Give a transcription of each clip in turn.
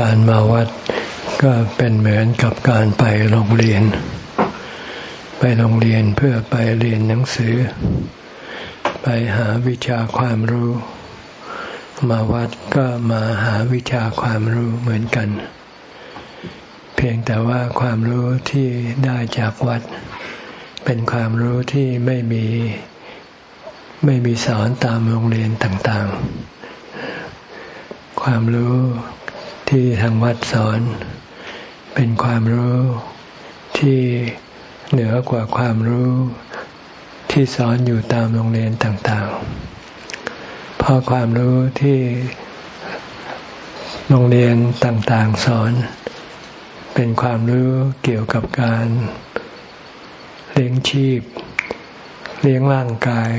การมาวัดก็เป็นเหมือนกับการไปโรงเรียน ไปโรงเรียนเพื่อไปเรียนหนังสือ ไปหาวิชาความรู้ มาวัดก็มาหาวิชาความรู้เหมือนกัน เพียงแต่ว่าความรู้ที่ได้จากวัด เป็นความรู้ที่ไม่มีไม่มีสอนตามโรงเรียนต่างๆ ความรู้ ที่ทางวัดสอน เป็นความรู้ที่เหนือกว่าความรู้ที่สอนอยู่ตามโรงเรียนต่างๆ เพราะความรู้ที่โรงเรียนต่างๆสอน เป็นความรู้เกี่ยวกับการเลี้ยงชีพ เลี้ยงร่างกาย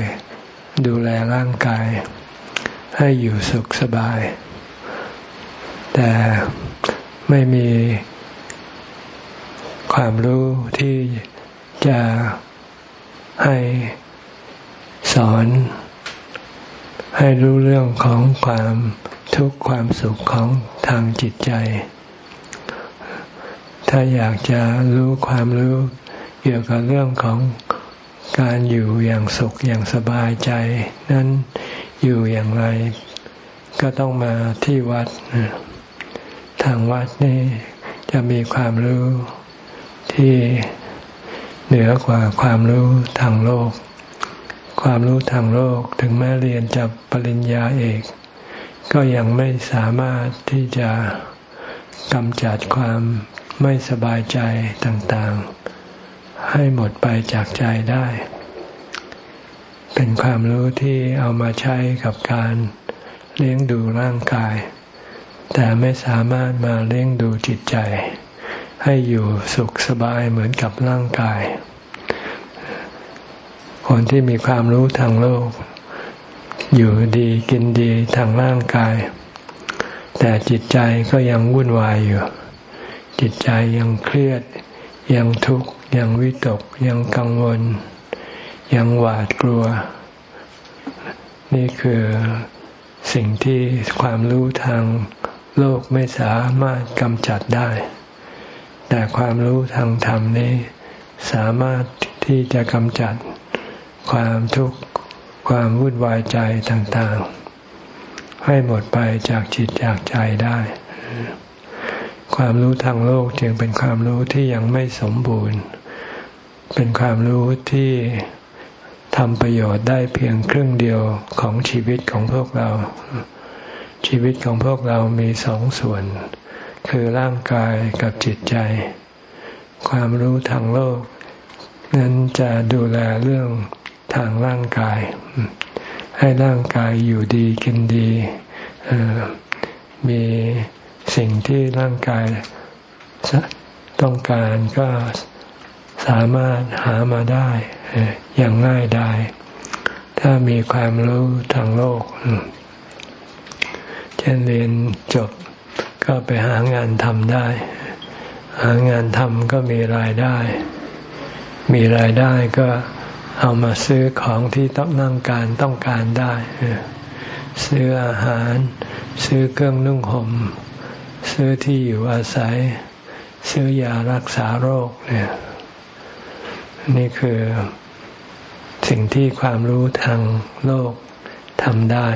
ดูแลร่างกาย ให้อยู่สุขสบาย แต่ไม่มีความรู้ที่จะให้สอน ให้รู้เรื่องของความทุกข์ความสุขของทางจิตใจ ถ้าอยากจะรู้ความรู้เกี่ยวกับเรื่องของการอยู่อย่างสุขอย่างสบายใจ นั้นอยู่อย่างไร ก็ต้องมาที่วัด ทางวัดนี่จะมีความรู้ที่เหนือกว่าความรู้ทางโลก ความรู้ทางโลกถึงแม้เรียนจบปริญญาเอก ก็ยังไม่สามารถที่จะกำจัดความไม่สบายใจต่างๆ ให้หมดไปจากใจได้ เป็นความรู้ที่เอามาใช้กับการเลี้ยงดูร่างกาย แต่ไม่สามารถมาเลี้ยงดูจิตใจ ให้อยู่สุขสบายเหมือนกับร่างกาย คนที่มีความรู้ทางโลก อยู่ดีกินดีทางร่างกาย แต่จิตใจก็ยังวุ่นวายอยู่ จิตใจยังเครียด ยังทุกข์ ยังวิตก ยังกังวล ยังหวาดกลัว นี่คือสิ่งที่ความรู้ทาง โลกไม่สามารถกำจัดได้ แต่ความรู้ทางธรรมนี้ สามารถที่จะกำจัดความทุกข์ความวุ่นวายใจต่างๆ ให้หมดไปจากจิตจากใจได้ ความรู้ทางโลกจึงเป็นความรู้ที่ยังไม่สมบูรณ์ เป็นความรู้ที่ทำประโยชน์ได้เพียงครึ่งเดียวของชีวิตของพวกเรา ชีวิตของพวกเรามีสองส่วน คือร่างกายกับจิตใจ ความรู้ทางโลก นั้นจะดูแลเรื่องทางร่างกาย ให้ร่างกายอยู่ดีกินดี มีสิ่งที่ร่างกายต้องการก็สามารถหามาได้อย่างง่ายได้ ถ้ามีความรู้ทางโลก เช่นเรียนจบก็ไปหางานทำได้ หางานทำก็มีรายได้ มีรายได้ก็เอามาซื้อของที่ต้องนั่งการต้องการได้ ซื้ออาหาร ซื้อเครื่องนุ่งห่ม ซื้อที่อยู่อาศัย ซื้อยารักษาโรคเนี่ยนี่คือสิ่งที่ความรู้ทางโลกทำได้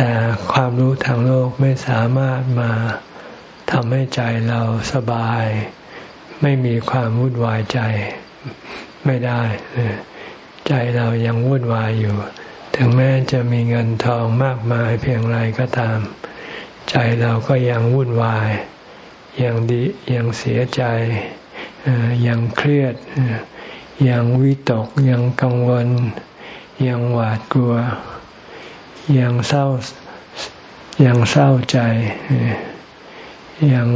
แต่ความรู้ทางโลกไม่สามารถมาทำให้ใจเราสบาย ไม่มีความวุ่นวายใจไม่ได้ ใจเรายังวุ่นวายอยู่ ถึงแม้จะมีเงินทองมากมายเพียงไรก็ตาม ใจเราก็ยังวุ่นวาย ยังดียังเสียใจยังเครียด ยังวิตก ยังกังวล ยังหวาดกลัว ยังเศร้า ยังเศร้าใจ ยัง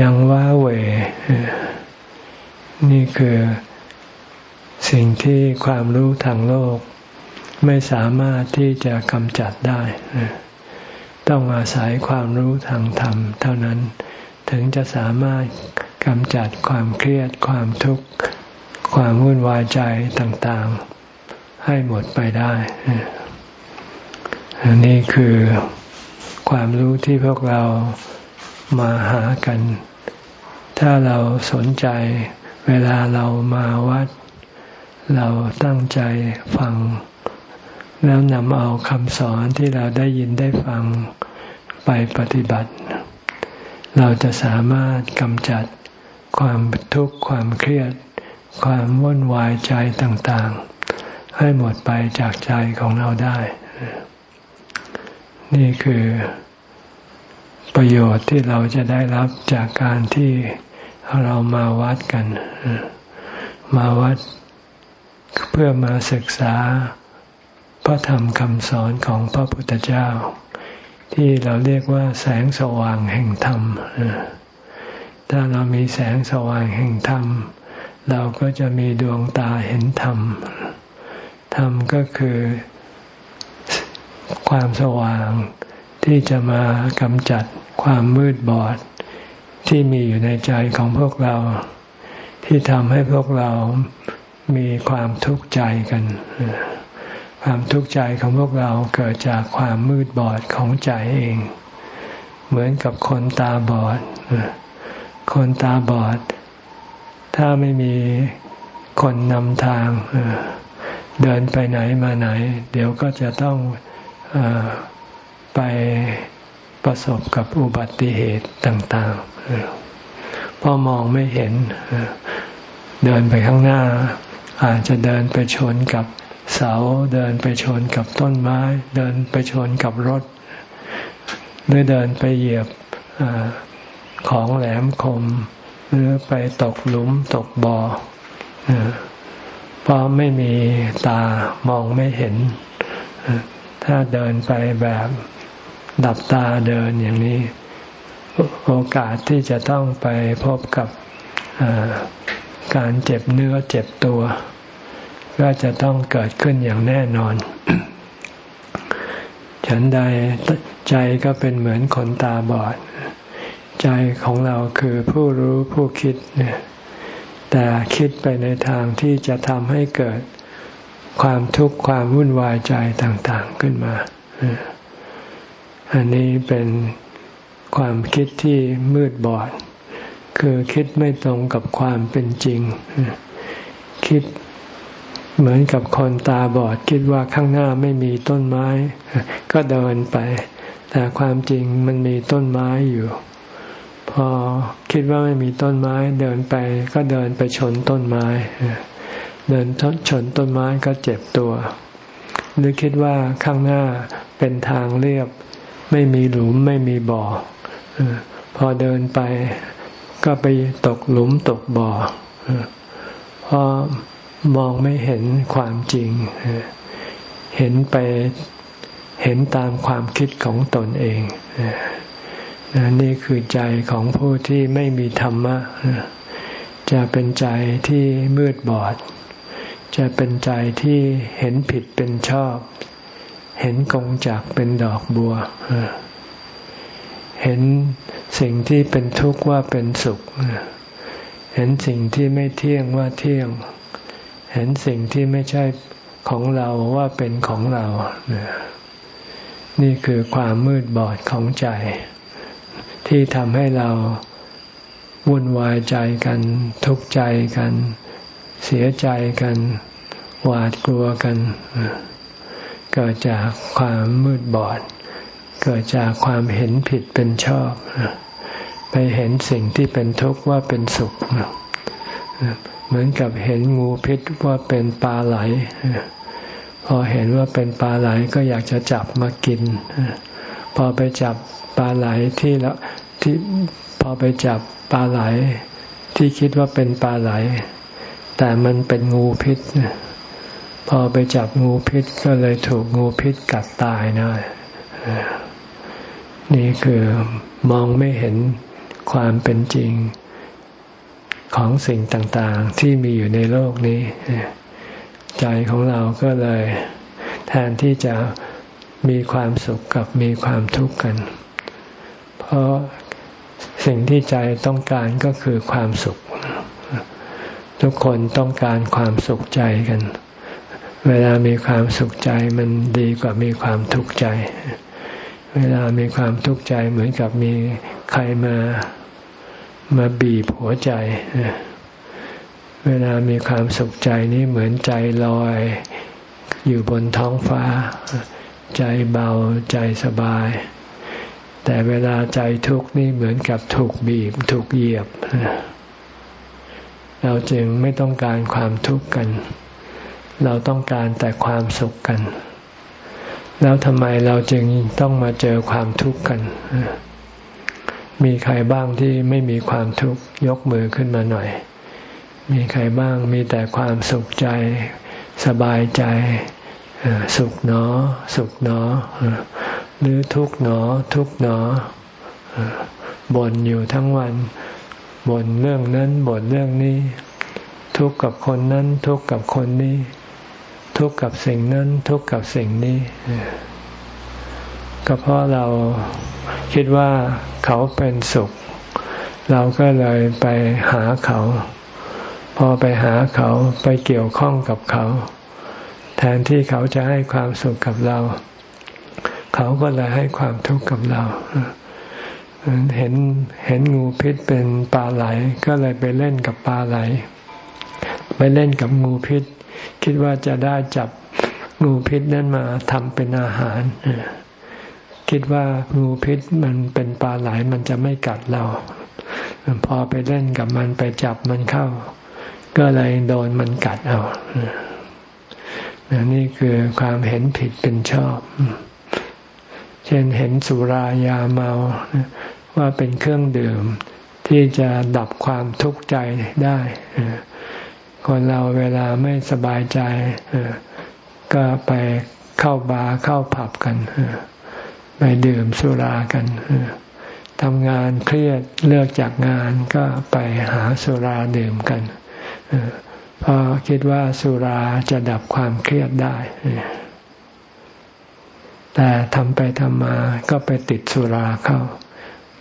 ยังว้าเหวนี่คือสิ่งที่ความรู้ทางโลก ไม่สามารถที่จะกำจัดได้ ต้องอาศัยความรู้ทางธรรม เท่านั้นถึงจะสามารถกำจัดความเครียด ความทุกข์ ความวุ่นวายใจต่างๆ ให้หมดไปได้ นี่คือความรู้ที่พวกเรามาหากัน ถ้าเราสนใจเวลาเรามาวัด เราตั้งใจฟัง แล้วนำเอาคำสอนที่เราได้ยินได้ฟังไปปฏิบัติ เราจะสามารถกำจัดความทุกข์ความเครียด ความวุ่นวายใจต่างๆ ให้หมดไปจากใจของเราได้ นี่คือประโยชน์ที่เราจะได้รับจากการที่เรามาวัดกัน มาวัดเพื่อมาศึกษาพระธรรมคำสอนของพระพุทธเจ้า ที่เราเรียกว่าแสงสว่างแห่งธรรม ถ้าเรามีแสงสว่างแห่งธรรม เราก็จะมีดวงตาเห็นธรรม ธรรมก็คือ ความสว่างที่จะมากำจัดความมืดบอด ที่มีอยู่ในใจของพวกเรา ที่ทำให้พวกเรามีความทุกข์ใจกัน ความทุกข์ใจของพวกเราเกิดจากความมืดบอดของใจเอง เหมือนกับคนตาบอด คนตาบอด ถ้าไม่มีคนนำทาง เดินไปไหนมาไหน เดี๋ยวก็จะต้อง ไปประสบกับอุบัติเหตุต่างๆเพราะมองไม่เห็น เดินไปข้างหน้า อาจจะเดินไปชนกับเสา เดินไปชนกับต้นไม้ เดินไปชนกับรถหรือเดินไปเหยียบอของแหลมคม หรือไปตกหลุมตกบ่อเพราะไม่มีตามองไม่เห็น ถ้าเดินไปแบบดับตาเดินอย่างนี้ โอกาสที่จะต้องไปพบกับการเจ็บเนื้อเจ็บตัว ก็จะต้องเกิดขึ้นอย่างแน่นอน ฉันใดใจก็เป็นเหมือนคนตาบอด ใจของเราคือผู้รู้ผู้คิดเนี่ยแต่คิดไปในทางที่จะทำให้เกิด ความทุกข์ความวุ่นวายใจต่างๆขึ้นมา อันนี้เป็นความคิดที่มืดบอด คือคิดไม่ตรงกับความเป็นจริง คิดเหมือนกับคนตาบอด คิดว่าข้างหน้าไม่มีต้นไม้ ก็เดินไป แต่ความจริงมันมีต้นไม้อยู่ พอคิดว่าไม่มีต้นไม้ เดินไปก็เดินไปชนต้นไม้ เดินชนต้นไม้ก็เจ็บตัว หรือคิดว่าข้างหน้าเป็นทางเรียบ ไม่มีหลุมไม่มีบ่อพอเดินไปก็ไปตกหลุมตกบ่อเพราะมองไม่เห็นความจริง เห็นไปเห็นตามความคิดของตนเอง นี่คือใจของผู้ที่ไม่มีธรรมะ จะเป็นใจที่มืดบอด จะเป็นใจที่เห็นผิดเป็นชอบ เห็นกงจากเป็นดอกบัว เห็นสิ่งที่เป็นทุกข์ว่าเป็นสุข เห็นสิ่งที่ไม่เที่ยงว่าเที่ยง เห็นสิ่งที่ไม่ใช่ของเราว่าเป็นของเรา นี่คือความมืดบอดของใจ ที่ทำให้เราวุ่นวายใจกันทุกข์ใจกัน เสียใจกัน หวาดกลัวกัน เกิดจากความมืดบอด เกิดจากความเห็นผิดเป็นชอบ ไปเห็นสิ่งที่เป็นทุกข์ว่าเป็นสุข เหมือนกับเห็นงูพิษว่าเป็นปลาไหล พอเห็นว่าเป็นปลาไหลก็อยากจะจับมากิน พอไปจับปลาไหลที่แล้วที่พอไปจับปลาไหลที่คิดว่าเป็นปลาไหล แต่มันเป็นงูพิษ พอไปจับงูพิษก็เลยถูกงูพิษกัดตายนะนี่คือมองไม่เห็นความเป็นจริงของสิ่งต่างๆ ที่มีอยู่ในโลกนี้ ใจของเราก็เลย แทนที่จะมีความสุขกับมีความทุกข์กัน เพราะสิ่งที่ใจต้องการก็คือความสุข ทุกคนต้องการความสุขใจกัน เวลามีความสุขใจมันดีกว่ามีความทุกข์ใจ เวลามีความทุกข์ใจเหมือนกับมีใครมามาบีบหัวใจ เวลามีความสุขใจนี้เหมือนใจลอย อยู่บนท้องฟ้า ใจเบาใจสบาย แต่เวลาใจทุกข์นี่เหมือนกับถูกบีบถูกเหยียบ เราจึงไม่ต้องการความทุกข์กัน เราต้องการแต่ความสุขกัน แล้วทำไมเราจึงต้องมาเจอความทุกข์กัน มีใครบ้างที่ไม่มีความทุกข์ยกมือขึ้นมาหน่อย มีใครบ้างมีแต่ความสุขใจ สบายใจ สุขหนอ สุขหนอ หรือทุกหนอ ทุกหนอบ่นอยู่ทั้งวัน บ่นเรื่องนั้นบ่นเรื่องนี้ ทุกข์กับคนนั้น ทุกข์กับคนนี้ ทุกข์กับสิ่งนั้น ทุกข์กับสิ่งนี้ก็เพราะเราคิดว่าเขาเป็นสุข เราก็เลยไปหาเขา พอไปหาเขาไปเกี่ยวข้องกับเขา แทนที่เขาจะให้ความสุขกับเรา เขาก็เลยให้ความทุกข์กับเราเเห็นเห็นงูพิษเป็นปลาไหล ก็เลยไปเล่นกับปลาไหล ไปเล่นกับงูพิษ คิดว่าจะได้จับงูพิษนั้นมาทำเป็นอาหาร คิดว่างูพิษมันเป็นปลาไหลมันจะไม่กัดเรา พอไปเล่นกับมันไปจับมันเข้า ก็เลยโดนมันกัดเอานี่คือความเห็นผิดเป็นชอบ เช่นเห็นสุรายาเมา ว่าเป็นเครื่องดื่มที่จะดับความทุกข์ใจได้ คนเราเวลาไม่สบายใจ ก็ไปเข้าบาร์เข้าผับกันไปดื่มสุรากันทำงานเครียดเลิกจากงานก็ไปหาสุราดื่มกันเพราะคิดว่าสุราจะดับความเครียดได้ แต่ทำไปทำมาก็ไปติดสุราเข้า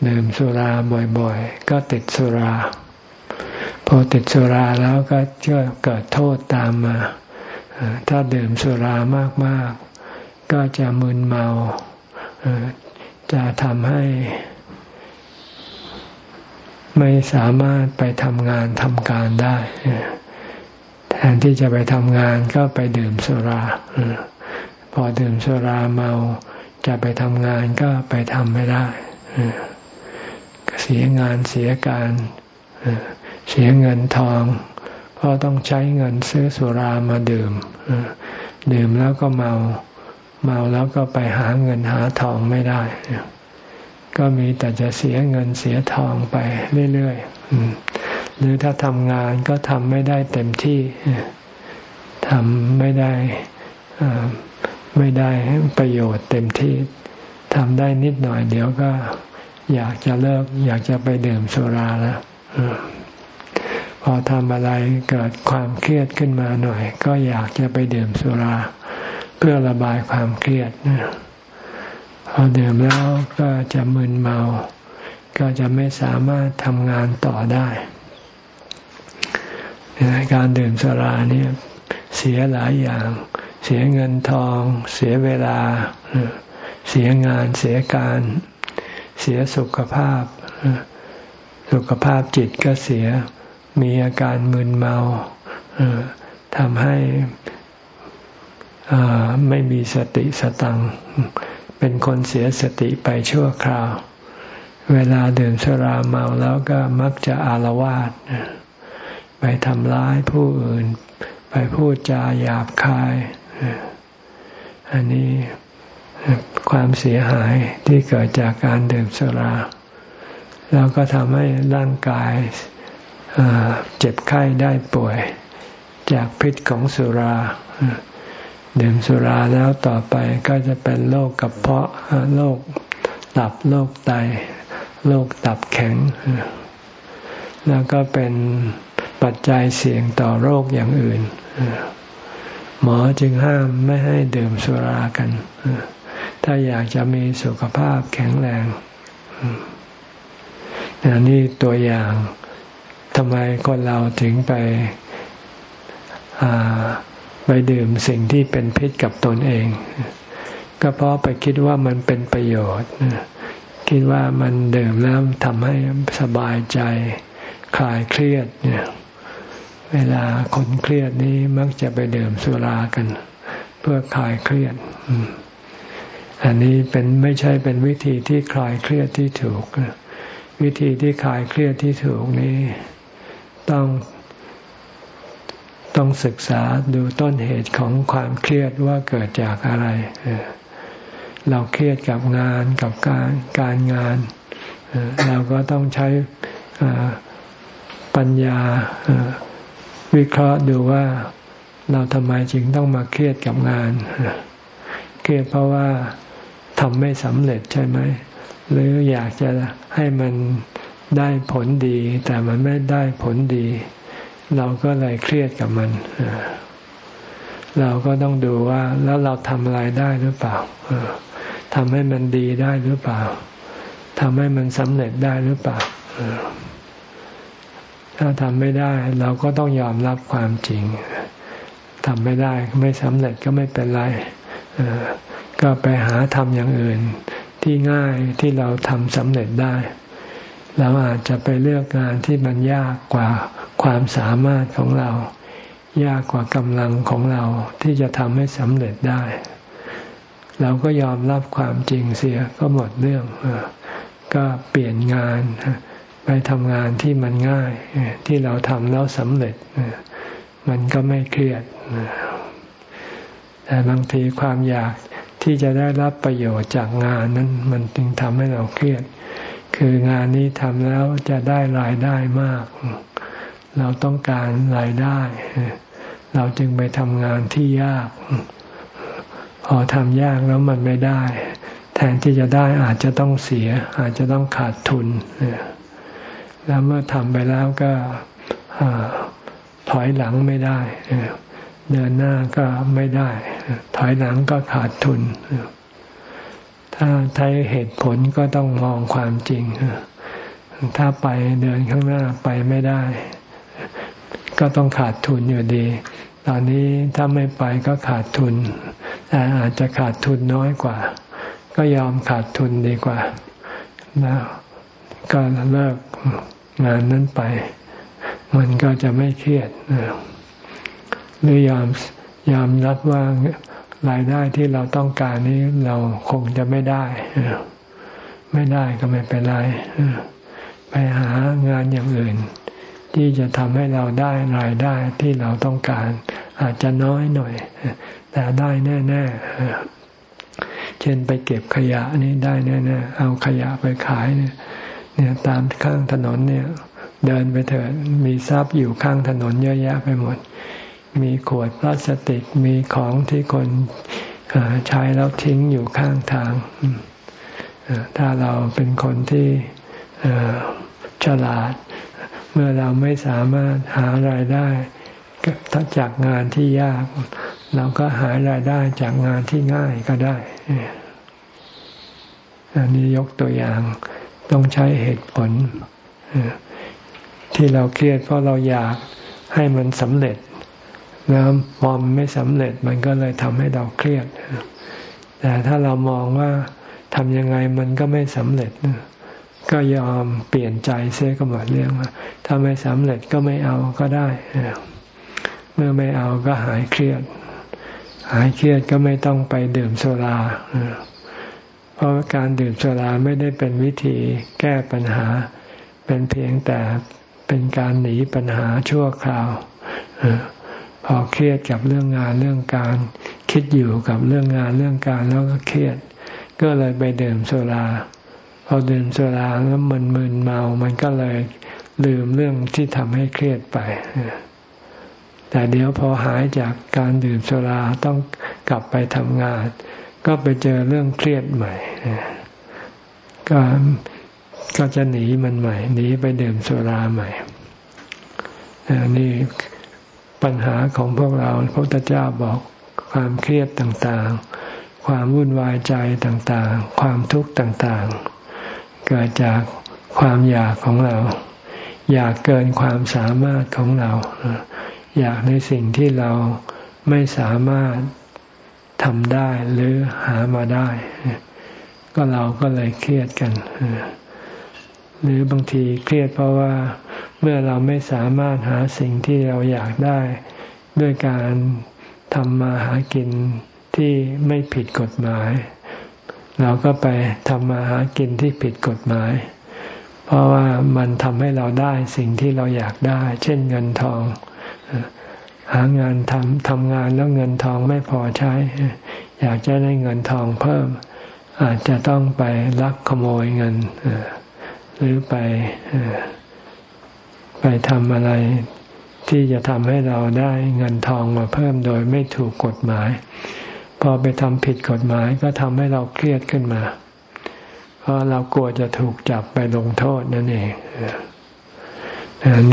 ดื่มสุราบ่อยๆ ก็ติดสุรา พอติดสุราแล้วก็จะเกิดโทษตามมา ถ้าดื่มสุรามากๆ ก็จะมึนเมา จะทำให้ ไม่สามารถไปทำงานทำการได้ แทนที่จะไปทำงานก็ไปดื่มสุรา พอดื่มสุราเมาจะไปทำงานก็ไปทำไม่ได้ เสียงานเสียการเสียเงินทอง เพราะต้องใช้เงินซื้อสุรามาดื่มดื่มแล้วก็เมา เมาแล้วก็ไปหาเงินหาทองไม่ได้ ก็มีแต่จะเสียเงินเสียทองไปเรื่อยๆหรือถ้าทำงานก็ทำไม่ได้เต็มที่ทำไม่ได้ไม่ได้ประโยชน์เต็มที่ทำได้นิดหน่อยเดี๋ยวก็ อยากจะเลิก อยากจะไปดื่มสุราแล้วพอทำอะไรเกิดความเครียดขึ้นมาหน่อย ก็อยากจะไปดื่มสุรา เพื่อระบายความเครียดพอดื่มแล้วก็จะมึนเมา ก็จะไม่สามารถทำงานต่อได้ การดื่มสุราเนี่ยเสียหลายอย่าง เสียเงินทอง เสียเวลา เสียงานเสียการ เสียสุขภาพ สุขภาพจิตก็เสียมีอาการมึนเมาทำให้ไม่มีสติสตัง เป็นคนเสียสติไปชั่วคราว เวลาดื่มสุราเมาแล้วก็มักจะอารวาสไปทำร้ายผู้อื่น ไปพูดจาหยาบคาย อันนี้ ความเสียหายที่เกิดจากการดื่มสุรา แล้วก็ทำให้ร่างกายเจ็บไข้ได้ป่วย จากพิษของสุรา ดื่มสุราแล้วต่อไปก็จะเป็นโรคกระเพาะโรคตับโรคไตโรคตับแข็ง แล้วก็เป็นปัจจัยเสี่ยงต่อโรคอย่างอื่น หมอจึงห้ามไม่ให้ดื่มสุรากัน ถ้าอยากจะมีสุขภาพแข็งแรงนี่ตัวอย่างทำไมคนเราถึงไปไปดื่มสิ่งที่เป็นพิษกับตนเอง ก็เพราะไปคิดว่ามันเป็นประโยชน์ คิดว่ามันดื่มแล้วทำให้สบายใจคลายเครียดเนี่ย เวลาคนเครียดนี้มักจะไปดื่มสุรากัน เพื่อคลายเครียดอั อันนี้เป็นไม่ใช่เป็นวิธีที่คลายเครียดที่ถูก วิธีที่คลายเครียดที่ถูกนี้ ต้องต้องศึกษาดูต้นเหตุของความเครียดว่าเกิดจากอะไร เราเครียดกับงานกับการการงาน เราก็ต้องใช้ปัญญาวิเคราะห์ดูว่าเราทำไมจึงต้องมาเครียดกับงาน เครียดเพราะว่า ทำไม่สำเร็จใช่ไหม หรืออยากจะให้มันได้ผลดี แต่มันไม่ได้ผลดี เราก็เลยเครียดกับมัน เราก็ต้องดูว่าแล้วเราทำอะไรได้หรือเปล่าทำให้มันดีได้หรือเปล่าทำให้มันสำเร็จได้หรือเปล่าถ้าทำไม่ได้ เราก็ต้องยอมรับความจริงทำไม่ได้ไม่สำเร็จก็ไม่เป็นไร ก็ไปหาทำอย่างอื่นที่ง่ายที่เราทำสำเร็จได้ เราอาจจะไปเลือกงานที่มันยากกว่าความสามารถของเรา ยากกว่ากำลังของเราที่จะทำให้สำเร็จได้ เราก็ยอมรับความจริงเสียก็หมดเรื่อง ก็เปลี่ยนงานไปทำงานที่มันง่ายที่เราทำแล้วสำเร็จ มันก็ไม่เครียดแต่บางทีความอยาก ที่จะได้รับประโยชน์จากงานนั้น มันจึงทำให้เราเครียด คืองานนี้ทำแล้วจะได้รายได้มาก เราต้องการรายได้ เราจึงไปทำงานที่ยาก พอทำยากแล้วมันไม่ได้ แทนที่จะได้อาจจะต้องเสีย อาจจะต้องขาดทุน แล้วเมื่อทำไปแล้วก็ถอยหลังไม่ได้ เดินหน้าก็ไม่ได้ ถอยหลังก็ขาดทุน ถ้าใช้เหตุผลก็ต้องมองความจริง ถ้าไปเดินข้างหน้าไปไม่ได้ ก็ต้องขาดทุนอยู่ดี ตอนนี้ถ้าไม่ไปก็ขาดทุน แต่อาจจะขาดทุนน้อยกว่า ก็ยอมขาดทุนดีกว่านะก็เลิกงานนั้นไป มันก็จะไม่เครียด หรือยอมยอมรับว่ารายได้ที่เราต้องการนี้เราคงจะไม่ได้ ไม่ได้ก็ไม่เป็นไรไปหางานอย่างอื่น ที่จะทำให้เราได้รายได้ที่เราต้องการ อาจจะน้อยหน่อย แต่ได้แน่ๆเช่นไปเก็บขยะนี่ได้แน่ๆเอาขยะไปขายเนี่ยเนี่ยตามข้างถนนเนี่ย เดินไปเถิดมีทรัพย์อยู่ข้างถนนเยอะแยะไปหมด มีขวดพลาสติกมีของที่คนใช้แล้วทิ้งอยู่ข้างทาง ถ้าเราเป็นคนที่ฉลาด เมื่อเราไม่สามารถหารายได้จากงานที่ยาก เราก็หารายได้จากงานที่ง่ายก็ได้อันนี้ยกตัวอย่างต้องใช้เหตุผลที่เราเครียดเพราะเราอยากให้มันสำเร็จ แล้วพอมันไม่สำเร็จมันก็เลยทำให้เราเครียด แต่ถ้าเรามองว่าทำยังไงมันก็ไม่สำเร็จ ก็ยอมเปลี่ยนใจเสียก็หมดเรื่องว่าถ้าไม่สำเร็จก็ไม่เอาก็ได้ เมื่อไม่เอาก็หายเครียด หายเครียดก็ไม่ต้องไปดื่มสุราเพราะการดื่มสุราไม่ได้เป็นวิธีแก้ปัญหา เป็นเพียงแต่เป็นการหนีปัญหาชั่วคราว พอเครียดกับเรื่องงานเรื่องการ คิดอยู่กับเรื่องงานเรื่องการแล้วก็เครียด ก็เลยไปดื่มสุราพอดื่มสุราแล้วมันมึนเมา มันก็เลยลืมเรื่องที่ทำให้เครียดไป แต่เดี๋ยวพอหายจากการดื่มโซดาต้องกลับไปทำงาน ก็ไปเจอเรื่องเครียดใหม่ก็ก็จะหนีมันใหม่ หนีไปดื่มโซดาใหม่นี่ ปัญหาของพวกเราพระพุทธเจ้าบอกความเครียดต่างๆ ความวุ่นวายใจต่างๆ ความทุกข์ต่างๆ เกิดจากความอยากของเรา อยากเกินความสามารถของเรา อยากในสิ่งที่เราไม่สามารถทำได้หรือหามาได้ ก็เราก็เลยเครียดกัน หรือบางทีเครียดเพราะว่า มื่อเราไม่สามารถหาสิ่งที่เราอยากได้ ด้วยการทำมาหากินที่ไม่ผิดกฎหมาย เราก็ไปทำมาหากินที่ผิดกฎหมาย เพราะว่ามันทำให้เราได้สิ่งที่เราอยากได้ เช่นเงินทอง หางานทำทำงานแล้วเงินทองไม่พอใช้ อยากจะได้เงินทองเพิ่ม อาจจะต้องไปลักขโมยเงินหรือไป ไปทำอะไรที่จะทำให้เราได้เงินทองมาเพิ่มโดยไม่ถูกกฎหมาย พอไปทำผิดกฎหมายก็ทำให้เราเครียดขึ้นมา เพราะเรากลัวจะถูกจับไปลงโทษนั่นเอง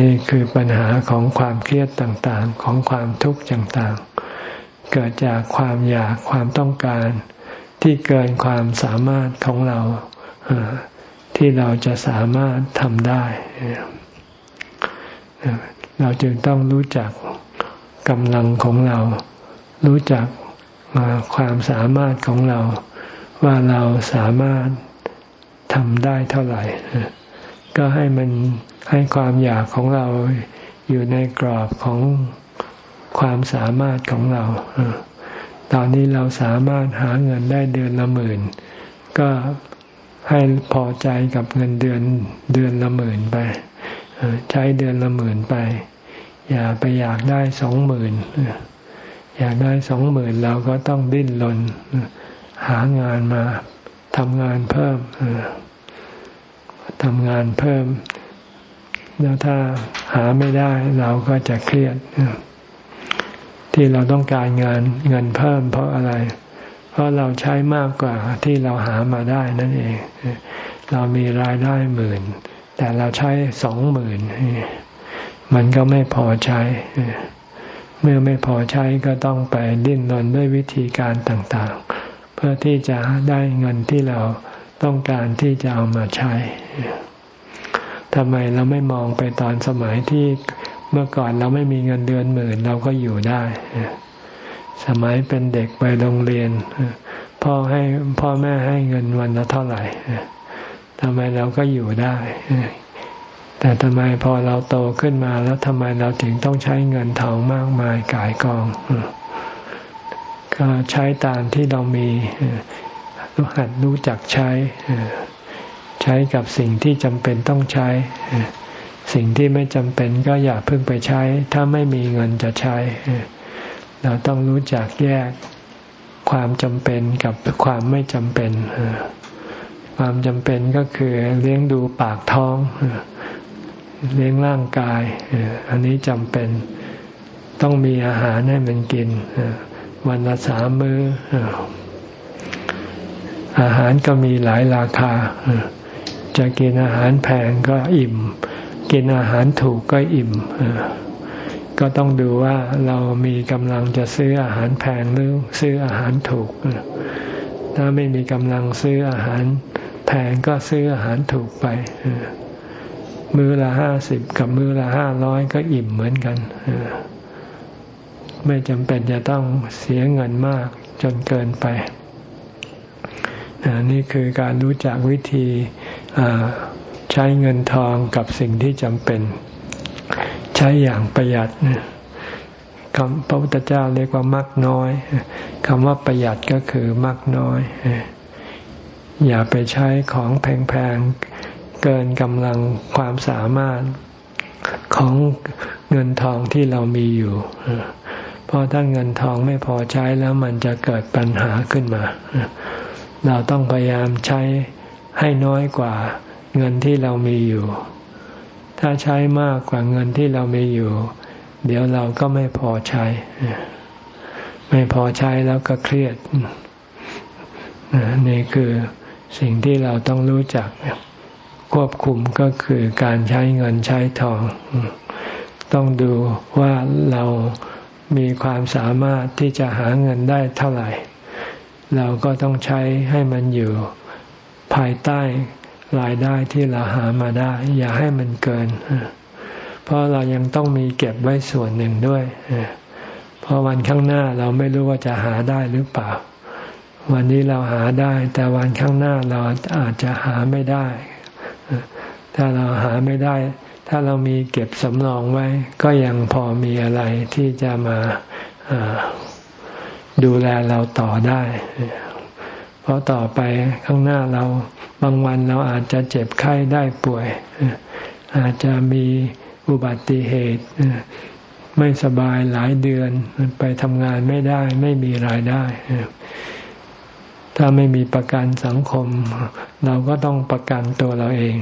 นี่คือปัญหาของความเครียดต่างๆ ของความทุกข์ต่างๆ เกิดจากความอยากความต้องการที่เกินความสามารถของเราที่เราจะสามารถทำได้ เราจึงต้องรู้จักกำลังของเรา รู้จักความสามารถของเรา ว่าเราสามารถทำได้เท่าไหร่ ก็ให้มันให้ความอยากของเราอยู่ในกรอบของความสามารถของเรา ตอนนี้เราสามารถหาเงินได้เดือนละหมื่น ก็ให้พอใจกับเงินเดือนเดือนละหมื่นไป ใช้เดือนละหมื่นไป อย่าไปอยากได้สองหมื่นอยากได้สองหมื่นเราก็ต้องดิ้นรนหางานมาทำงานเพิ่มทำงานเพิ่ม แล้วถ้าหาไม่ได้เราก็จะเครียดที่เราต้องการงานเงินเพิ่มเพราะอะไร เพราะเราใช้มากกว่าที่เราหามาได้นั่นเอง เรามีรายได้หมื่น แต่เราใช้สองหมื่นมันก็ไม่พอใช้ เมื่อไม่พอใช้ก็ต้องไปดิ้นรนด้วยวิธีการต่างๆ เพื่อที่จะได้เงินที่เราต้องการที่จะเอามาใช้ทำไมเราไม่มองไปตอนสมัยที่เมื่อก่อนเราไม่มีเงินเดือนหมื่นเราก็อยู่ได้ สมัยเป็นเด็กไปโรงเรียน พ่อให้พ่อแม่ให้เงินวันละเท่าไหร่ ทำไมเราก็อยู่ได้ แต่ทำไมพอเราโตขึ้นมาแล้วทำไมเราถึงต้องใช้เงินทองมากมายกายกอง ก็ใช้ตามที่เรามีรู้หัดรู้จักใช้ ใช้กับสิ่งที่จำเป็นต้องใช้ สิ่งที่ไม่จำเป็นก็อย่าเพิ่งไปใช้ ถ้าไม่มีเงินจะใช้ เราต้องรู้จักแยกความจำเป็นกับความไม่จำเป็น ความจำเป็นก็คือเลี้ยงดูปากท้อง เลี้ยงร่างกาย อันนี้จำเป็นต้องมีอาหารให้มันกิน วันละสามมื้อ อาหารก็มีหลายราคา จะกินอาหารแพงก็อิ่ม กินอาหารถูกก็อิ่ม ก็ต้องดูว่าเรามีกำลังจะซื้ออาหารแพงหรือซื้ออาหารถูกถ้าไม่มีกำลังซื้ออาหาร แพงก็ซื้ออาหารถูกไปมือละห้าสิบกับมือละห้าร้อยก็อิ่มเหมือนกันไม่จำเป็นจะต้องเสียเงินมากจนเกินไปนี่คือการรู้จักวิธีใช้เงินทองกับสิ่งที่จำเป็น ใช้อย่างประหยัดคำพระพุทธเจ้าเรียกว่ามักน้อยคำว่าประหยัดก็คือมักน้อย อย่าไปใช้ของแพงๆ เกินกำลังความสามารถของเงินทองที่เรามีอยู่ เพราะถ้าเงินทองไม่พอใช้แล้วมันจะเกิดปัญหาขึ้นมา เราต้องพยายามใช้ให้น้อยกว่าเงินที่เรามีอยู่ ถ้าใช้มากกว่าเงินที่เรามีอยู่ เดี๋ยวเราก็ไม่พอใช้ ไม่พอใช้แล้วก็เครียดนี่คือ สิ่งที่เราต้องรู้จักควบคุมก็คือการใช้เงินใช้ทอง ต้องดูว่าเรามีความสามารถที่จะหาเงินได้เท่าไหร่ เราก็ต้องใช้ให้มันอยู่ภายใต้รายได้ที่เราหามาได้ อย่าให้มันเกิน เพราะเรายังต้องมีเก็บไว้ส่วนหนึ่งด้วยเพราะวันข้างหน้าเราไม่รู้ว่าจะหาได้หรือเปล่า วันนี้เราหาได้ แต่วันข้างหน้าเราอาจจะหาไม่ได้ ถ้าเราหาไม่ได้ ถ้าเรามีเก็บสำรองไว้ ก็ยังพอมีอะไรที่จะมาดูแลเราต่อได้ เพราะต่อไปข้างหน้าเราบางวันเราอาจจะเจ็บไข้ได้ป่วย อาจจะมีอุบัติเหตุไม่สบายหลายเดือนไปทำงานไม่ได้ ไม่มีรายได้ ถ้าไม่มีประกันสังคม เราก็ต้องประกันตัวเราเอง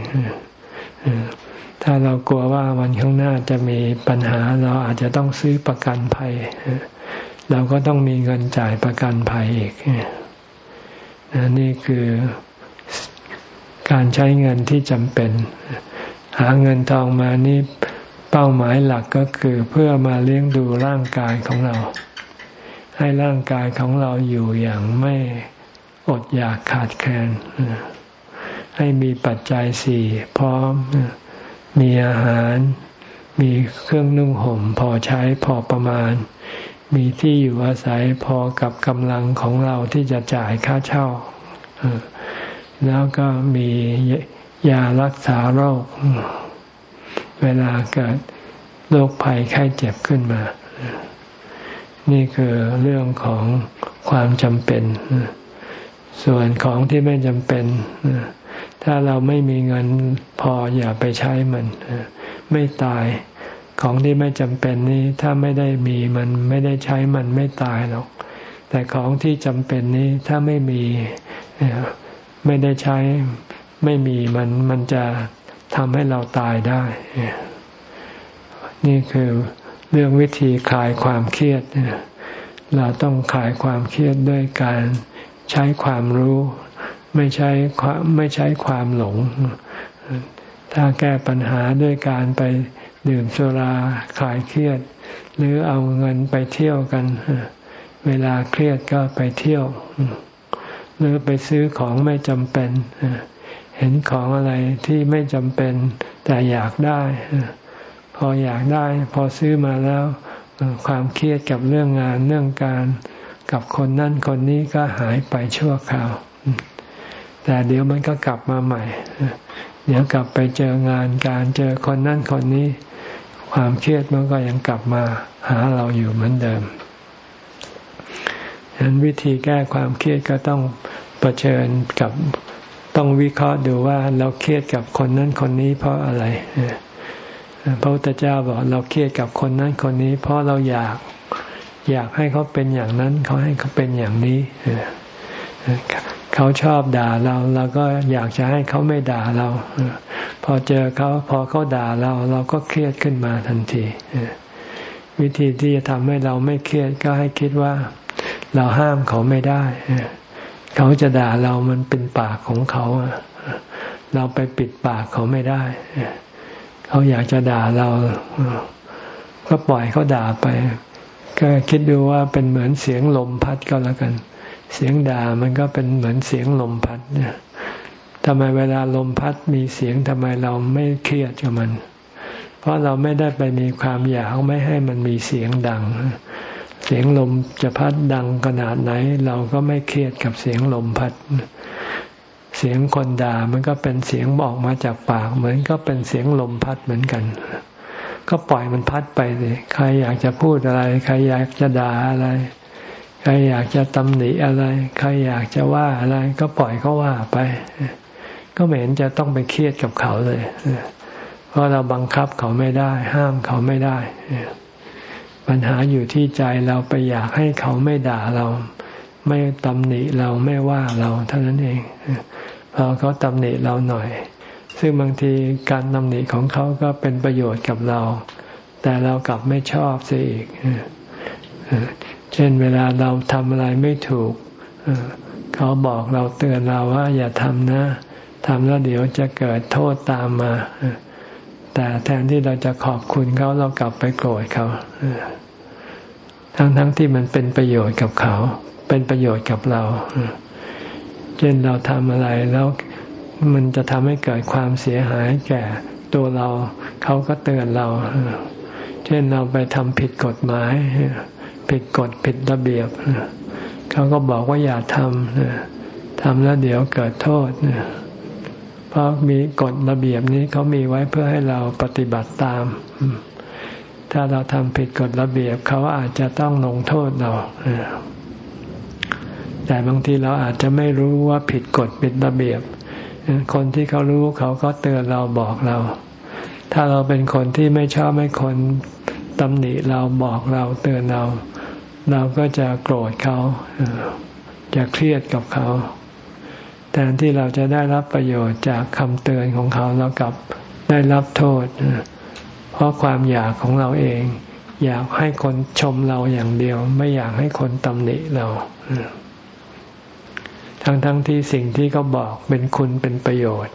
ถ้าเรากลัวว่าวันข้างหน้าจะมีปัญหาเราอาจจะต้องซื้อประกันภัย เราก็ต้องมีเงินจ่ายประกันภัยอีกนี่คือการใช้เงินที่จำเป็น หาเงินทองมานี่เป้าหมายหลักก็คือเพื่อมาเลี้ยงดูร่างกายของเรา ให้ร่างกายของเราอยู่อย่างไม่ อดอยากขาดแคลนให้มีปัจจัยสี่พร้อมมีอาหาร มีเครื่องนุ่งห่ม พอใช้พอประมาณ มีที่อยู่อาศัยพอกับกำลังของเราที่จะจ่ายค่าเช่า แล้วก็มียารักษาโรค เวลาเกิดโรคภัยไข้เจ็บขึ้นมา นี่คือเรื่องของความจำเป็น ส่วนของที่ไม่จำเป็น ถ้าเราไม่มีเงินพออย่าไปใช้มัน ไม่ตายของที่ไม่จำเป็นนี้ถ้าไม่ได้มีมันไม่ได้ใช้มันไม่ตายหรอก แต่ของที่จำเป็นนี้ถ้าไม่มีไม่ได้ใช้ไม่มีมันมันจะทำให้เราตายได้ นี่คือเรื่องวิธีคลายความเครียด เราต้องคลายความเครียดด้วยการ ใช้ความรู้ ไม่ใช้ความไม่ใช้ความหลง ถ้าแก้ปัญหาด้วยการไปดื่มสุราคลายเครียด หรือเอาเงินไปเที่ยวกัน เวลาเครียดก็ไปเที่ยว หรือไปซื้อของไม่จำเป็น เห็นของอะไรที่ไม่จำเป็น แต่อยากได้ พออยากได้ พอซื้อมาแล้ว ความเครียดกับเรื่องงานเรื่องการ กับคนนั่นคนนี้ก็หายไปชั่วคราว แต่เดี๋ยวมันก็กลับมาใหม่ เดี๋ยวกลับไปเจองานการเจอคนนั่นคนนี้ ความเครียดมันก็ยังกลับมาหาเราอยู่เหมือนเดิมฉะนั้นวิธีแก้ความเครียดก็ต้องเผชิญกับต้องวิเคราะห์ดูว่าเราเครียดกับคนนั้นคนนี้เพราะอะไรพระพุทธเจ้าบอกเราเครียดกับคนนั้นคนนี้ เพราะเราอยาก อยากให้เขาเป็นอย่างนั้น เขาให้เขาเป็นอย่างนี้เขาชอบด่าเราเราก็อยากจะให้เขาไม่ด่าเรา พอเจอเขาพอเขาด่าเรา เราก็เครียดขึ้นมาทันทีวิธีที่จะทำให้เราไม่เครียดก็ให้คิดว่า เราห้ามเขาไม่ได้เขาจะด่าเรามันเป็นปากของเขาเราไปปิดปากเขาไม่ได้เขาอยากจะด่าเรา ก็ปล่อยเขาด่าไป ก็คิดดูว่าเป็นเหมือนเสียงลมพัดก็แล้วกัน เสียงด่ามันก็เป็นเหมือนเสียงลมพัดเนี่ยทำไมเวลาลมพัดมีเสียงทำไมเราไม่เครียดกับมัน เพราะเราไม่ได้ไปมีความอยากไม่ให้มันมีเสียงดัง เสียงลมจะพัดดังขนาดไหน เราก็ไม่เครียดกับเสียงลมพัด เสียงคนด่ามันก็เป็นเสียงบอกมาจากปาก เหมือนก็เป็นเสียงลมพัดเหมือนกัน ก็ปล่อยมันพัดไปเลยใครอยากจะพูดอะไร ใครอยากจะด่าอะไร ใครอยากจะตำหนิอะไร ใครอยากจะว่าอะไร ก็ปล่อยเขาว่าไป ก็ไม่เห็นจะต้องไปเครียดกับเขาเลย เพราะเราบังคับเขาไม่ได้ ห้ามเขาไม่ได้ ปัญหาอยู่ที่ใจเราไปอยากให้เขาไม่ด่าเรา ไม่ตำหนิเราไม่ว่าเราเท่านั้นเองพอเขาตำหนิเราหน่อย ซึ่งบางทีการตำหนิของเขาก็เป็นประโยชน์กับเรา แต่เรากลับไม่ชอบเสียอีก เช่นเวลาเราทำอะไรไม่ถูก เขาบอกเราเตือนเราว่า อย่าทำนะทำแล้วเดี๋ยวจะเกิดโทษตามมา แต่แทนที่เราจะขอบคุณเขาเรากลับไปโกรธเขาทั้งๆทที่มันเป็นประโยชน์กับเขา เป็นประโยชน์กับเรา เช่นเราทำอะไรแล้ว มันจะทำให้เกิดความเสียหายแก่ตัวเรา เขาก็เตือนเรา เช่นเราไปทำผิดกฎหมาย ผิดกฎผิดระเบียบ เขาก็บอกว่าอย่าทำทำแล้วเดี๋ยวเกิดโทษเพราะมีกฎระเบียบนี้เขามีไว้เพื่อให้เราปฏิบัติตาม ถ้าเราทำผิดกฎระเบียบเขาอาจจะต้องลงโทษเราแต่บางทีเราอาจจะไม่รู้ว่าผิดกฎผิดระเบียบ คนที่เขารู้เขาก็เตือนเราบอกเรา ถ้าเราเป็นคนที่ไม่ชอบให้คนตำหนิเราบอกเราเตือนเรา เราก็จะโกรธเขาจะเครียดกับเขาแทนที่เราจะได้รับประโยชน์จากคำเตือนของเขาเรากลับได้รับโทษ เพราะความอยากของเราเอง อยากให้คนชมเราอย่างเดียว ไม่อยากให้คนตำหนิเรา ทั้งๆทที่สิ่งที่เขาบอกเป็นคุณเป็นประโยชน์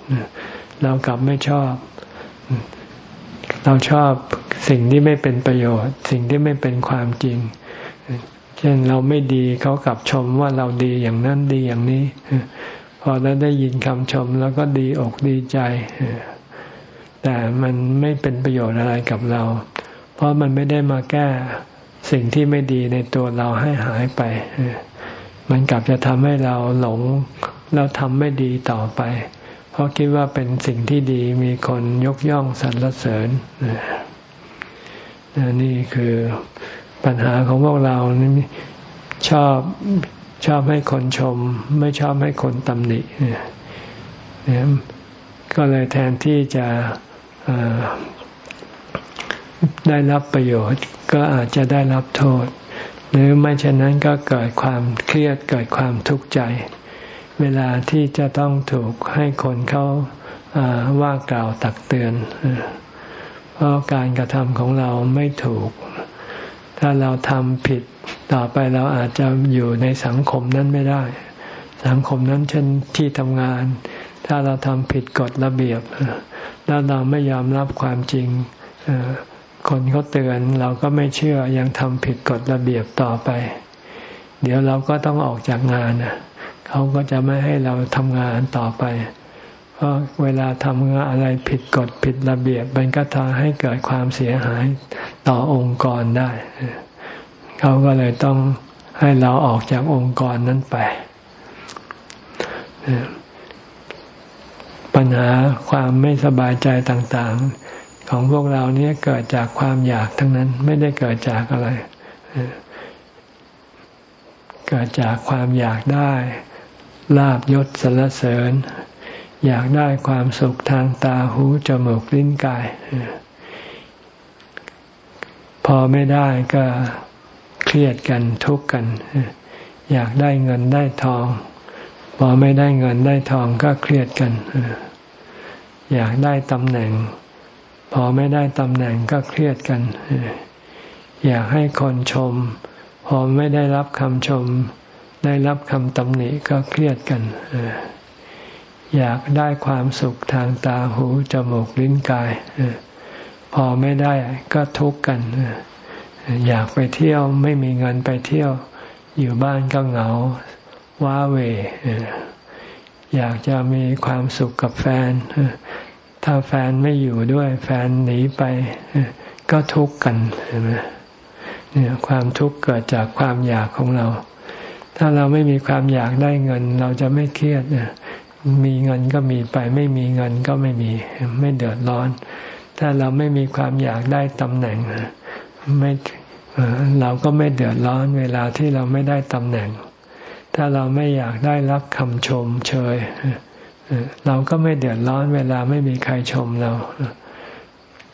เรากลับไม่ชอบ เราชอบสิ่งที่ไม่เป็นประโยชน์ สิ่งที่ไม่เป็นความจริง เช่นเราไม่ดีเขากลับชมว่าเราดีอย่างนั้นดีอย่างนี้ พอเราได้ยินคำชมแล้วก็ดีอกดีใจ แต่มันไม่เป็นประโยชน์อะไรกับเรา เพราะมันไม่ได้มาแก้สิ่งที่ไม่ดีในตัวเราให้หายไป มันกลับจะทำให้เราหลงแล้วทำไม่ดีต่อไป เพราะคิดว่าเป็นสิ่งที่ดีมีคนยกย่องสรรเสริญนี่คือปัญหาของพวกเรานี่ชอบชอบให้คนชม ไม่ชอบให้คนตำหนิเนี่ยก็เลยแทนที่จะได้รับประโยชน์ ก็อาจจะได้รับโทษ หรือไม่เช่นนั้นก็เกิดความเครียดเกิดความทุกข์ใจ เวลาที่จะต้องถูกให้คนเขาว่ากล่าวตักเตือน เพราะการกระทำของเราไม่ถูก ถ้าเราทำผิดต่อไปเราอาจจะอยู่ในสังคมนั้นไม่ได้ สังคมนั้นเช่นที่ทำงาน ถ้าเราทำผิดกฎระเบียบ แล้วเราไม่ยอมรับความจริง คนเขาเตือนเราก็ไม่เชื่อยังทำผิดกฎระเบียบต่อไป เดี๋ยวเราก็ต้องออกจากงานเขาก็จะไม่ให้เราทำงานต่อไป เพราะเวลาทำงานอะไรผิดกฎผิดระเบียบ มันก็ทำให้เกิดความเสียหายต่อองค์กรได้ เขาก็เลยต้องให้เราออกจากองค์กรนั้นไปปัญหาความไม่สบายใจต่างๆ ของพวกเราเนี้ยเกิดจากความอยากทั้งนั้น ไม่ได้เกิดจากอะไร เกิดจากความอยากได้ลาบยศสรรเสริญ อยากได้ความสุขทางตาหูจมูกลิ้นกาย พอไม่ได้ก็เครียดกันทุกข์กัน อยากได้เงินได้ทอง พอไม่ได้เงินได้ทองก็เครียดกัน อยากได้ตำแหน่ง พอไม่ได้ตำแหน่งก็เครียดกัน อยากให้คนชม พอไม่ได้รับคำชม ได้รับคำตำหนิก็เครียดกัน อยากได้ความสุขทางตาหูจมูกลิ้นกาย พอไม่ได้ก็ทุกข์กัน อยากไปเที่ยวไม่มีเงินไปเที่ยว อยู่บ้านก็เหงา ว้าเว อยากจะมีความสุขกับแฟน ถ้าแฟนไม่อยู่ด้วย แฟนหนีไป ก็ทุกข์กันใช่ไหมเนี่ยความทุกข์เกิดจากความอยากของเรา ถ้าเราไม่มีความอยากได้เงิน เราจะไม่เครียดมีเงินก็มีไป ไม่มีเงินก็ไม่มี ไม่เดือดร้อน ถ้าเราไม่มีความอยากได้ตำแหน่งไม่เราก็ไม่เดือดร้อนเวลาที่เราไม่ได้ตำแหน่ง ถ้าเราไม่อยากได้รับคำชมเชย เราก็ไม่เดือดร้อนเวลาไม่มีใครชมเรา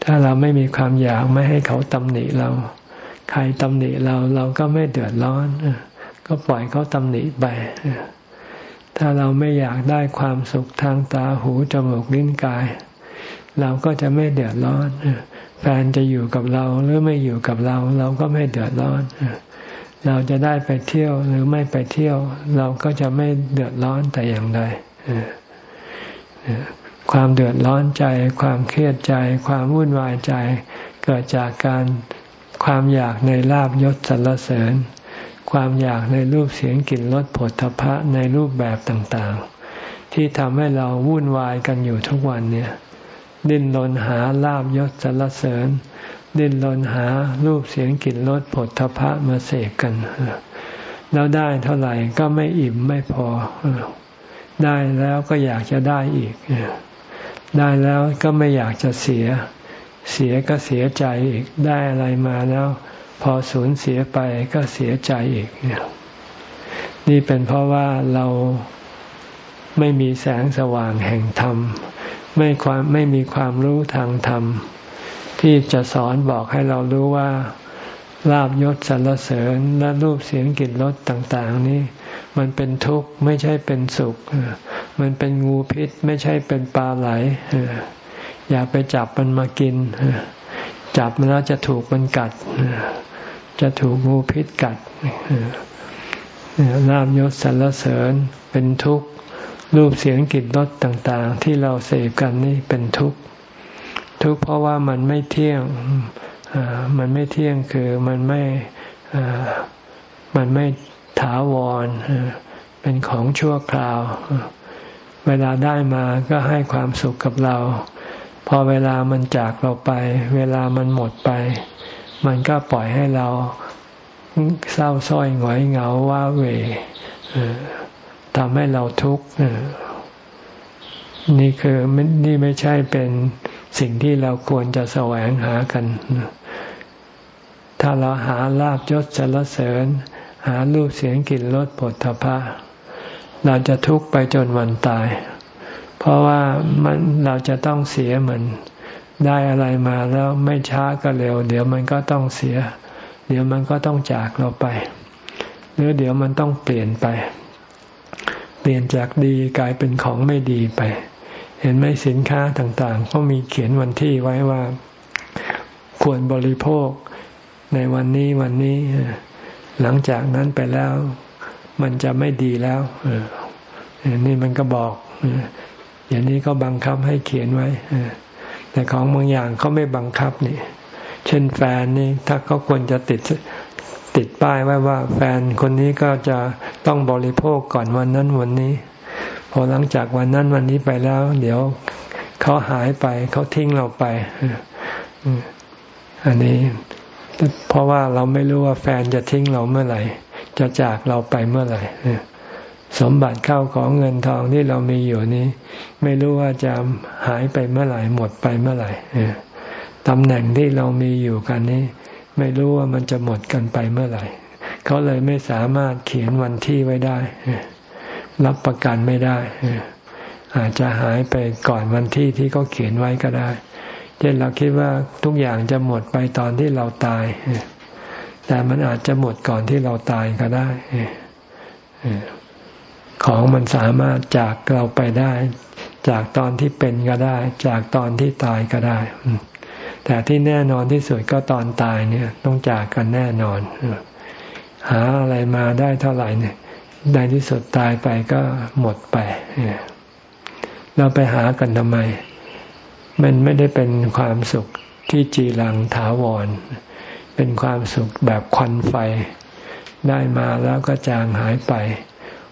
ถ้าเราไม่มีความอยากไม่ให้เขาตำหนิเรา ใครตำหนิเราเราก็ไม่เดือดร้อน ก็ปล่อยเขาตำหนิไป ถ้าเราไม่อยากได้ความสุขทางตาหูจมูกลิ้นกาย เราก็จะไม่เดือดร้อนแฟนจะอยู่กับเราหรือไม่อยู่กับเรา เราก็ไม่เดือดร้อน เราจะได้ไปเที่ยวหรือไม่ไปเที่ยว เราก็จะไม่เดือดร้อนแต่อย่างใด ความเดือดร้อนใจ ความเครียดใจ ความวุ่นวายใจ เกิดจากการความอยากในลาบยศสรรเสริญ ความอยากในรูปเสียงกลิ่นรสผลทพะในรูปแบบต่างๆ ที่ทำให้เราวุ่นวายกันอยู่ทุกวันเนี่ย ดิ้นรนหาลาบยศสรรเสริญ ดิ้นรนหารูปเสียงกลิ่นรสผลทพะมาเสกกัน แล้วได้เท่าไหร่ก็ไม่อิ่มไม่พอ ได้แล้วก็อยากจะได้อีก ได้แล้วก็ไม่อยากจะเสีย เสียก็เสียใจอีก ได้อะไรมาแล้ว พอสูญเสียไปก็เสียใจอีก นี่เป็นเพราะว่าเราไม่มีแสงสว่างแห่งธรรม ไม่ความไม่มีความรู้ทางธรรม ที่จะสอนบอกให้เรารู้ว่า ลาบยศสรรเสริญและรูปเสียงกลิ่นรสต่างๆ นี้ มันเป็นทุกข์ไม่ใช่เป็นสุข มันเป็นงูพิษไม่ใช่เป็นปลาไหล อย่าไปจับมันมากิน จับมันแล้วจะถูกมันกัด จะถูกงูพิษกัดลาบยศสรรเสริญเป็นทุกข์รูปเสียงกลิ่นรสต่างๆ ที่เราเสพกันนี่เป็นทุกข์ทุกข์เพราะว่ามันไม่เที่ยง มันไม่เที่ยงคือมันไม่มันไม่ถาวรเป็นของชั่วคราว เวลาได้มาก็ให้ความสุขกับเรา พอเวลามันจากเราไป เวลามันหมดไป มันก็ปล่อยให้เราเศร้าส้อยหงอยเหงาว่าเวทำให้เราทุกข์นี่คือนี่ไม่ใช่เป็นสิ่งที่เราควรจะแสวงหากัน ถ้าเราหาลาบยศสรรเสริญ หารูปเสียงกลิ่นรสผลทพะเราจะทุกข์ไปจนวันตาย เพราะว่ามันเราจะต้องเสียเหมือนได้อะไรมาแล้วไม่ช้าก็เร็ว เดี๋ยวมันก็ต้องเสีย เดี๋ยวมันก็ต้องจากเราไป หรือเดี๋ยวมันต้องเปลี่ยนไป เปลี่ยนจากดีกลายเป็นของไม่ดีไป เห็นไหมสินค้าต่างๆเขามีเขียนวันที่ไว้ว่า ควรบริโภค ในวันนี้วันนี้ หลังจากนั้นไปแล้ว มันจะไม่ดีแล้วนี่มันก็บอกอย่างนี้ก็บังคับให้เขียนไว้แต่ของบางอย่างเขาไม่บังคับนี่ เช่นแฟนนี่ถ้าเขาควรจะติดติดป้ายไว้ว่า แฟนคนนี้ก็จะต้องบริโภคก่อนวันนั้นวันนี้ พอหลังจากวันนั้นวันนี้ไปแล้ว เดี๋ยวเขาหายไปเขาทิ้งเราไปอันนี้ เพราะว่าเราไม่รู้ว่าแฟนจะทิ้งเราเมื่อไหร่ จะจากเราไปเมื่อไหร่สมบัติเข้าของเงินทองที่เรามีอยู่นี้ ไม่รู้ว่าจะหายไปเมื่อไหร่หมดไปเมื่อไหร่ตำแหน่งที่เรามีอยู่กันนี้ ไม่รู้ว่ามันจะหมดกันไปเมื่อไหร่ เขาเลยไม่สามารถเขียนวันที่ไว้ได้ รับประกันไม่ได้อาจจะหายไปก่อนวันที่ที่เขาเขียนไว้ก็ได้ เช่นเราคิดว่าทุกอย่างจะหมดไปตอนที่เราตาย แต่มันอาจจะหมดก่อนที่เราตายก็ได้ ของมันสามารถจากเราไปได้ จากตอนที่เป็นก็ได้ จากตอนที่ตายก็ได้ แต่ที่แน่นอนที่สุดก็ตอนตายเนี่ย ต้องจากกันแน่นอน หาอะไรมาได้เท่าไหร่เนี่ยในที่สุดตายไปก็หมดไป เราไปหากันทำไม มันไม่ได้เป็นความสุขที่จีรังถาวร เป็นความสุขแบบควันไฟ ได้มาแล้วก็จางหายไป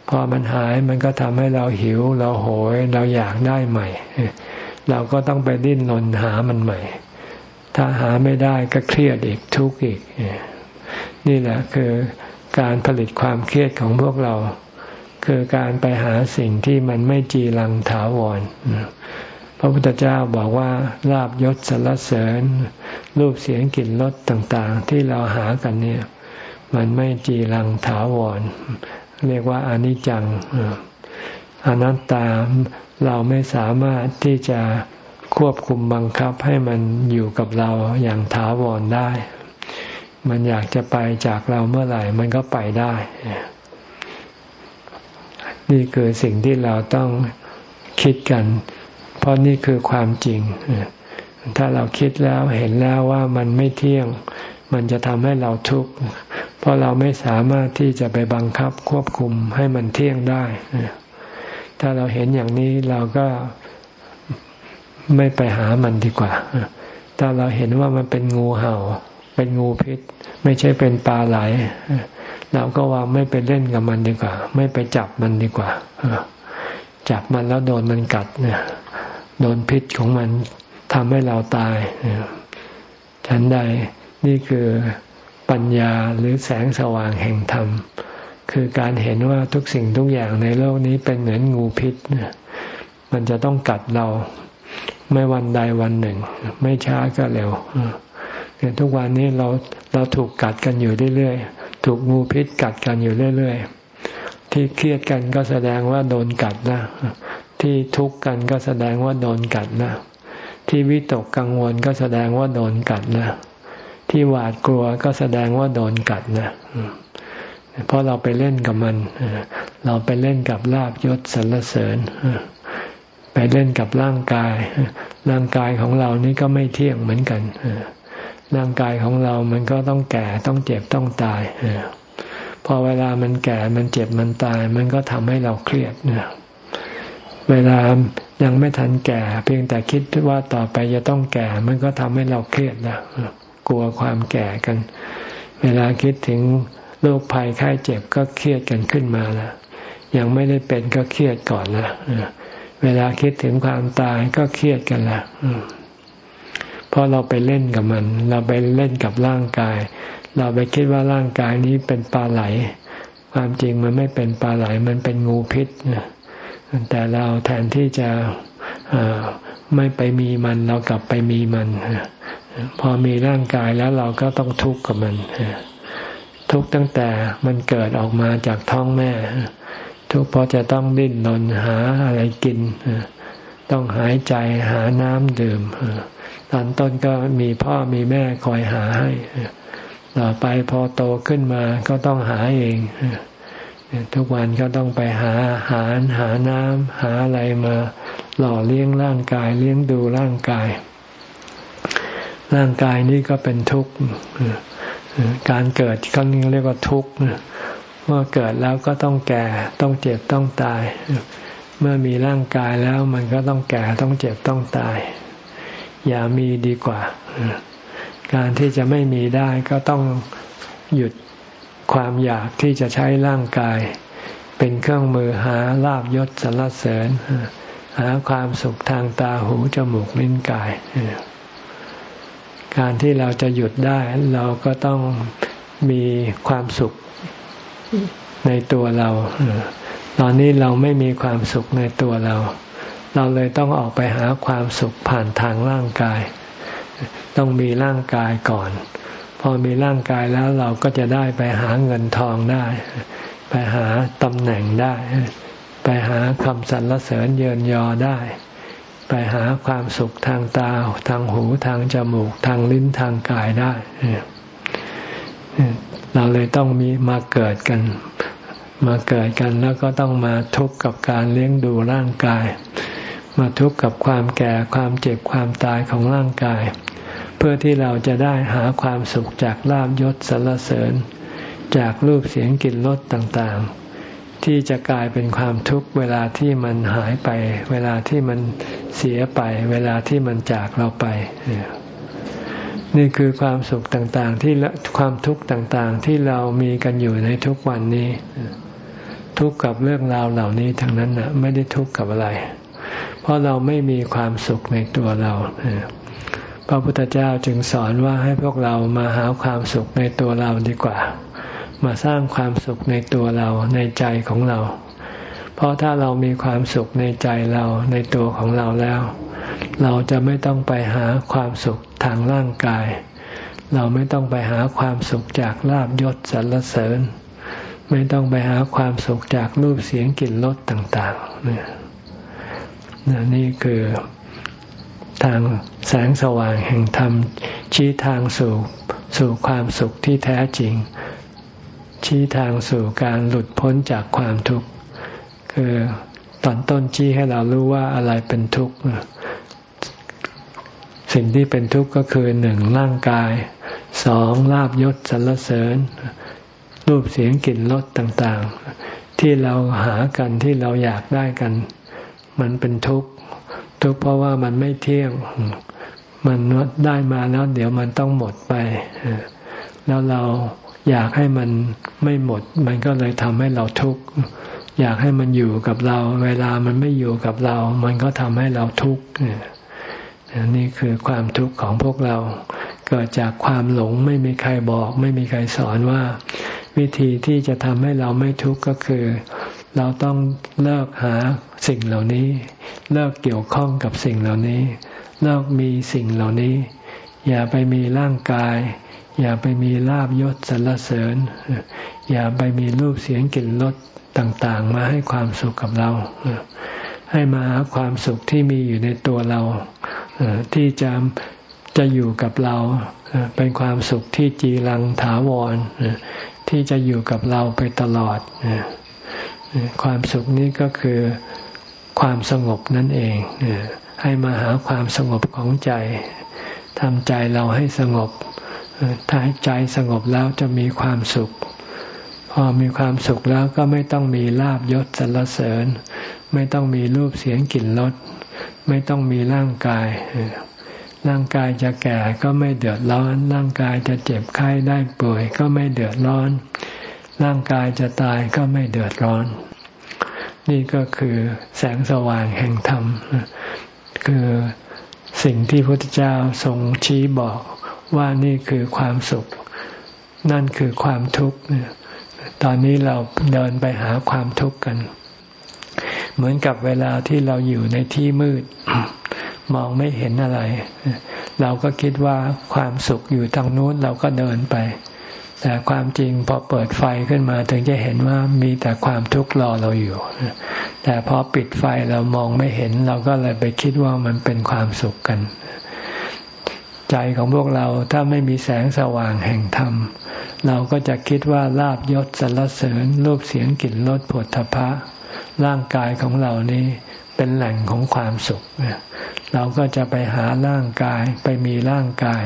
พอมันหายมันก็ทำให้เราหิว เราโหย เราอยากได้ใหม่ เราก็ต้องไปดิ้นรนหามันใหม่ ถ้าหาไม่ได้ก็เครียดอีกทุกข์อีก นี่แหละคือการผลิตความเครียดของพวกเรา คือการไปหาสิ่งที่มันไม่จีรังถาวร พระพุทธเจ้าบอกว่าลาบยศสรรเสริญ รูปเสียงกลิ่นรสต่างๆ ที่เราหากันเนี่ย มันไม่จีรังถาวร เรียกว่าอนิจจังอนัตตาเราไม่สามารถที่จะควบคุมบังคับให้มันอยู่กับเราอย่างถาวรได้ มันอยากจะไปจากเราเมื่อไหร่ มันก็ไปได้ นี่คือสิ่งที่เราต้องคิดกัน เพราะนี่คือความจริง ถ้าเราคิดแล้วเห็นแล้วว่ามันไม่เที่ยง มันจะทำให้เราทุกข์ เพราะเราไม่สามารถที่จะไปบังคับควบคุมให้มันเที่ยงได้ ถ้าเราเห็นอย่างนี้เราก็ไม่ไปหามันดีกว่า ถ้าเราเห็นว่ามันเป็นงูเห่า เป็นงูพิษ ไม่ใช่เป็นปลาไหล เราก็วางไม่ไปเล่นกับมันดีกว่า ไม่ไปจับมันดีกว่าจับมันแล้วโดนมันกัดเนี่ย โดนพิษของมันทำให้เราตายฉันใดนี่คือปัญญาหรือแสงสว่างแห่งธรรม คือการเห็นว่าทุกสิ่งทุกอย่างในโลกนี้เป็นเหมือนงูพิษมันจะต้องกัดเราไม่วันใดวันหนึ่ง ไม่ช้าก็เร็วเนี่ยทุกวันนี้เราเราถูกกัดกันอยู่เรื่อยๆ ถูกงูพิษกัดกันอยู่เรื่อยๆ ที่เครียดกันก็แสดงว่าโดนกัดนะ ที่ทุกข์กันก็แสดงว่าโดนกัดนะ ที่วิตกกังวลก็แสดงว่าโดนกัดนะ ที่หวาดกลัวก็แสดงว่าโดนกัดนะเพราะเราไปเล่นกับมัน เราไปเล่นกับลาบยศสรรเสริญ ไปเล่นกับร่างกาย ร่างกายของเรานี่ก็ไม่เที่ยงเหมือนกันร่างกายของเรามันก็ต้องแก่ต้องเจ็บต้องตายพอเวลามันแก่มันเจ็บมันตาย มันก็ทำให้เราเครียดเเวลายังไม่ทันแก่ เพียงแต่คิดว่าต่อไปจะต้องแก่ มันก็ทำให้เราเครียดแล้วกลัวความแก่กัน เวลาคิดถึงโรคภัยไข้เจ็บก็เครียดกันขึ้นมาแล้วยังไม่ได้เป็นก็เครียดก่อนล้วเวลาคิดถึงความตายก็เครียดกันละเพราะเราไปเล่นกับมัน เราไปเล่นกับร่างกาย เราไปคิดว่าร่างกายนี้เป็นปลาไหล ความจริงมันไม่เป็นปลาไหล มันเป็นงูพิษ แต่เราแทนที่จะไม่ไปมีมันเรากลับไปมีมัน พอมีร่างกายแล้วเราก็ต้องทุกข์กับมัน ทุกข์ตั้งแต่มันเกิดออกมาจากท้องแม่ ทุกข์เพราะจะต้องดิ้นรนหาอะไรกิน ต้องหายใจหาน้ำดื่มตอนต้นก็มีพ่อมีแม่คอยหาให้ ต่อไปพอโตขึ้นมาก็ต้องหาเอง ทุกวันก็ต้องไปหาอาหารหาน้ำหาอะไรมาหล่อเลี้ยงร่างกายเลี้ยงดูร่างกาย ร่างกายนี้ก็เป็นทุกข์การเกิดเขาเรียกว่าทุกข์เมื่อเกิดแล้วก็ต้องแก่ต้องเจ็บต้องตาย เมื่อมีร่างกายแล้วมันก็ต้องแก่ต้องเจ็บต้องตาย อย่ามีดีกว่า การที่จะไม่มีได้ก็ต้องหยุด ความอยากที่จะใช้ร่างกาย เป็นเครื่องมือหาลาบยศสรรเสริญ หาความสุขทางตาหูจมูกลิ้นกาย การที่เราจะหยุดได้ เราก็ต้องมีความสุขในตัวเรา ตอนนี้เราไม่มีความสุขในตัวเรา เราเลยต้องออกไปหาความสุขผ่านทางร่างกาย ต้องมีร่างกายก่อน พอมีร่างกายแล้วเราก็จะได้ไปหาเงินทองได้ ไปหาตำแหน่งได้ ไปหาคำสรรเสริญเยินยอได้ ไปหาความสุขทางตา ทางหูทางจมูก ทางลิ้นทางกายได้เราเลยต้องมีมาเกิดกัน มาเกิดกันแล้วก็ต้องมาทุกข์กับการเลี้ยงดูร่างกาย มาทุกข์กับความแก่ความเจ็บความตายของร่างกาย เพื่อที่เราจะได้หาความสุขจากลาบยศสรรเสริญ จากรูปเสียงกลิ่นรสต่างๆ ที่จะกลายเป็นความทุกข์เวลาที่มันหายไป เวลาที่มันเสียไป เวลาที่มันจากเราไป นี่คือความสุขต่างๆ ที่ความทุกข์ต่างๆ ที่เรามีกันอยู่ในทุกวันนี้ทุกข์กับเรื่องราวเหล่านี้ทั้งนั้นนะไม่ได้ทุกข์กับอะไร เพราะเราไม่มีความสุขในตัวเรา พระพุทธเจ้าจึงสอนว่าให้พวกเรามาหาความสุขในตัวเราดีกว่า มาสร้างความสุขในตัวเราในใจของเรา เพราะถ้าเรามีความสุขในใจเราในตัวของเราแล้ว เราจะไม่ต้องไปหาความสุขทางร่างกาย เราไม่ต้องไปหาความสุขจากลาบยศสรรเสริญ ไม่ต้องไปหาความสุขจากรูปเสียงกลิ่นรสต่างๆนี่นี่คือ ทางแสงสว่างแห่งธรรม ชี้ทางสู่สู่ความสุขที่แท้จริง ชี้ทางสู่การหลุดพ้นจากความทุกข์ คือตอนต้นชี้ให้เรารู้ว่าอะไรเป็นทุกข์สิ่งที่เป็นทุกข์ก็คือหนึ่งร่างกายสองลาบยศสรรเสริญ รูปเสียงกลิ่นรสต่างๆ ที่เราหากันที่เราอยากได้กัน มันเป็นทุกข์ ทุกข์เพราะว่ามันไม่เที่ยง มันได้มาแล้ว เดี๋ยวมันต้องหมดไป แล้วเราอยากให้มันไม่หมด มันก็เลยทำให้เราทุกข์ อยากให้มันอยู่กับเรา เวลามันไม่อยู่กับเรา มันก็ทำให้เราทุกข์นี่คือความทุกข์ของพวกเรา เกิดจากความหลงไม่มีใครบอก ไม่มีใครสอนว่า วิธีที่จะทำให้เราไม่ทุกข์ก็คือ เราต้องเลิกหาสิ่งเหล่านี้ เลิกเกี่ยวข้องกับสิ่งเหล่านี้ เลิกมีสิ่งเหล่านี้ อย่าไปมีร่างกาย อย่าไปมีลาบยศสรรเสริญ อย่าไปมีรูปเสียงกลิ่นรสต่างๆ มาให้ความสุขกับเรา ให้มาหาความสุขที่มีอยู่ในตัวเราที่จะจะอยู่กับเราเป็นความสุขที่จีรังถาวรที่จะอยู่กับเราไปตลอด ความสุขนี้ก็คือความสงบนั่นเองให้มาหาความสงบของใจทำใจเราให้สงบ ถ้าใจสงบแล้วจะมีความสุข พอมีความสุขแล้วก็ไม่ต้องมีลาบยศสรรเสริญ ไม่ต้องมีรูปเสียงกลิ่นรสไม่ต้องมีร่างกาย ร่างกายจะแก่ก็ไม่เดือดร้อน ร่างกายจะเจ็บไข้ได้ป่วยก็ไม่เดือดร้อน ร่างกายจะตายก็ไม่เดือดร้อน นี่ก็คือแสงสว่างแห่งธรรม คือสิ่งที่พระพุทธเจ้าทรงชี้บอกว่านี่คือความสุข นั่นคือความทุกข์ตอนนี้เราเดินไปหาความทุกข์กัน เหมือนกับเวลาที่เราอยู่ในที่มืด มองไม่เห็นอะไร เราก็คิดว่าความสุขอยู่ทางนู้นเราก็เดินไป แต่ความจริงพอเปิดไฟขึ้นมาถึงจะเห็นว่ามีแต่ความทุกข์รอเราอยู่ แต่พอปิดไฟเรามองไม่เห็น เราก็เลยไปคิดว่ามันเป็นความสุขกัน ใจของพวกเราถ้าไม่มีแสงสว่างแห่งธรรม เราก็จะคิดว่าลาบยศสรรเสริญรูปเสียงกลิ่นรสผลทพะ ร่างกายของเรานี้เป็นแหล่งของความสุข เราก็จะไปหาร่างกายไปมีร่างกาย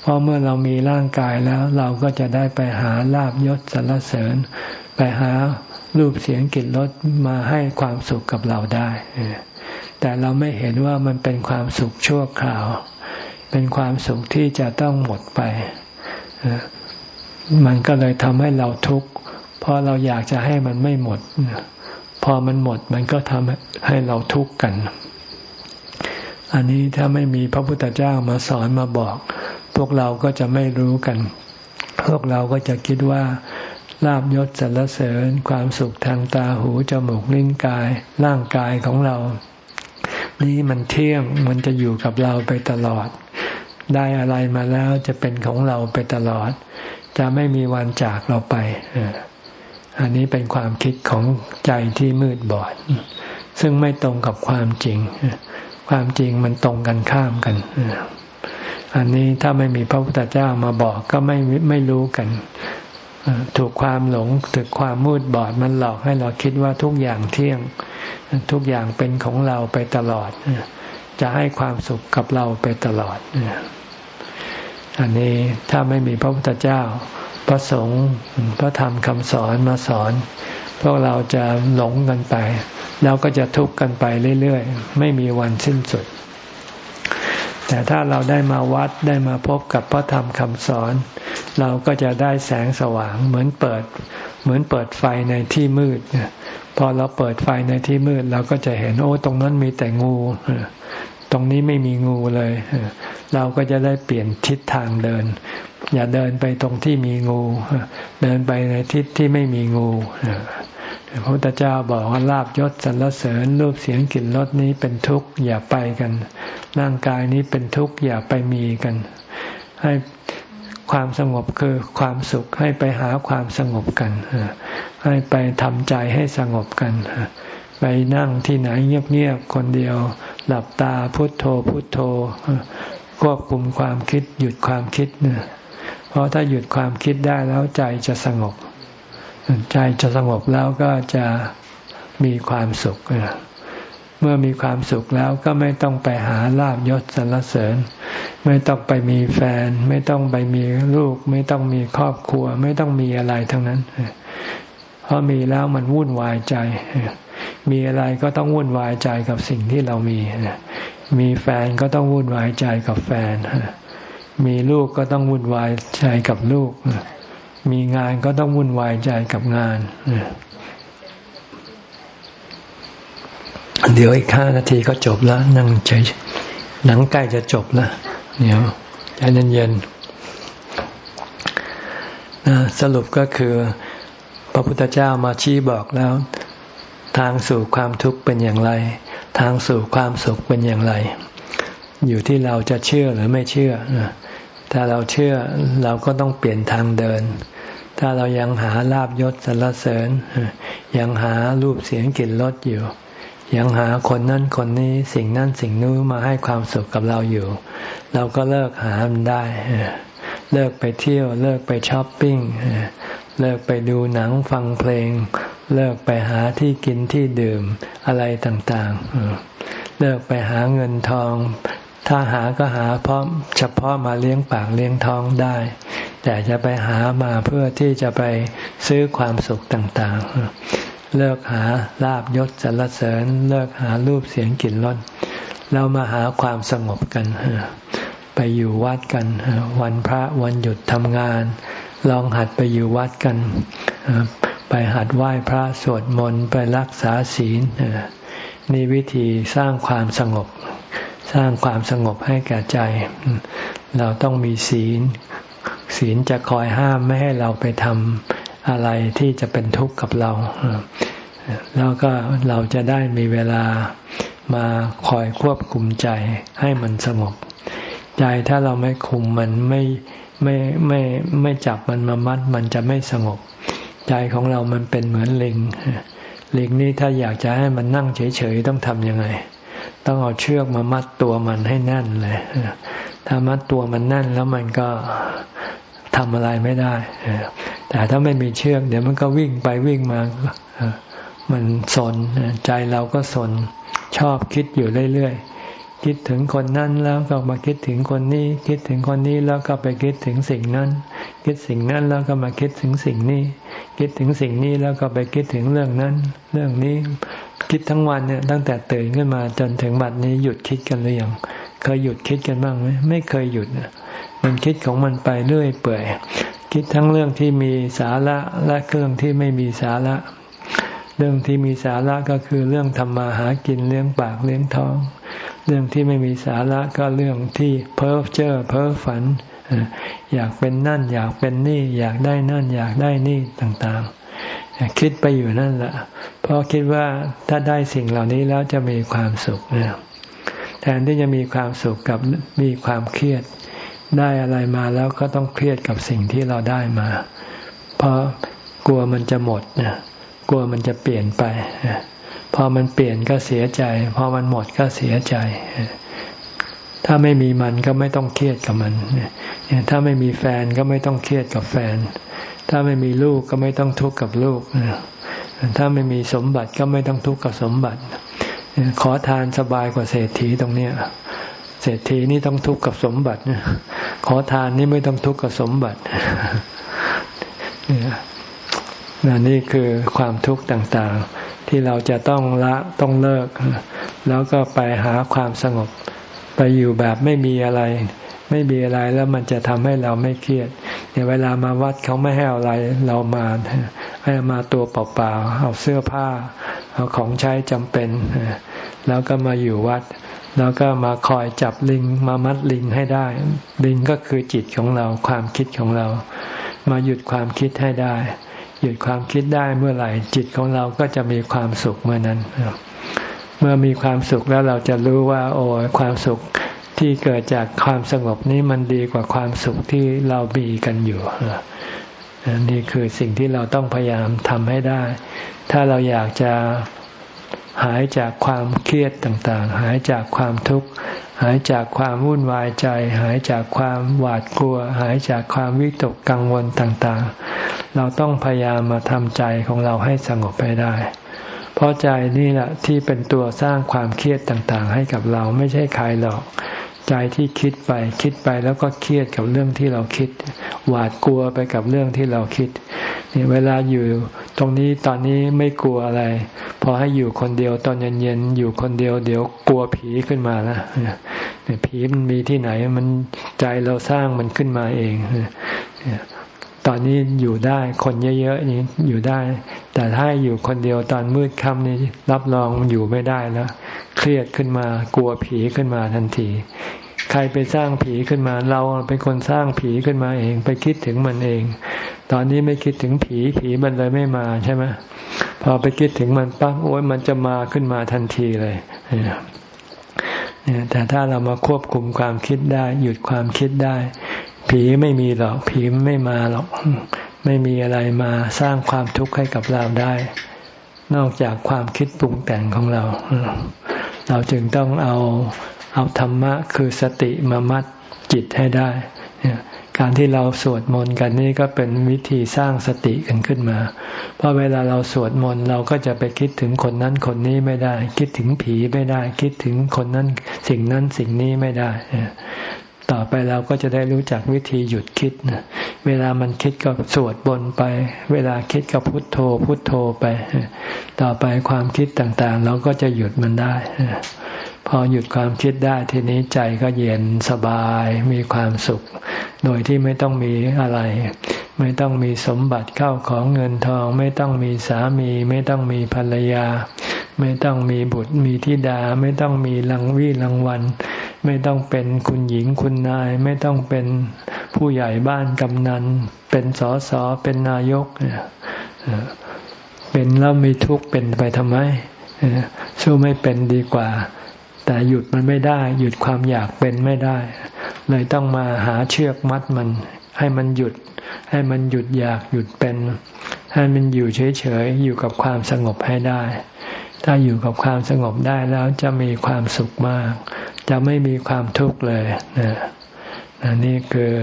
เพราะเมื่อเรามีร่างกายแล้ว เราก็จะได้ไปหาลาบยศสรรเสริญ ไปหารูปเสียงกลิ่นรสมาให้ความสุขกับเราได้ แต่เราไม่เห็นว่ามันเป็นความสุขชั่วคราว เป็นความสุขที่จะต้องหมดไป มันก็เลยทำให้เราทุกข์ เพราะเราอยากจะให้มันไม่หมด พอมันหมดมันก็ทำให้เราทุกข์กัน อันนี้ถ้าไม่มีพระพุทธเจ้ามาสอนมาบอก พวกเราก็จะไม่รู้กัน พวกเราก็จะคิดว่าลาบยศสรรเสริญความสุขทางตาหูจมูกลิ้นกายร่างกายของเรา นี่มันเที่ยงมันจะอยู่กับเราไปตลอด ได้อะไรมาแล้วจะเป็นของเราไปตลอด จะไม่มีวันจากเราไป อันนี้เป็นความคิดของใจที่มืดบอด ซึ่งไม่ตรงกับความจริง ความจริงมันตรงกันข้ามกัน อันนี้ถ้าไม่มีพระพุทธเจ้ามาบอกก็ไม่ไม่รู้กันถูกความหลงถูกความมืดบอดมันหลอกให้เราคิดว่าทุกอย่างเที่ยง ทุกอย่างเป็นของเราไปตลอด จะให้ความสุขกับเราไปตลอด อันนี้ถ้าไม่มีพระพุทธเจ้า พระสงฆ์พระธรรมคำสอนมาสอน พวกเราจะหลงกันไปเราก็จะทุกข์กันไปเรื่อยๆ ไม่มีวันสิ้นสุด แต่ถ้าเราได้มาวัดได้มาพบกับพระธรรมคำสอน เราก็จะได้แสงสว่างเหมือนเปิด เหมือนเปิดไฟในที่มืดพอเราเปิดไฟในที่มืด เราก็จะเห็นโอ้ตรงนั้นมีแต่งูตรงนี้ไม่มีงูเลย เราก็จะได้เปลี่ยนทิศทางเดิน อย่าเดินไปตรงที่มีงู เดินไปในทิศที่ไม่มีงู พระพุทธเจ้าบอกว่าลาบยศสรรเสริญรูปเสียงกลิ่นรสนี้เป็นทุกข์อย่าไปกัน ร่างกายนี้เป็นทุกข์อย่าไปมีกัน ให้ความสงบคือความสุขให้ไปหาความสงบกัน ให้ไปทำใจให้สงบกัน ไปนั่งที่ไหนเงียบๆคนเดียว หลับตาพุทโธพุทโธ ควบคุมความคิดหยุดความคิดเนี่ยเพราะถ้าหยุดความคิดได้แล้วใจจะสงบ ใจจะสงบแล้วก็จะมีความสุข เมื่อมีความสุขแล้วก็ไม่ต้องไปหาลาบยศสรรเสริญ ไม่ต้องไปมีแฟน ไม่ต้องไปมีลูก ไม่ต้องมีครอบครัว ไม่ต้องมีอะไรทั้งนั้น เพราะมีแล้วมันวุ่นวายใจ มีอะไรก็ต้องวุ่นวายใจกับสิ่งที่เรามี มีแฟนก็ต้องวุ่นวายใจกับแฟน มีลูกก็ต้องวุ่นวายใจกับลูก มีงานก็ต้องวุ่นวายใจกับงาน เดี๋ยวอีกห้านาทีก็จบแล้ว นั่งเฉยหนังใกล้จะจบแล้ว เดี๋ยวใจเย็นๆสรุปก็คือ พระพุทธเจ้ามาชี้บอกแล้ว ทางสู่ความทุกข์เป็นอย่างไร ทางสู่ความสุขเป็นอย่างไร อยู่ที่เราจะเชื่อหรือไม่เชื่อถ้าเราเชื่อเราก็ต้องเปลี่ยนทางเดิน ถ้าเรายังหาลาบยศสรรเสริญ ยังหารูปเสียงกลิ่นรสอยู่ ยังหาคนนั้นคนนี้สิ่งนั้นสิ่งนู้นมาให้ความสุขกับเราอยู่ เราก็เลิกหามันได้ เลิกไปเที่ยว เลิกไปช้อปปิ้งเลิกไปดูหนังฟังเพลง เลิกไปหาที่กินที่ดื่มอะไรต่างๆเลิกไปหาเงินทอง ถ้าหาก็หาเพราะเฉพาะมาเลี้ยงปากเลี้ยงท้องได้ แต่จะไปหามาเพื่อที่จะไปซื้อความสุขต่างๆ เลิกหาลาบยศสรรเสริญ เลิกหารูปเสียงกลิ่นรสเรามาหาความสงบกัน ไปอยู่วัดกัน วันพระวันหยุดทำงาน ลองหัดไปอยู่วัดกัน ไปหัดไหว้พระสวดมนต์ไปรักษาศีลนี่วิธีสร้างความสงบ สร้างความสงบให้แก่ใจ เราต้องมีศีล ศีลจะคอยห้ามไม่ให้เราไปทำอะไรที่จะเป็นทุกข์กับเรา แล้วก็เราจะได้มีเวลามาคอยควบคุมใจให้มันสงบ ใจถ้าเราไม่คุมมันไม่ไม่ไม่ไม่จับมันมามัดมันจะไม่สงบ ใจของเรามันเป็นเหมือนลิงลิงนี่ถ้าอยากจะให้มันนั่งเฉยๆต้องทำยังไง ต้องเอาเชือกมามัดตัวมันให้แน่นเลย ถ้ามัดตัวมันแน่นแล้วมันก็ทำอะไรไม่ได้ แต่ถ้าไม่มีเชือก เดี๋ยวมันก็วิ่งไปวิ่งมา มันสน ใจเราก็สน ชอบคิดอยู่เรื่อยๆ คิดถึงคนนั้นแล้วก็มาคิดถึงคนนี้ คิดถึงคนนี้แล้วก็ไปคิดถึงสิ่งนั้น คิดสิ่งนั้นแล้วก็มาคิดถึงสิ่งนี้ คิดถึงสิ่งนี้แล้วก็ไปคิดถึงเรื่องนั้น เรื่องนี้ คิดทั้งวันเนี่ยตั้งแต่ตื่นขึ้นมาจนถึงบัดนี้หยุดคิดกันหรือยังเคยหยุดคิดกันบ้างไหมไม่เคยหยุดมันคิดของมันไปเรื่อยเปื่อย คิดทั้งเรื่องที่มีสาระและเรื่องที่ไม่มีสาระ เรื่องที่มีสาระก็คือเรื่องทำมาหากินเลี้ยงปากเลี้ยงท้อง เรื่องที่ไม่มีสาระก็เรื่องที่เพ้อเจ้อเพ้อฝัน อยากเป็นนั่น อยากเป็นนี่ อยากได้นั่น อยากได้นี่ต่างๆ คิดไปอยู่นั่นแหละ ราะคิดว่าถ้าได้สิ่งเหล่านี้แล้วจะมีความสุขนี่ยแทนที่จะมีความสุขกับมีความเครียด ได้อะไรมาแล้วก็ต้องเครียดกับสิ่งที่เราได้มา เพราะกลัวมันจะหมดนี่ยกลัวมันจะเปลี่ยนไปพอมันเปลี่ยนก็เสียใจ พอมันหมดก็เสียใจ ถ้าไม่มีมันก็ไม่ต้องเครียดกับมัน ถ้าไม่มีแฟนก็ไม่ต้องเครียดกับแฟน ถ้าไม่มีลูกก็ไม่ต้องทุกข์กับลูก ถ้าไม่มีสมบัติก็ไม่ต้องทุกข์กับสมบัติ ขอทานสบายกว่าเศรษฐีตรงเนี้ยเศรษฐีนี่ต้องทุกข์กับสมบัติขอทานนี่ไม่ต้องทุกข์กับสมบัตินี่นี่คือความทุกข์ต่างๆ ที่เราจะต้องละต้องเลิก แล้วก็ไปหาความสงบ ไปอยู่แบบไม่มีอะไร ไม่มีอะไรแล้วมันจะทำให้เราไม่เครียดเนี่ยเวลามาวัดเขาไม่ให้อะไรเรามา ให้มาตัวเปล่าๆเอาเสื้อผ้า เอาของใช้จำเป็น แล้วก็มาอยู่วัด แล้วก็มาคอยจับลิงมามัดลิงให้ได้ ลิงก็คือจิตของเราความคิดของเรา มาหยุดความคิดให้ได้ หยุดความคิดได้เมื่อไหร่ จิตของเราก็จะมีความสุขเมื่อนั้น เมื่อมีความสุขแล้วเราจะรู้ว่า โอ้ความสุขที่เกิดจากความสงบนี้มันดีกว่าความสุขที่เรามีกันอยู่ นี่คือสิ่งที่เราต้องพยายามทำให้ได้ ถ้าเราอยากจะหายจากความเครียดต่างๆ หายจากความทุกข์ หายจากความวุ่นวายใจ หายจากความหวาดกลัว หายจากความวิตกกังวลต่างๆ เราต้องพยายามมาทำใจของเราให้สงบไปได้ เพราะใจนี่แหละที่เป็นตัวสร้างความเครียดต่างๆ ให้กับเราไม่ใช่ใครหรอก ใจที่คิดไปคิดไปแล้วก็เครียดกับเรื่องที่เราคิด หวาดกลัวไปกับเรื่องที่เราคิดเนี่ยเวลาอยู่ตรงนี้ตอนนี้ไม่กลัวอะไร พอให้อยู่คนเดียวตอนเย็นๆอยู่คนเดียวเดี๋ยวกลัวผีขึ้นมาล้วเนี่ยผีมันมีที่ไหนมันใจเราสร้างมันขึ้นมาเองตอนนี้อยู่ได้คนเยอะๆนี่อยู่ได้ แต่ถ้าอยู่คนเดียวตอนมืดค่ำนี่รับรองอยู่ไม่ได้แล้วเครียดขึ้นมากลัวผีขึ้นมาทันที ใครไปสร้างผีขึ้นมา เราเป็นคนสร้างผีขึ้นมาเอง ไปคิดถึงมันเอง ตอนนี้ไม่คิดถึงผีผีมันเลยไม่มาใช่ไหมพอไปคิดถึงมันปั๊บโอ้ยมันจะมาขึ้นมาทันทีเลยเนี่ยแต่ถ้าเรามาควบคุมความคิดได้ หยุดความคิดได้ ผีไม่มีหรอก ผีไม่มาหรอก ไม่มีอะไรมาสร้างความทุกข์ให้กับเราได้ นอกจากความคิดปรุงแต่งของเรา เราจึงต้องเอาเอาธรรมะคือสติมามัดจิตให้ได้ การที่เราสวดมนต์กันนี่ก็เป็นวิธีสร้างสติกันขึ้นมา เพราะเวลาเราสวดมนต์เราก็จะไปคิดถึงคนนั้นคนนี้ไม่ได้ คิดถึงผีไม่ได้ คิดถึงคนนั้นสิ่งนั้นสิ่งนี้ไม่ได้ ต่อไปเราก็จะได้รู้จักวิธีหยุดคิด เวลามันคิดก็สวดบนไป เวลาคิดก็พุทโธ พุทโธไป ต่อไปความคิดต่างๆ เราก็จะหยุดมันได้ พอหยุดความคิดได้ทีนี้ใจก็เย็นสบายมีความสุข โดยที่ไม่ต้องมีอะไร ไม่ต้องมีสมบัติเข้าของเงินทอง ไม่ต้องมีสามี ไม่ต้องมีภรรยา ไม่ต้องมีบุตรมีธิดา ไม่ต้องมีรังวี่รางวัล ไม่ต้องเป็นคุณหญิงคุณนาย ไม่ต้องเป็นผู้ใหญ่บ้านกำนัน เป็นสอสอเป็นนายกเป็นแล้วมีทุกข์เป็นไปทำไมสู้ไม่เป็นดีกว่า แต่หยุดมันไม่ได้ หยุดความอยากเป็นไม่ได้ เลยต้องมาหาเชือกมัดมัน ให้มันหยุด ให้มันหยุดอยากหยุดเป็น ให้มันอยู่เฉยๆอยู่กับความสงบให้ได้ถ้าอยู่กับความสงบได้แล้วจะมีความสุขมาก จะไม่มีความทุกข์เลยนะนี่คือ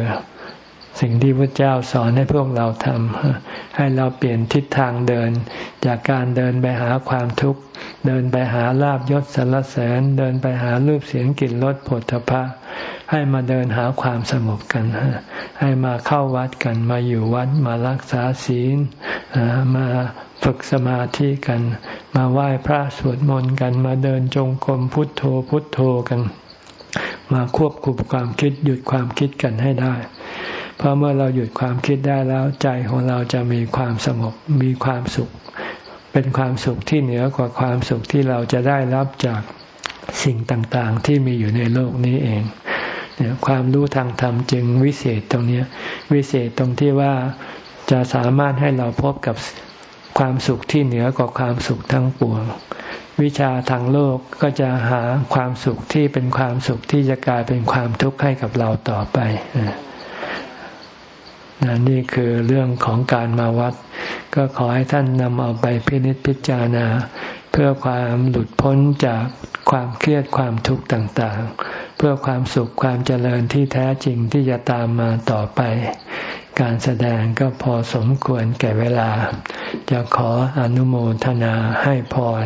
สิ่งที่พระเจ้าสอนให้พวกเราทำให้เราเปลี่ยนทิศทางเดิน จากการเดินไปหาความทุกข์ เดินไปหาลาบยศสรรเสริญ เดินไปหารูปเสียงกลิ่นรสผลทพะ ให้มาเดินหาความสงบกัน ให้มาเข้าวัดกันมาอยู่วัดมารักษาศีลมา ฝึกสมาธิกัน มาไหว้พระสวดมนต์กัน มาเดินจงกรมพุทโธพุทโธกัน มาควบคุมความคิดหยุดความคิดกันให้ได้ เพราะเมื่อเราหยุดความคิดได้แล้วใจของเราจะมีความสงบมีความสุข เป็นความสุขที่เหนือกว่าความสุขที่เราจะได้รับจากสิ่งต่างๆ ที่มีอยู่ในโลกนี้เองเนี่ยความรู้ทางธรรมจึงวิเศษตรงนี้วิเศษตรงที่ว่าจะสามารถให้เราพบกับ ความสุขที่เหนือกว่าความสุขทั้งปวง วิชาทางโลกก็จะหาความสุขที่เป็นความสุขที่จะกลายเป็นความทุกข์ให้กับเราต่อไปนี่คือเรื่องของการมาวัด ก็ขอให้ท่านนำเอาไปพินิจพิจารณา เพื่อความหลุดพ้นจากความเครียดความทุกข์ต่างๆ เพื่อความสุขความเจริญที่แท้จริงที่จะตามมาต่อไป การแสดงก็พอสมควรแก่เวลา จะขออนุโมทนาให้พร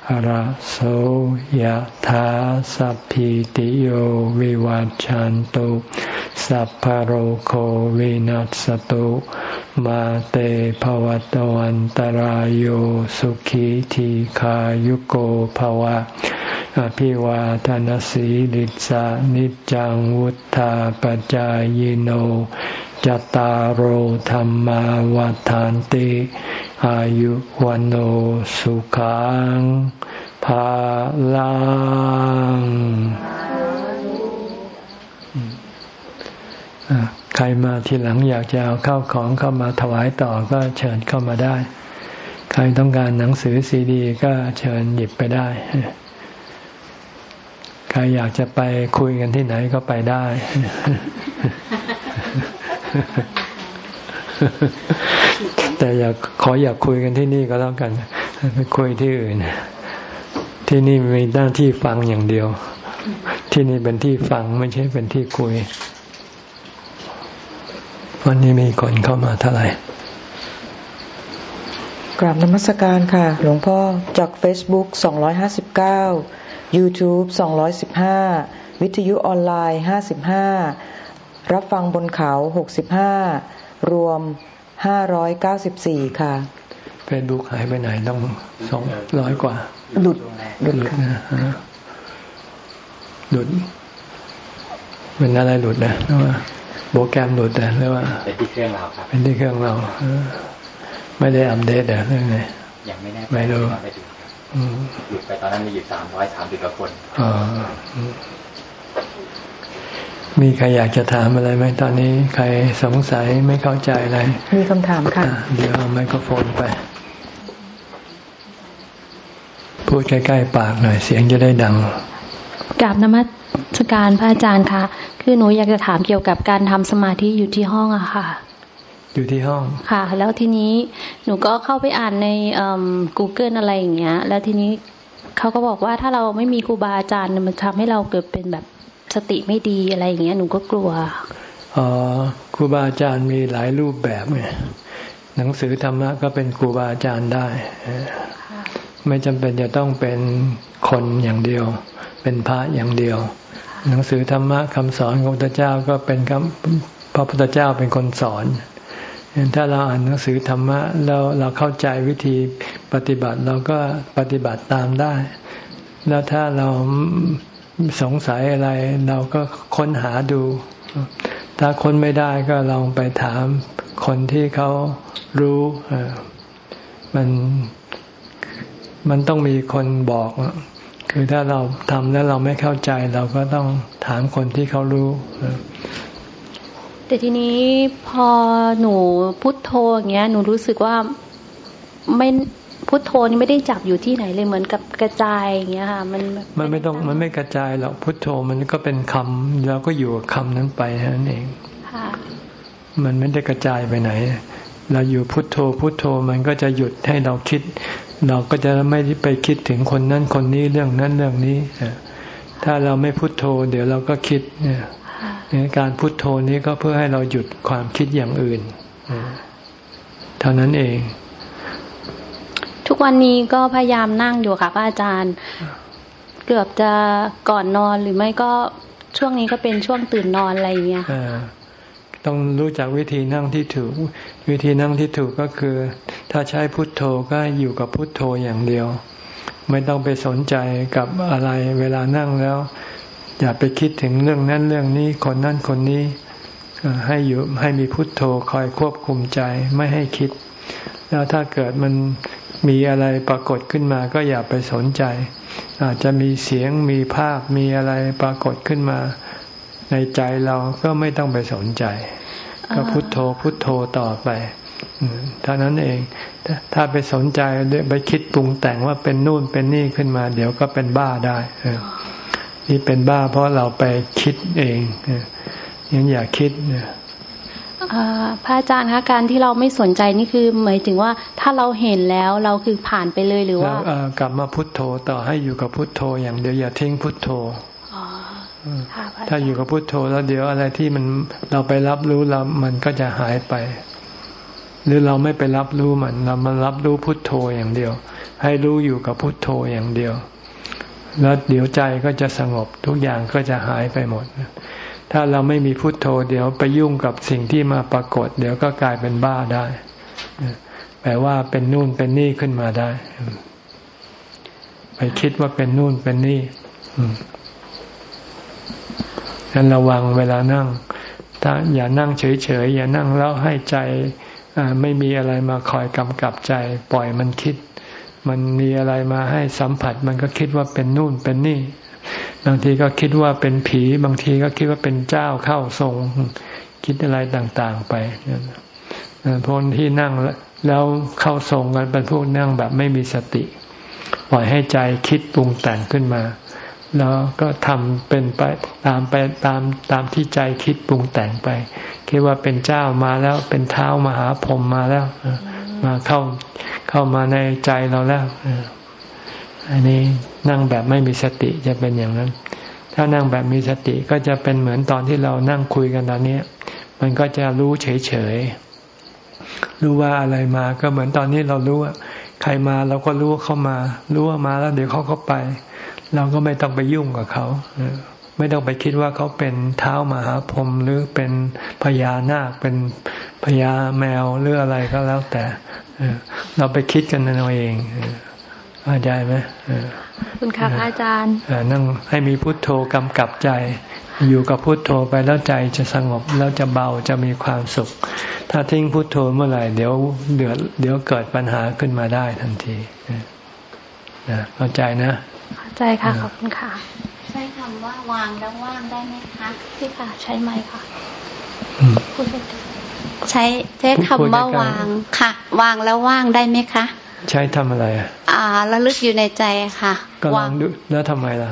หระโสยธาสัพพิติโยวิวัจจันตุสัพพโรโควินัสตุมาเตภวตวันตารโยสุขีทีขายุโกภวะ อภิวาทานสีลิสานิจังวุธาปจายโนจตารโหธรรมวาทานติ อายุวันโอสุขัง ภาลังใครมาทีหลังอยากจะเอาเข้าของเข้ามาถวายต่อก็เชิญเข้ามาได้ ใครต้องการหนังสือซีดี ก็เชิญหยิบไปได้ ใครอยากจะไปคุยกันที่ไหนก็ไปได้ แต่อยากขออยากคุยกันที่นี่ก็แล้วกัน ไปคุยที่อื่น ที่นี่มีหน้าที่ฟังอย่างเดียว ที่นี่เป็นที่ฟังไม่ใช่เป็นที่คุย วันนี้มีคนเข้ามาเท่าไหร่กราบนมัสการค่ะ หลวงพ่อจาก Facebook 259 YouTube 215 วิทยุออนไลน์ 55 รับฟังบนเขาหกสิบห้ารวมห้าร้อยเก้าสิบสี่ค่ะเฟซบุ๊กหายไปไหนต้องสองร้อยกว่า หลุดหลุดหลุดค่ะนะฮะหลุดเป็นอะไรหลุดนะหรือว่าโปรแกรมหลุดนะหรือว่าเป็นที่เครื่องเราครับเป็นที่เครื่องเราเออไม่ได้อัปเดตอะเรื่องไหนยังไม่แน่ใจไม่รู้ว่าไปถึงครับอืมหยุดไปตอนนั้นมีอยู่สามร้อยสามสิบกว่าคนอ๋ออืมมีใครอยากจะถามอะไรไหมตอนนี้ใครสงสัยไม่เข้าใจอะไร มีคำถามค่ะอะเดี๋ยวเอาไมโครโฟนไป พูดใกล้ๆปากหน่อยเสียงจะได้ดังกราบนมัสการพระอาจารย์คะคือหนูอยากจะถามเกี่ยวกับการทำสมาธิอยู่ที่ห้องอะค่ะ อยู่ที่ห้องค่ะ แล้วทีนี้หนูก็เข้าไปอ่านในเอ่อ Google อะไรอย่างเงี้ย แล้วทีนี้เขาก็บอกว่าถ้าเราไม่มีครูบาอาจารย์เนี่ยมันทำให้เราเกิดเป็นแบบสติไม่ดีอะไรอย่างเงี้ยหนูก็กลัวอ๋อครูบาอาจารย์มีหลายรูปแบบไงหนังสือธรรมะก็เป็นครูบาอาจารย์ได้เออ ไม่จำเป็นจะต้องเป็นคนอย่างเดียว เป็นพระอย่างเดียว หนังสือธรรมะคำสอนของพระพุทธเจ้าก็เป็นคำพระพุทธเจ้าเป็นคนสอนถ้าเราอ่านหนังสือธรรมะแล้วเราเข้าใจวิธีปฏิบัติเราก็ปฏิบัติตามได้ แล้วถ้าเราสงสัยอะไร เราก็ค้นหาดู ถ้าค้นไม่ได้ก็ลองไปถามคนที่เขารู้มัน มันต้องมีคนบอกอะคือถ้าเราทำแล้วเราไม่เข้าใจเราก็ต้องถามคนที่เขารู้เออแต่ทีนี้พอหนูพุทโธอย่างเงี้ย หนูรู้สึกว่าไม่พุทโธนี่ไม่ได้จับอยู่ที่ไหนเลยเหมือนกับกระจายอย่างเงี้ยค่ะมันแบบมันไม่ต้องมันไม่กระจายหรอกพุทโธมันก็เป็นคำเราก็อยู่กับคำนั้นไปเท่านั้นเองค่ะมันไม่ได้กระจายไปไหน เราอยู่พุทโธพุทโธมันก็จะหยุดให้เราคิด เราก็จะไม่ได้ไปคิดถึงคนนั้นคนนี้เรื่องนั้นเรื่องนี้เออถ้าเราไม่พุทโธ เดี๋ยวเราก็คิดเนี่ยค่ะเนี่ยการพุทโธนี้ก็เพื่อให้เราหยุดความคิดอย่างอื่นเออเท่านั้นเอง ทุกวันนี้ก็พยายามนั่งอยู่ค่ะพระอาจารย์ เกือบจะก่อนนอนหรือไม่ก็ช่วงนี้ก็เป็นช่วงตื่นนอนอะไรอย่างเงี้ยค่ะเออ ต้องรู้จักวิธีนั่งที่ถูก วิธีนั่งที่ถูกก็คือ ถ้าใช้พุทโธก็อยู่กับพุทโธอย่างเดียว ไม่ต้องไปสนใจกับอะไรเวลานั่งแล้ว อย่าไปคิดถึงเรื่องนั้นเรื่องนี้คนนั้นคนนี้ ให้อยู่ให้มีพุทโธคอยควบคุมใจไม่ให้คิด แล้วถ้าเกิดมันมีอะไรปรากฏขึ้นมาก็อย่าไปสนใจ อาจจะมีเสียงมีภาพมีอะไรปรากฏขึ้นมา ในใจเราก็ไม่ต้องไปสนใจ ก็พุทโธพุทโธต่อไปอืมเท่านั้นเองถ้าถ้าไปสนใจหรือไปคิดปรุงแต่งว่าเป็นนู่นเป็นนี่ขึ้นมา เดี๋ยวก็เป็นบ้าได้เออนี่เป็นบ้าเพราะเราไปคิดเองเออยังอย่าคิดเนี่ยอ่าพระอาจารย์คะการที่เราไม่สนใจนี่คือหมายถึงว่าถ้าเราเห็นแล้วเราคือผ่านไปเลยหรือแล้ว่าวเอ่อกลับมาพุทโธต่อให้อยู่กับพุทโธอย่างเดียวอย่าทิ้งพุทโธ ถ้าอยู่กับพุทโธแล้วเดี๋ยวอะไรที่มันเราไปรับรู้เรามันก็จะหายไป หรือเราไม่ไปรับรู้มัน เรามารับรู้พุทโธอย่างเดียว ให้รู้อยู่กับพุทโธอย่างเดียว แล้วเดี๋ยวใจก็จะสงบทุกอย่างก็จะหายไปหมด ถ้าเราไม่มีพุทโธ เดี๋ยวไปยุ่งกับสิ่งที่มาปรากฏ เดี๋ยวก็กลายเป็นบ้าได้แปลว่าเป็นนู่นเป็นนี่ขึ้นมาได้ ไปคิดว่าเป็นนู่นเป็นนี่อืม นั้นระวังเวลานั่ง ถ้าอย่านั่งเฉยๆอย่านั่งแล้วให้ใจไม่มีอะไรมาคอยกำกับใจปล่อยมันคิด มันมีอะไรมาให้สัมผัส มันก็คิดว่าเป็นนู่นเป็นนี่ บางทีก็คิดว่าเป็นผี บางทีก็คิดว่าเป็นเจ้าเข้าทรงคิดอะไรต่างๆไปเอ่อพวกที่นั่งแล้วแล้วเข้าทรงกันเป็นพวกนั่งแบบไม่มีสติ ปล่อยให้ใจคิดปรุงแต่งขึ้นมา แล้วก็ทำเป็นไปตามไปตามตามที่ใจคิดปรุงแต่งไป คิดว่าเป็นเจ้ามาแล้วเป็นเท้ามหาพรหมมาแล้วมาเข้าเข้ามาในใจเราแล้วอออันนี้นั่งแบบไม่มีสติจะเป็นอย่างนั้น ถ้านั่งแบบมีสติก็จะเป็นเหมือนตอนที่เรานั่งคุยกันตอนนี้มันก็จะรู้เฉยๆ รู้ว่าอะไรมาก็เหมือนตอนนี้เรารู้ว่า ใครมาเราก็รู้ว่าเขามา รู้ว่ามาแล้วเดี๋ยวเขาก็ไป เราก็ไม่ต้องไปยุ่งกับเขาเออไม่ต้องไปคิดว่าเขาเป็นเท้ามหาพรหมหรือเป็นพญานาคเป็นพญาแมวหรืออะไรก็แล้วแต่เราไปคิดกันนั่นเองเข้าใจไหมคุณค่ะพระอาจารย์นั่งให้มีพุทโธกำกับใจ อยู่กับพุทโธไปแล้วใจจะสงบแล้วจะเบาจะมีความสุข ถ้าทิ้งพุทโธเมื่อไหร่เดี๋ยวเดือดเดี๋ยวเกิดปัญหาขึ้นมาได้ทันทีนะเข้าใจนะเข้า ใจค่ะขอบคุณค่ะ ใช้คำว่าวางแล้วว่างได้ไหมคะพี่ค่ะ ใช้ไหมค่ะใช้ใช้คำว่าวางค่ะ วางแล้วว่างได้ไหมคะ ใช้ทำอะไร อ่าระลึกอยู่ในใจค่ะก็วางแล้วทำไมล่ะ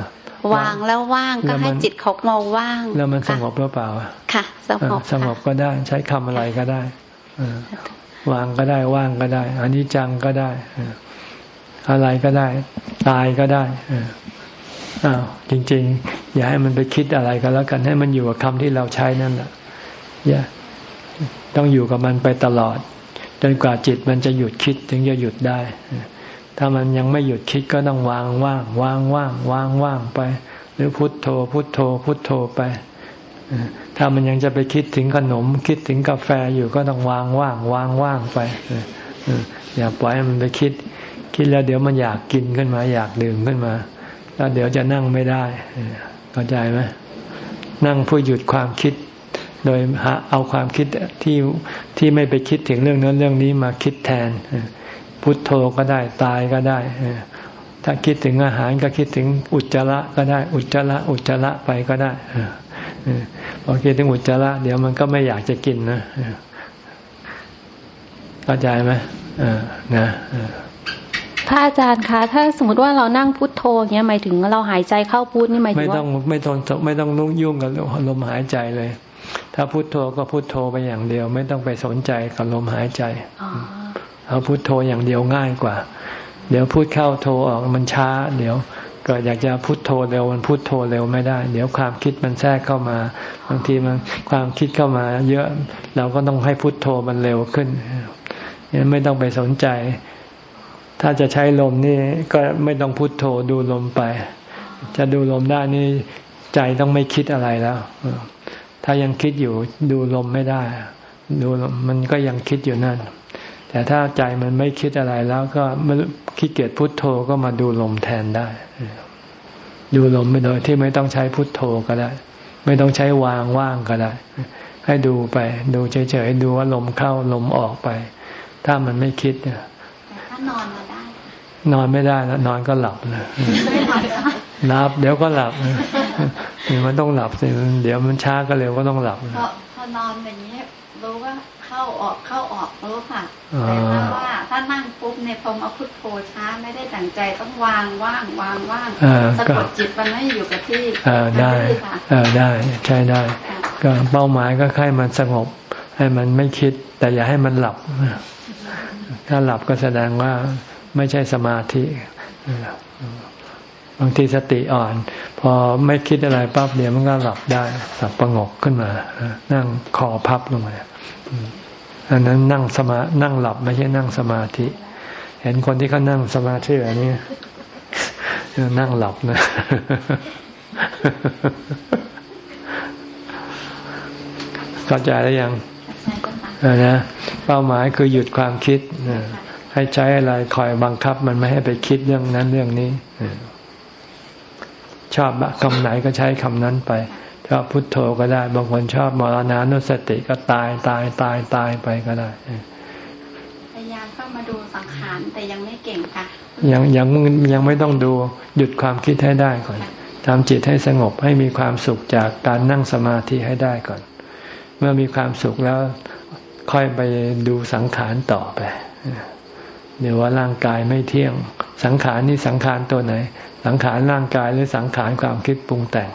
วางแล้วว่างก็ให้จิตเขามาว่าง แล้วมันสงบหรือเปล่าค่ะ สงบสงบก็ได้ ใช้คำอะไรก็ได้วางก็ได้ว่างก็ได้อันนี้จังก็ได้ อะไรก็ได้ ตายก็ได้อ้าวจริง ๆ อย่าให้มันไปคิดอะไรก็แล้วกันให้มันอยู่กับคำที่เราใช้นั่นแหละอย่าต้องอยู่กับมันไปตลอด จนกว่าจิตมันจะหยุดคิดถึงจะหยุดได้ ถ้ามันยังไม่หยุดคิดก็ต้องวางว่างวางว่างวางว่างไป หรือพุทโธ พุทโธ พุทโธไปถ้ามันยังจะไปคิดถึงขนม คิดถึงกาแฟอยู่ก็ต้องวางว่างวางว่างไปอย่าปล่อยให้มันไปคิด คิดแล้วเดี๋ยวมันอยากกินขึ้นมา อยากดื่มขึ้นมา แล้วเดี๋ยวจะนั่งไม่ได้เข้าใจไหมนั่งเพื่อหยุดความคิด โดยหาเอาความคิดที่ที่ไม่ไปคิดถึงเรื่องนั้นเรื่องนี้มาคิดแทนพุทโธก็ได้ตายก็ได้ถ้าคิดถึงอาหารก็คิดถึงอุจจาระก็ได้ อุจจาระ อุจจาระไปก็ได้พอคิดถึงอุจจาระ เดี๋ยวมันก็ไม่อยากจะกินนะเข้าใจไหมนะ พระอาจารย์คะถ้าสมมติว่าเรานั่งพุทโธเงี้ยหมายถึงเราหายใจเข้าพุทนี่หมายถึงว่าไม่ต้องไม่ต้องไม่ต้องนุ่งยุ่งกับลมหายใจเลย ถ้าพุโทโธก็พุโทโธไปอย่างเดียว ไม่ต้องไปสนใจกับลมหายใจเอาพุโทโธอย่างเดียวง่ายกว่า เดี๋ยวพูดเข้าโทออกมันช้า เดี๋ยวเกิดอยากจะพุโทโธเร็วมันพุโทโธเร็วไม่ได้ เดี๋ยวความคิดมันแทรกเข้ามา บางทีมันความคิดเข้ามา เยอะเราก็ต้องให้พุโทโธมันเร็วขึ้นยังไม่ต้องไปสนใจ ถ้าจะใช้ลมนี่ก็ไม่ต้องพุโทโธดูลมไป จะดูลมได้นี่ใจต้องไม่คิดอะไรแล้ว ถ้ายังคิดอยู่ดูลมไม่ได้ ดูมันก็ยังคิดอยู่นั่น แต่ถ้าใจมันไม่คิดอะไรแล้วก็ไม่คิดเกียจพุทโธก็มาดูลมแทนได้ ดูลมไปโดยที่ไม่ต้องใช้พุทโธก็ได้ ไม่ต้องใช้วางว่างก็ได้ ให้ดูไป ดูเฉยๆดูว่าลมเข้าลมออกไป ถ้ามันไม่คิดเนี่ยถ้านอนมาได้ นอนไม่ได้แล้วนอนก็หลับเลยหลับ เดี๋ยวก็หลับมันต้องหลับสิเดี๋ยวมันช้าก็เร็วก็ต้องหลับพอพอนอนอย่างนี้รู้ว่าเข้าออกเข้าออกรู้ค่ะแต่ถ้าว่าถ้านั่งปุ๊บในพอมาพุทโธช้าไม่ได้ตั้งใจต้องวางว่างวางว่างสะกดจิตมันไม่อยู่กับที่ได้ได้ใช่ได้ ก็เป้าหมายก็ให้มันสงบ ให้มันไม่คิด แต่อย่าให้มันหลับถ้าหลับก็แสดงว่า ไม่ใช่สมาธิบางทีสติอ่อน พอไม่คิดอะไรปั๊บเดี๋ยวมันก็หลับได้หลับประงกขึ้นมา นั่งคอพับลงมาอันนั้นนั่งสมานั่งหลับไม่ใช่นั่งสมาธิ เห็นคนที่เขานั่งสมาธิแบบนี้นั่งหลับนะ เข้าใจแล้วยังนะเป้าหมายคือหยุดความคิด ให้ใช้อะไรคอยบังคับ มันไม่ให้ไปคิดเรื่องนั้นเรื่องนี้ ชอบคำไหนก็ใช้คำนั้นไป ชอบพุทโธก็ได้ บางคนชอบมรณานุสติก็ตายตายตายตายไปก็ได้พยายามเข้ามาดูสังขารแต่ยังไม่เก่งค่ะยังยังยังไม่ต้องดูหยุดความคิดให้ได้ก่อนทำจิตให้สงบให้มีความสุขจากการนั่งสมาธิให้ได้ก่อน เมื่อมีความสุขแล้วค่อยไปดูสังขารต่อไป เดี๋ยวว่าร่างกายไม่เที่ยง สังขารนี่สังขารตัวไหน สังขารร่างกายหรือสังขารความคิดปรุงแต่ง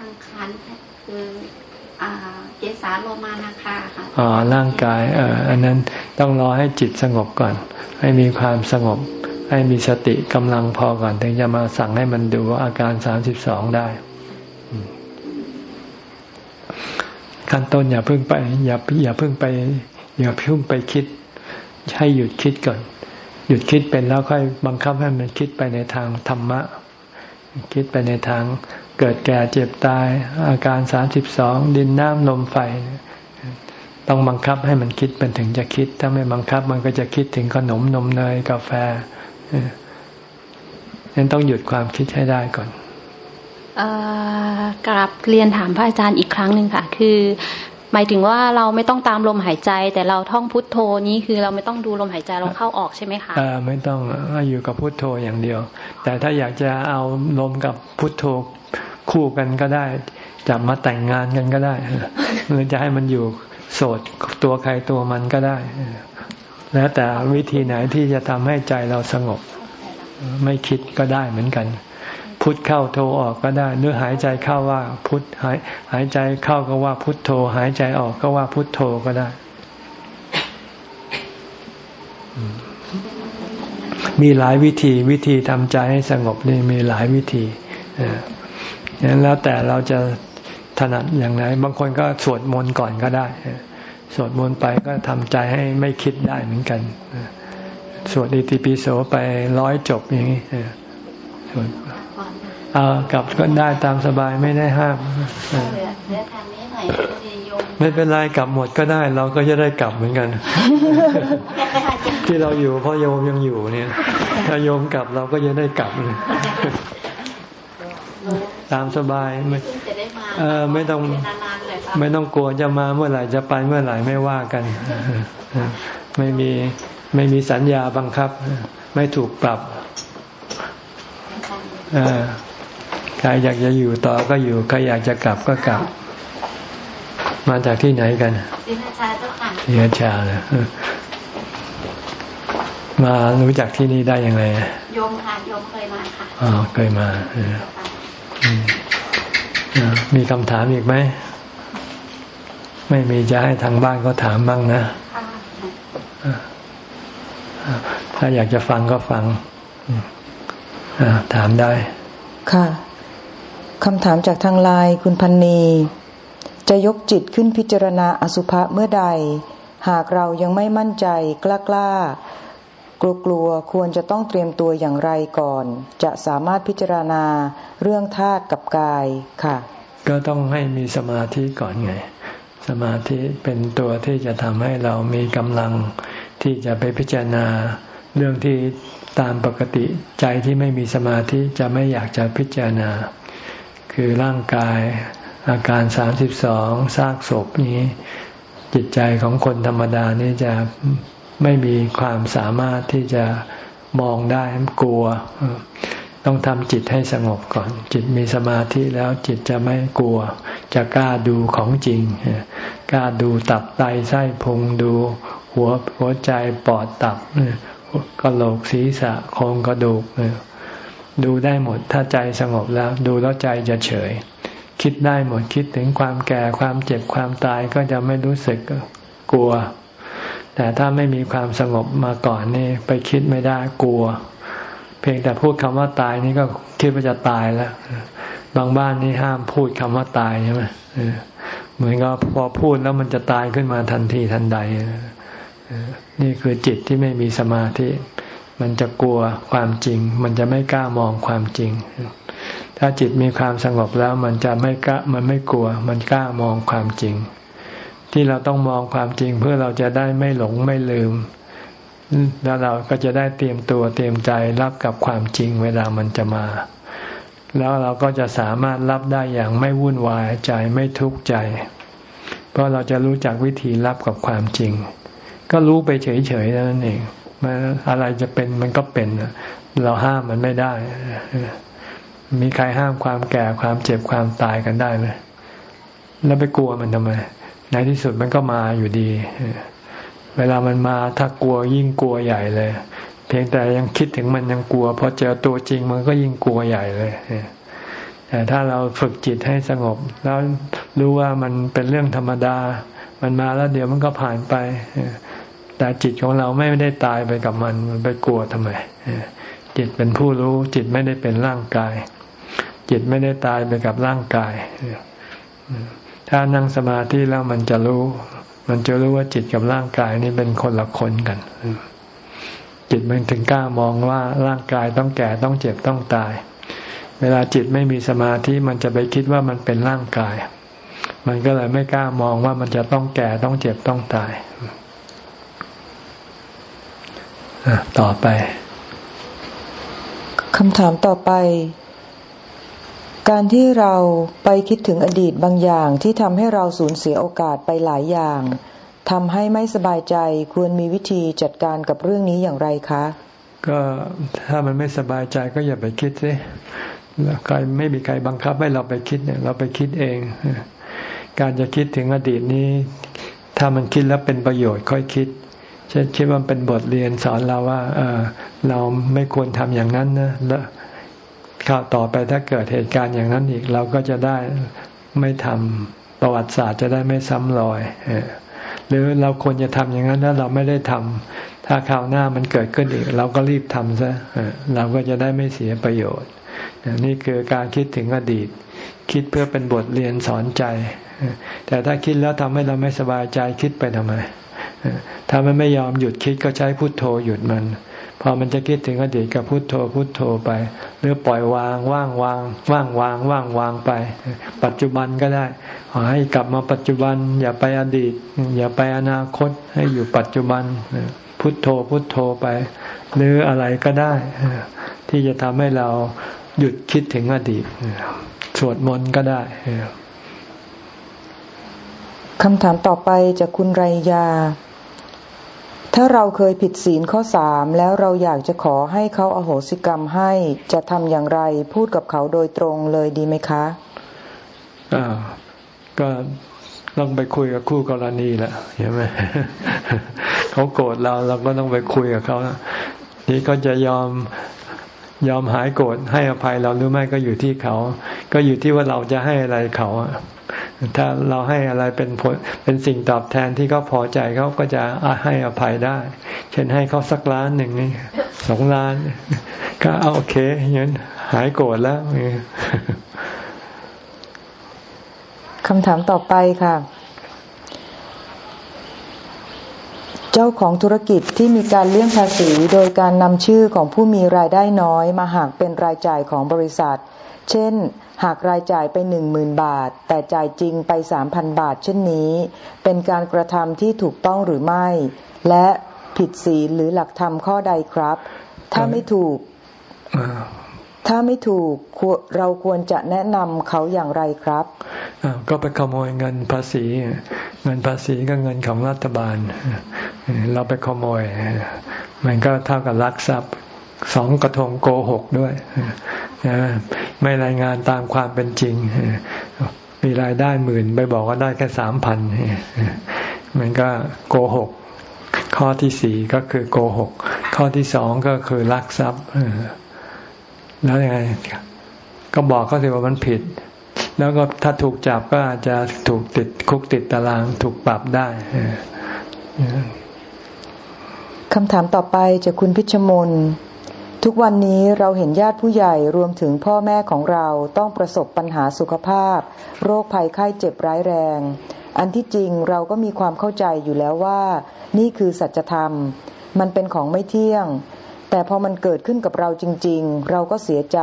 สังขารคือเกสาโลมานาคาค่ะอ๋อร่างกายเอออันนั้นต้องรอให้จิตสงบก่อน ให้มีความสงบ ให้มีสติกำลังพอก่อน ถึงจะมาสั่งให้มันดูอาการสามสิบสองได้ขั้นต้นอย่าเพิ่งไปอย่าอย่าเพิ่งไปอย่าเพิ่งไปคิด ให้หยุดคิดก่อน หยุดคิดเป็นแล้วค่อยบังคับให้มันคิดไปในทางธรรมะ คิดไปในทางเกิดแก่เจ็บตาย อาการสามสิบสองดินน้ำลมไฟ ต้องบังคับให้มันคิดมันถึงจะคิด ถ้าไม่บังคับมันก็จะคิดถึงขนมนมเนยกาแฟนั้นต้องหยุดความคิดให้ได้ก่อนกราบเรียนถามพระอาจารย์อีกครั้งหนึ่งค่ะ คือ หมายถึงว่าเราไม่ต้องตามลมหายใจ แต่เราท่องพุทโธนี้คือเราไม่ต้องดูลมหายใจเราเข้าออกใช่ไหมคะอ่าไม่ต้องอยู่กับพุทโธอย่างเดียว แต่ถ้าอยากจะเอาลมกับพุทโธคู่กันก็ได้จับมาแต่งงานกันก็ได้หรือจะให้มันอยู่โสดตัวใครตัวมันก็ได้ แล้วแต่วิธีไหนที่จะทำให้ใจเราสงบ ไม่คิดก็ได้เหมือนกัน พุทเข้าโทออกก็ได้หรือหายใจเข้าว่าพุทหายหายใจเข้าก็ว่าพุทโธหายใจออกก็ว่าพุทโธก็ได้ มีหลายวิธีวิธีทำใจให้สงบนี่มีหลายวิธีอย่างนั้นแล้วแต่เราจะถนัดอย่างไรบางคนก็สวดมนต์ก่อนก็ได้สวดมนต์ไปก็ทำใจให้ไม่คิดได้เหมือนกันสวดอิติปิโสไปร้อยจบอย่างนี้สวด เอากลับก็ได้ตามสบายไม่ได้ห้ามไม่เป็นไรกลับหมดก็ได้ เราก็จะได้กลับเหมือนกัน ที่เราอยู่เพราะโยมยังอยู่เนี่ย ถ้าโยมกลับเราก็จะได้กลับเลยตามสบายไม่เออไม่ต้องไม่ต้องกลัวจะมาเมื่อไหร่จะไปเมื่อไหร่ไม่ว่ากัน ไม่มีไม่มีสัญญาบังคับ ไม่ถูกปรับใครอยากจะอยู่ต่อก็อยู่ ใครอยากจะกลับก็กลับ มาจากที่ไหนกันศรีราชาเจ้าค่ะศรีราชาเลยมารู้จักที่นี่ได้ยังไงโยมค่ะโยมเคยมาค่ะอ๋อเคยมามีคำถามอีกไหม ไม่มีจะให้ทางบ้านก็ถามบ้างนะถ้าอยากจะฟังก็ฟังถามได้ ค่ะ คำถามจากทางไลน์คุณพันนี จะยกจิตขึ้นพิจารณาอสุภะเมื่อใด หากเรายังไม่มั่นใจกล้ากล้ากลัวกลัวควรจะต้องเตรียมตัวอย่างไรก่อน จะสามารถพิจารณาเรื่องธาตุกับกายค่ะ ก็ต้องให้มีสมาธิก่อนไง สมาธิเป็นตัวที่จะทำให้เรามีกำลังที่จะไปพิจารณาเรื่องที่ตามปกติใจที่ไม่มีสมาธิจะไม่อยากจะพิจารณา คือร่างกายอาการสามสิบสองซากศพนี้ จิตใจของคนธรรมดานี่จะไม่มีความสามารถที่จะมองได้กลัว ต้องทำจิตให้สงบก่อน จิตมีสมาธิแล้วจิตจะไม่กลัว จะกล้าดูของจริง กล้าดูตับไตไส้พุงดู หัวหัวใจปอดตับกระโหลกศีรษะโครงกระดูก ดูได้หมด ถ้าใจสงบแล้ว ดูแล้วใจจะเฉย คิดได้หมดคิดถึงความแก่ความเจ็บความตายก็จะไม่รู้สึกกลัว แต่ถ้าไม่มีความสงบมาก่อนนี่ไปคิดไม่ได้กลัว เพียงแต่พูดคำว่าตายนี่ก็คิดว่าจะตายแล้ว บางบ้านนี่ห้ามพูดคำว่าตายใช่ไหมเหมือนกับพอพูดแล้วมันจะตายขึ้นมาทันทีทันใด นี่คือจิตที่ไม่มีสมาธิ มันจะกลัวความจริง มันจะไม่กล้ามองความจริง ถ้าจิตมีความสงบแล้วมันจะไม่กล้ามันไม่กลัว มันกล้ามองความจริง ที่เราต้องมองความจริงเพื่อเราจะได้ไม่หลงไม่ลืม แล้วเราก็จะได้เตรียมตัวเตรียมใจรับกับความจริงเวลามันจะมา แล้วเราก็จะสามารถรับได้อย่างไม่วุ่นวายใจไม่ทุกข์ใจ เพราะเราจะรู้จักวิธีรับกับความจริง ก็รู้ไปเฉยๆนั่นเอง มันอะไรจะเป็นมันก็เป็นเราห้ามมันไม่ได้ มีใครห้ามความแก่ความเจ็บความตายกันได้ไหมแล้วไปกลัวมันทำไมในที่สุดมันก็มาอยู่ดี เวลามันมาถ้ากลัวยิ่งกลัวใหญ่เลย เพียงแต่ยังคิดถึงมันยังกลัวพอเจอตัวจริงมันก็ยิ่งกลัวใหญ่เลยแต่ถ้าเราฝึกจิตให้สงบ แล้วรู้ว่ามันเป็นเรื่องธรรมดา มันมาแล้วเดี๋ยวมันก็ผ่านไป แต่จิตของเราไม่ได้ตายไปกับมัน มันไปกลัวทำไม จิตเป็นผู้รู้ จิตไม่ได้เป็นร่างกาย จิตไม่ได้ตายไปกับร่างกาย ถ้านั่งสมาธิแล้วมันจะรู้ มันจะรู้ว่าจิตกับร่างกายนี่เป็นคนละคนกัน จิตมันถึงกล้ามองว่าร่างกายต้องแก่ต้องเจ็บต้องตาย เวเวลาจิตไม่มีสมาธิมันจะไปคิดว่ามันเป็นร่างกาย มันก็เลยไม่กล้ามองว่ามันจะต้องแก่ต้องเจ็บต้องตาย ต่อไปคำถามต่อไป การที่เราไปคิดถึงอดีตบางอย่างที่ทำให้เราสูญเสียโอกาสไปหลายอย่างทำให้ไม่สบายใจควรมีวิธีจัดการกับเรื่องนี้อย่างไรคะ ก็ถ้ามันไม่สบายใจก็อย่าไปคิดสิใครไม่มีใครบังคับให้เราไปคิดเนี่ย เราไปคิดเอง การจะคิดถึงอดีตนี้ ถ้ามันคิดแล้วเป็นประโยชน์ค่อยคิดเช่น คิดว่าเป็นบทเรียนสอนเราว่า เออเราไม่ควรทำอย่างนั้นนะแล้วข้าวต่อไปถ้าเกิดเหตุการณ์อย่างนั้นอีก เราก็จะได้ไม่ทำประวัติศาสตร์จะได้ไม่ซ้ำรอยหรือเราควรจะทำอย่างนั้นแล้วเราไม่ได้ทำถ้าคราวหน้ามันเกิดขึ้นอีก เราก็รีบทำซะเราก็จะได้ไม่เสียประโยชน์ นี่คือการคิดถึงอดีต คิดเพื่อเป็นบทเรียนสอนใจ แต่ถ้าคิดแล้วทำให้เราไม่สบายใจคิดไปทำไม ถ้ามันไม่ยอมหยุดคิดก็ใช้พุทโธหยุดมัน พอมันจะคิดถึงอดีตก็พุทโธพุทโธไป หรือปล่อยวางว่างวางว่างวางว่างวางไป ปัจจุบันก็ได้ขอให้กลับมาปัจจุบัน อย่าไปอดีต อย่าไปอนาคตให้อยู่ปัจจุบันพุทโธพุทโธไป หรืออะไรก็ได้ ที่จะทำให้เราหยุดคิดถึงอดีตสวดมนต์ก็ได้ คำถามต่อไปจากคุณไรยา ถ้าเราเคยผิดศีลข้อสามแล้วเราอยากจะขอให้เขาอาโหสิกรรมให้จะทำอย่างไรพูดกับเขาโดยตรงเลยดีไหมคะอ่าก็ต้องไปคุยกับคู่กรณีแหละเห็นไหมเขาโกรธเราเราก็ต้องไปคุยกับเขานี่ก็จะยอมยอมหายโกรธให้อภัยเราหรือไม่ก็อยู่ที่เขา ก็อยู่ที่ว่าเราจะให้อะไรเขา ถ้าเราให้อะไรเป็นผลเป็นสิ่งตอบแทนที่เขาพอใจเขาก็จะให้อภัยได้ เช่นให้เขาสักล้านหนึ่งนี่สองล้าน ก็เอาโอเคอย่างนั้นหายโกรธแล้วคำถามต่อไปค่ะ เจ้าของธุรกิจที่มีการเลี่ยงภาษีโดยการนำชื่อของผู้มีรายได้น้อยมาหากเป็นรายจ่ายของบริษัท เช่น หากรายจ่ายไปหนึ่งหมื่นบาท แต่จ่ายจริงไปสามพันบาทเช่นนี้ เป็นการกระทำที่ถูกต้องหรือไม่ และผิดศีลหรือหลักธรรมข้อใดครับ ถ้าไม่ถูก ถ้าไม่ถูกเราควรจะแนะนำเขาอย่างไรครับก็ไปขโมยเงินภาษี เงินภาษีก็เงินของรัฐบาล เราไปขโมย มันก็เท่ากับลักทรัพย์ สองกระทงโกหกด้วยไม่รายงานตามความเป็นจริง มีรายได้หมื่นไปบอกว่าได้แค่สามพันมันก็โกหก ข้อที่สี่ก็คือโกหก ข้อที่สองก็คือลักทรัพย์แล้วยังไง ก็บอกเขาสิว่ามันผิด แล้วก็ถ้าถูกจับก็อาจจะถูกติดคุกติดตาราง ถูกปรับได้คำถามต่อไปจากคุณพิชมน ทุกวันนี้เราเห็นญาติผู้ใหญ่รวมถึงพ่อแม่ของเราต้องประสบปัญหาสุขภาพ โรคภัยไข้เจ็บร้ายแรง อันที่จริงเราก็มีความเข้าใจอยู่แล้วว่า นี่คือสัจธรรม มันเป็นของไม่เที่ยง แต่พอมันเกิดขึ้นกับเราจริง ๆ เราก็เสียใจ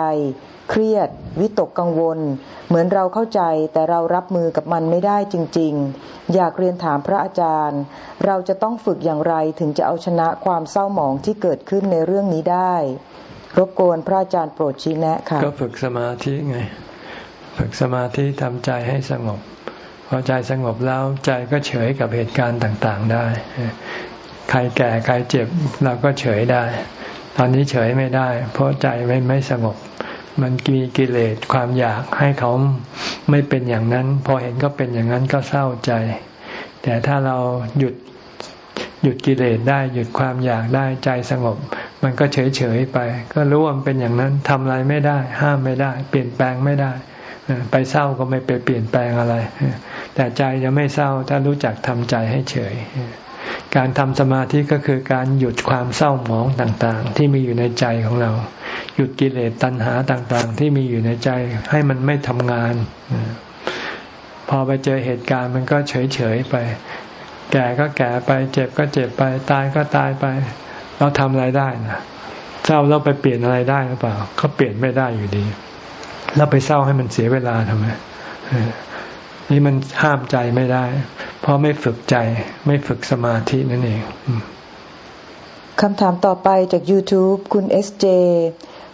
เครียด วิตกกังวล เหมือนเราเข้าใจแต่เรารับมือกับมันไม่ได้จริง ๆ อยากเรียนถามพระอาจารย์ เราจะต้องฝึกอย่างไรถึงจะเอาชนะความเศร้าหมองที่เกิดขึ้นในเรื่องนี้ได้ รบกวนพระอาจารย์โปรดชี้แนะค่ะก็ฝึกสมาธิไง ฝึกสมาธิทำใจให้สงบพอใจสงบแล้วใจก็เฉยกับเหตุการณ์ต่าง ๆ ได้ ใครแก่ใครเจ็บเราก็เฉยได้ ตอนนี้เฉยไม่ได้ เพราะใจไม่ไม่สงบ มันมีกิเลสความอยากให้เขาไม่เป็นอย่างนั้น พอเห็นก็เป็นอย่างนั้นก็เศร้าใจ แต่ถ้าเราหยุดหยุดกิเลสได้หยุดความอยากได้ใจสงบ มันก็เฉยเฉยไป ก็รู้ว่ามันเป็นอย่างนั้นทำอะไรไม่ได้ ห้ามไม่ได้ เปลี่ยนแปลงไม่ได้ไปเศร้าก็ไม่ไปเปลี่ยนแปลงอะไร แต่ใจจะไม่เศร้าถ้ารู้จักทำใจให้เฉย การทำสมาธิก็คือการหยุดความเศร้าหมองต่างๆ ที่มีอยู่ในใจของเรา หยุดกิเลสตัณหาต่างๆ ที่มีอยู่ในใจให้มันไม่ทำงาน พอไปเจอเหตุการณ์มันก็เฉยๆไป แก่ก็แก่ไป เจ็บก็เจ็บไป ตายก็ตายไป เราทำอะไรได้นะเศร้าเราไปเปลี่ยนอะไรได้หรือเปล่า ก็เปลี่ยนไม่ได้อยู่ดีแล้วไปเศร้าให้มันเสียเวลาทำไม นี่มันห้ามใจไม่ได้ เพราะไม่ฝึกใจ ไม่ฝึกสมาธินั่นเองคำถามต่อไปจาก YouTube คุณเอสเจ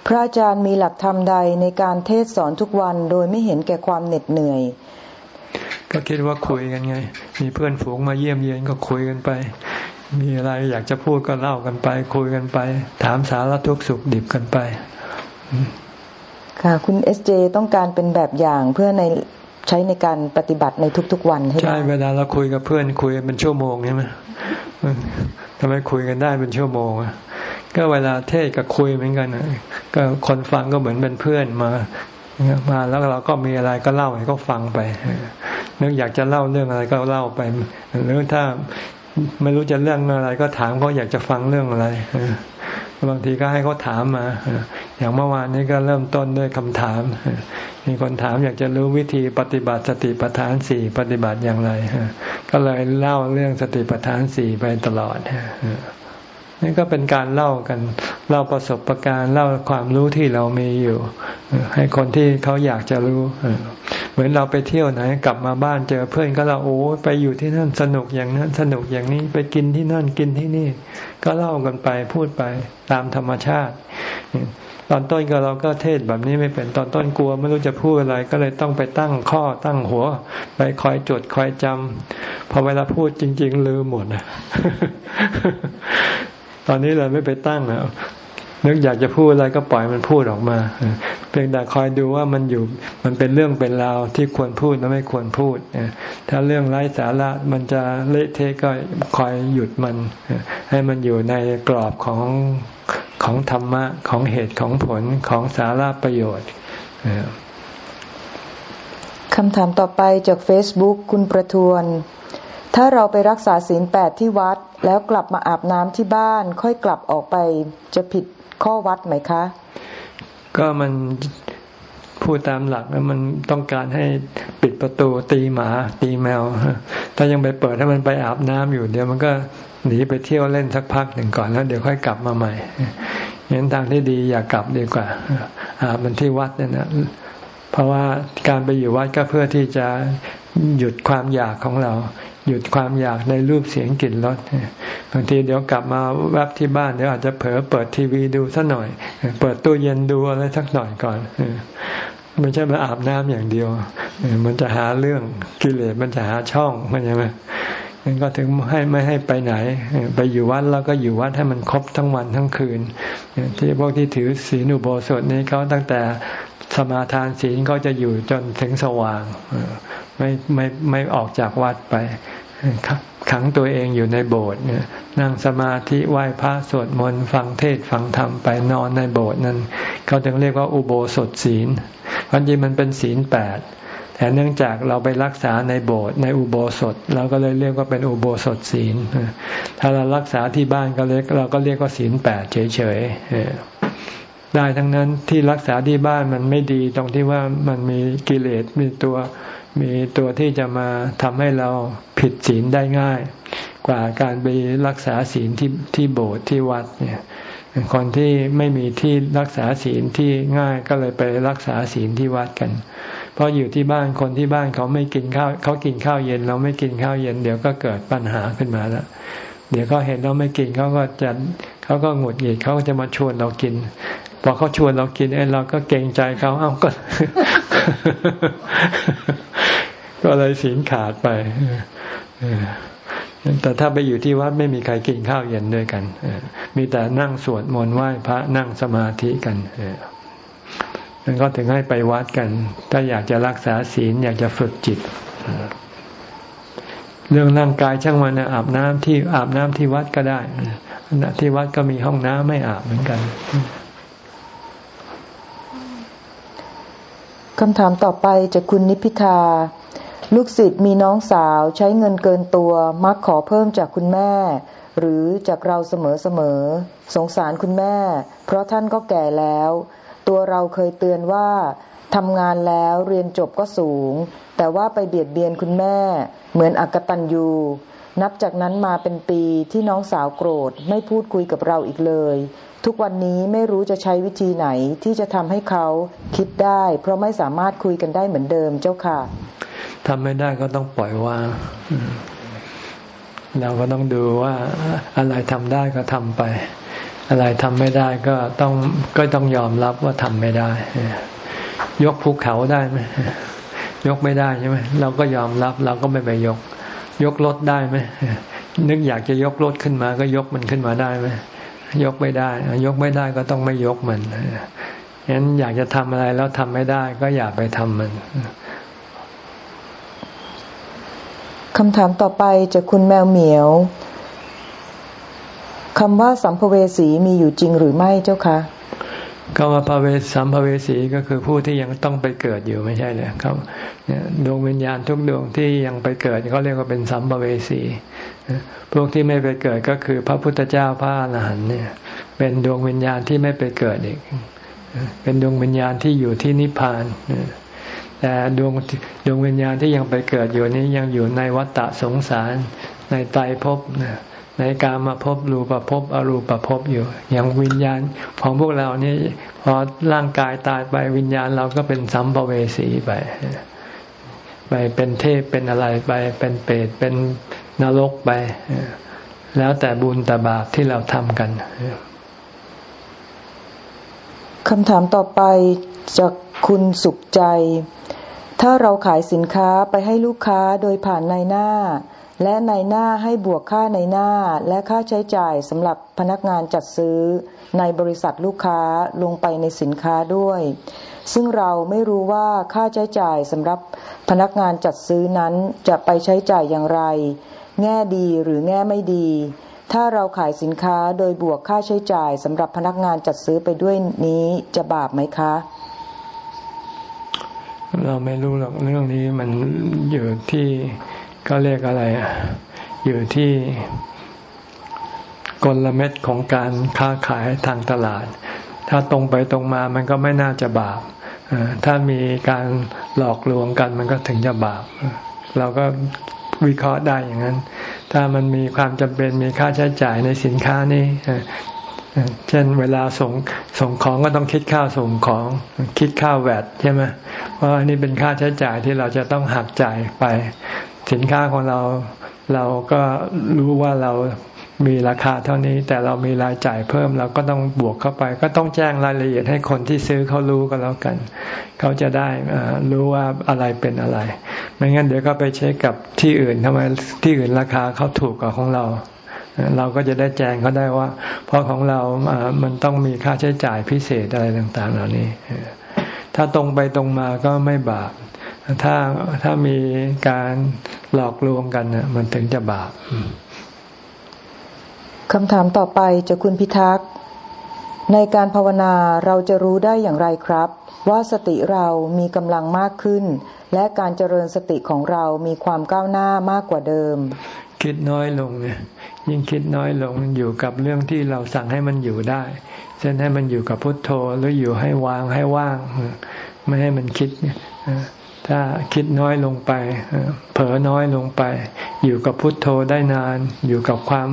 พระอาจารย์มีหลักธรรมใดในการเทศสอนทุกวันโดยไม่เห็นแก่ความเหน็ดเหนื่อย ก็คิดว่าคุยกันไง มีเพื่อนฝูงมาเยี่ยมเยียนก็คุยกันไป มีอะไรอยากจะพูดก็เล่ากันไป คุยกันไป ถามสารทุกข์สุขดิบกันไป ค่ะ คุณเอสเจต้องการเป็นแบบอย่างเพื่อใน ใช้ในการปฏิบัติในทุกๆวันใช่ไหมใช่เวลาเราคุยกับเพื่อนคุยเป็นชั่วโมงใช่ไหมทำไมคุยกันได้เป็นชั่วโมงก็เวลาเทศกับคุยเหมือนกันก็คนฟังก็เหมือนเป็นเพื่อนมามาแล้วเราก็มีอะไรก็เล่าให้เขาฟังไปนึกอยากจะเล่าเรื่องอะไรก็เล่าไปหรือถ้า ไม่รู้จะเรื่องอะไร ก็ถามเขาอยากจะฟังเรื่องอะไรบางทีก็ให้เขาถามมา อย่างเมื่อวานนี้ก็เริ่มต้นด้วยคำถาม มีคนถามอยากจะรู้วิธีปฏิบัติสติปัฏฐานสี่ปฏิบัติอย่างไร ก็เลยเล่าเรื่องสติปัฏฐานสี่ไปตลอด นี่ก็เป็นการเล่ากันเล่าประสบะการณ์เล่าความรู้ที่เรามีอยู่ ให้คนที่เขาอยากจะรู้ เหมือนเราไปเที่ยวไหนกลับมาบ้านเจอเพื่อนก็เราโอ้ไปอยู่ที่นั่นสนุกอย่างนั้นสนุกอย่างนี้ไปกินที่นั่นกินที่นี่ ก็เล่ากันไปพูดไปตามธรรมชาติ ตอนต้นก็เราก็เทศแบบนี้ไม่เป็นตอนต้นกลัวไม่รู้จะพูดอะไรก็เลยต้องไปตั้งข้อตั้งหัว ไปคอยจดคอยจำพอเวลาพูดจริง ๆ ลืมหมด ตอนนี้เราไม่ไปตั้งแล้วนึกอยากจะพูดอะไรก็ปล่อยมันพูดออกมาเพียงแต่คอยดูว่ามันอยู่มันเป็นเรื่องเป็นราวที่ควรพูดและไม่ควรพูดถ้าเรื่องไร้สาระมันจะเละเทะก็คอยหยุดมัน ให้มันอยู่ในกรอบของของธรรมะของเหตุของผลของสาระประโยชน์คำถามต่อไปจาก Facebook คุณประทวน ถ้าเราไปรักษาศีลแปดที่วัด แล้วกลับมาอาบน้ำที่บ้าน ค่อยกลับออกไปจะผิดข้อวัดไหมคะ ก็มันพูดตามหลักแล้วมันต้องการให้ปิดประตูตีหมาตีแมว ถ้ายังไปเปิดให้มันไปอาบน้ำอยู่เดี๋ยวมันก็หนีไปเที่ยวเล่นสักพักหนึ่งก่อนแล้วเดี๋ยวค่อยกลับมาใหม่ยันทางที่ดีอย่ากกลับดีกว่าอาบมันที่วัดเนี่ยนะเพราะว่าการไปอยู่วัดก็เพื่อที่จะ หยุดความอยากของเรา หยุดความอยากในรูปเสียงกลิ่นรสบางทีเดี๋ยวกลับมาแวบที่บ้านเดี๋ยวอาจจะเผลอเปิดทีวีดูสักหน่อย เปิดตู้เย็นดูอะไรสักหน่อยก่อนไม่ใช่มาอาบน้ำอย่างเดียว มันจะหาเรื่องกิเลสมันจะหาช่องมันใช่ไหมมันก็ถึงให้ไม่ให้ไปไหน ไปอยู่วัดแล้วก็อยู่วัดให้มันครบทั้งวันทั้งคืน ที่พวกที่ถือศีลอุโบสถนี้เขาตั้งแต่สมาทานศีลก็จะอยู่จนถึงสว่าง ไม่ไม่ไม่ออกจากวัดไปขังตัวเองอยู่ในโบสถ์เนี่ยนั่งสมาธิไหว้พระสวดมนต์ฟังเทศฟังธรรมไปนอนในโบสถ์นั้นเขาถึงเรียกว่าอุโบสถศีลวันจริงมันเป็นศีลแปดแต่เนื่องจากเราไปรักษาในโบสถ์ในอุโบสถเราก็เลยเรียกว่าเป็นอุโบสถศีลถ้าเรารักษาที่บ้านก็เรียกเราก็เรียกว่าศีลแปดเฉยๆได้ทั้งนั้นที่รักษาที่บ้านมันไม่ดีตรงที่ว่ามันมีกิเลสมีตัว มีตัวที่จะมาทำให้เราผิดศีลได้ง่าย กว่าการไปรักษาศีลที่ที่โบสถ์ที่วัดเนี่ยคนที่ไม่มีที่รักษาศีลที่ง่ายก็เลยไปรักษาศีลที่วัดกัน เพราะอยู่ที่บ้านคนที่บ้านเขาไม่กินข้าวเขากินข้าวเย็น เราไม่กินข้าวเย็นเดี๋ยวก็เกิดปัญหาขึ้นมาแล้ว เดี๋ยวเขาเห็นเราไม่กินเขาก็จะเขาก็หงุดหงิดเขาก็จะมาชวนเรากิน พอเขาชวนเรากินไอ้เราก็เกรงใจเขาเอ้าก็ ก็เลยศีลขาดไปแต่ถ้าไปอยู่ที่วัดไม่มีใครกินข้าวเย็นด้วยกันมีแต่นั่งสวดมนต์ไหว้พระนั่งสมาธิกันนั่นก็ถึงให้ไปวัดกัน ถ้าอยากจะรักษาศีลอยากจะฝึกจิต เรื่องร่างกายช่างมันนะอาบน้ำที่อาบน้ำที่วัดก็ได้ที่วัดก็มีห้องน้ำไม่อาบเหมือนกันคำถามต่อไปจากคุณนิพิทา ลูกศิษย์มีน้องสาวใช้เงินเกินตัว มักขอเพิ่มจากคุณแม่ หรือจากเราเสมอๆสงสารคุณแม่ เพราะท่านก็แก่แล้ว ตัวเราเคยเตือนว่า ทำงานแล้วเรียนจบก็สูง แต่ว่าไปเบียดเบียนคุณแม่ เหมือนอักตันยูนับจากนั้นมาเป็นปีที่น้องสาวโกรธไม่พูดคุยกับเราอีกเลย ทุกวันนี้ไม่รู้จะใช้วิธีไหนที่จะทำให้เขาคิดได้ เพราะไม่สามารถคุยกันได้เหมือนเดิมเจ้าค่ะทำไม่ได้ก็ต้องปล่อยวางเราก็ต้องดูว่าอะไรทำได้ก็ทำไป อะไรทำไม่ได้ก็ต้องก็ต้องยอมรับว่าทำไม่ได้ ยกภูเขาได้ไหมยกไม่ได้ใช่ไหมเราก็ยอมรับเราก็ไม่ไปยก ยกรถได้ไหมนึกอยากจะยกรถขึ้นมา ก็ยกมันขึ้นมาได้ไหมยกไม่ได้ ยกไม่ได้ก็ต้องไม่ยกมันฉะนั้นอยากจะทำอะไรแล้วทำไม่ได้ก็อย่าไปทำมันคำถามต่อไปจากคุณแมวเหมียวคำว่าสัมภเวสีมีอยู่จริงหรือไม่เจ้าคะ คำว่าภเวสัมภเวสีก็คือผู้ที่ยังต้องไปเกิดอยู่ไม่ใช่เลยครับดวงวิญญาณทุกดวงที่ยังไปเกิดเขาเรียกว่าเป็นสัมภเวสีพวกที่ไม่ไปเกิดก็คือพระพุทธเจ้าพระอรหันต์เนี่ย เป็นดวงวิญญาณที่ไม่ไปเกิดอีก เป็นดวงวิญญาณที่อยู่ที่นิพพานแต่ดวงดวงวิญญาณที่ยังไปเกิดอยู่นี้ยังอยู่ในวัฏฏะสงสารในไตรภพ ในการมาพบรูปภพอรูปภพอยู่ อย่างวิญญาณของพวกเรานี่พอร่างกายตายไปวิญญาณเราก็เป็นสัมภเวสีไป ไปเป็นเทพเป็นอะไรไป เป็นเปรตเป็นนรกไป แล้วแต่บุญแต่บาปที่เราทำกันคำถามต่อไปจากคุณสุขใจ ถ้าเราขายสินค้าไปให้ลูกค้าโดยผ่านในหน้า และในหน้าให้บวกค่าในหน้าและค่าใช้จ่ายสำหรับพนักงานจัดซื้อ ในบริษัทลูกค้าลงไปในสินค้าด้วย ซึ่งเราไม่รู้ว่าค่าใช้จ่ายสำหรับพนักงานจัดซื้อนั้นจะไปใช้จ่ายอย่างไร แง่ดีหรือแง่ไม่ดี ถ้าเราขายสินค้าโดยบวกค่าใช้จ่ายสำหรับพนักงานจัดซื้อไปด้วยนี้จะบาปไหมคะเราไม่รู้หรอกเรื่องนี้มันอยู่ที่ ก็เรียกอะไร อยู่ที่กลเม็ดของการค้าขายทางตลาด ถ้าตรงไปตรงมามันก็ไม่น่าจะบาปถ้ามีการหลอกลวงกันมันก็ถึงจะบาป เราก็วิเคราะห์ได้อย่างนั้น ถ้ามันมีความจำเป็นมีค่าใช้จ่ายในสินค้านี้เช่นเวลาส่งส่งของก็ต้องคิดค่าส่งของคิดค่าแวดใช่ไหมเพราะอันนี้เป็นค่าใช้จ่ายที่เราจะต้องหักจ่ายไป สินค้าของเราเราก็รู้ว่าเรามีราคาเท่านี้ แต่เรามีรายจ่ายเพิ่มเราก็ต้องบวกเข้าไป ก็ต้องแจ้งรายละเอียดให้คนที่ซื้อเขารู้กันแล้วกัน เขาจะได้รู้ว่าอะไรเป็นอะไร ไม่งั้นเดี๋ยวก็ไปเช็คกับที่อื่นทำไมที่อื่นราคาเขาถูกกว่าของเรา เราก็จะได้แจ้งเขาได้ว่า เพราะของเรามันต้องมีค่าใช้จ่ายพิเศษอะไรต่าง ๆ เหล่านี้ ถ้าตรงไปตรงมาก็ไม่บาป ถ้าถ้ามีการหลอกลวงกันมันถึงจะบาปคำถามต่อไปจะคุณพิทักษ์ในการภาวนาเราจะรู้ได้อย่างไรครับ ว่าสติเรามีกำลังมากขึ้น และการเจริญสติของเรามีความก้าวหน้ามากกว่าเดิม คิดน้อยลงเนี่ยยิ่งคิดน้อยลงอยู่กับเรื่องที่เราสั่งให้มันอยู่ได้เช่นให้มันอยู่กับพุทโธหรืออยู่ให้วางให้ว่าง ไม่ให้มันคิด ถ้าคิดน้อยลงไป เผลอน้อยลงไป อยู่กับพุทโธได้นาน อยู่กับความ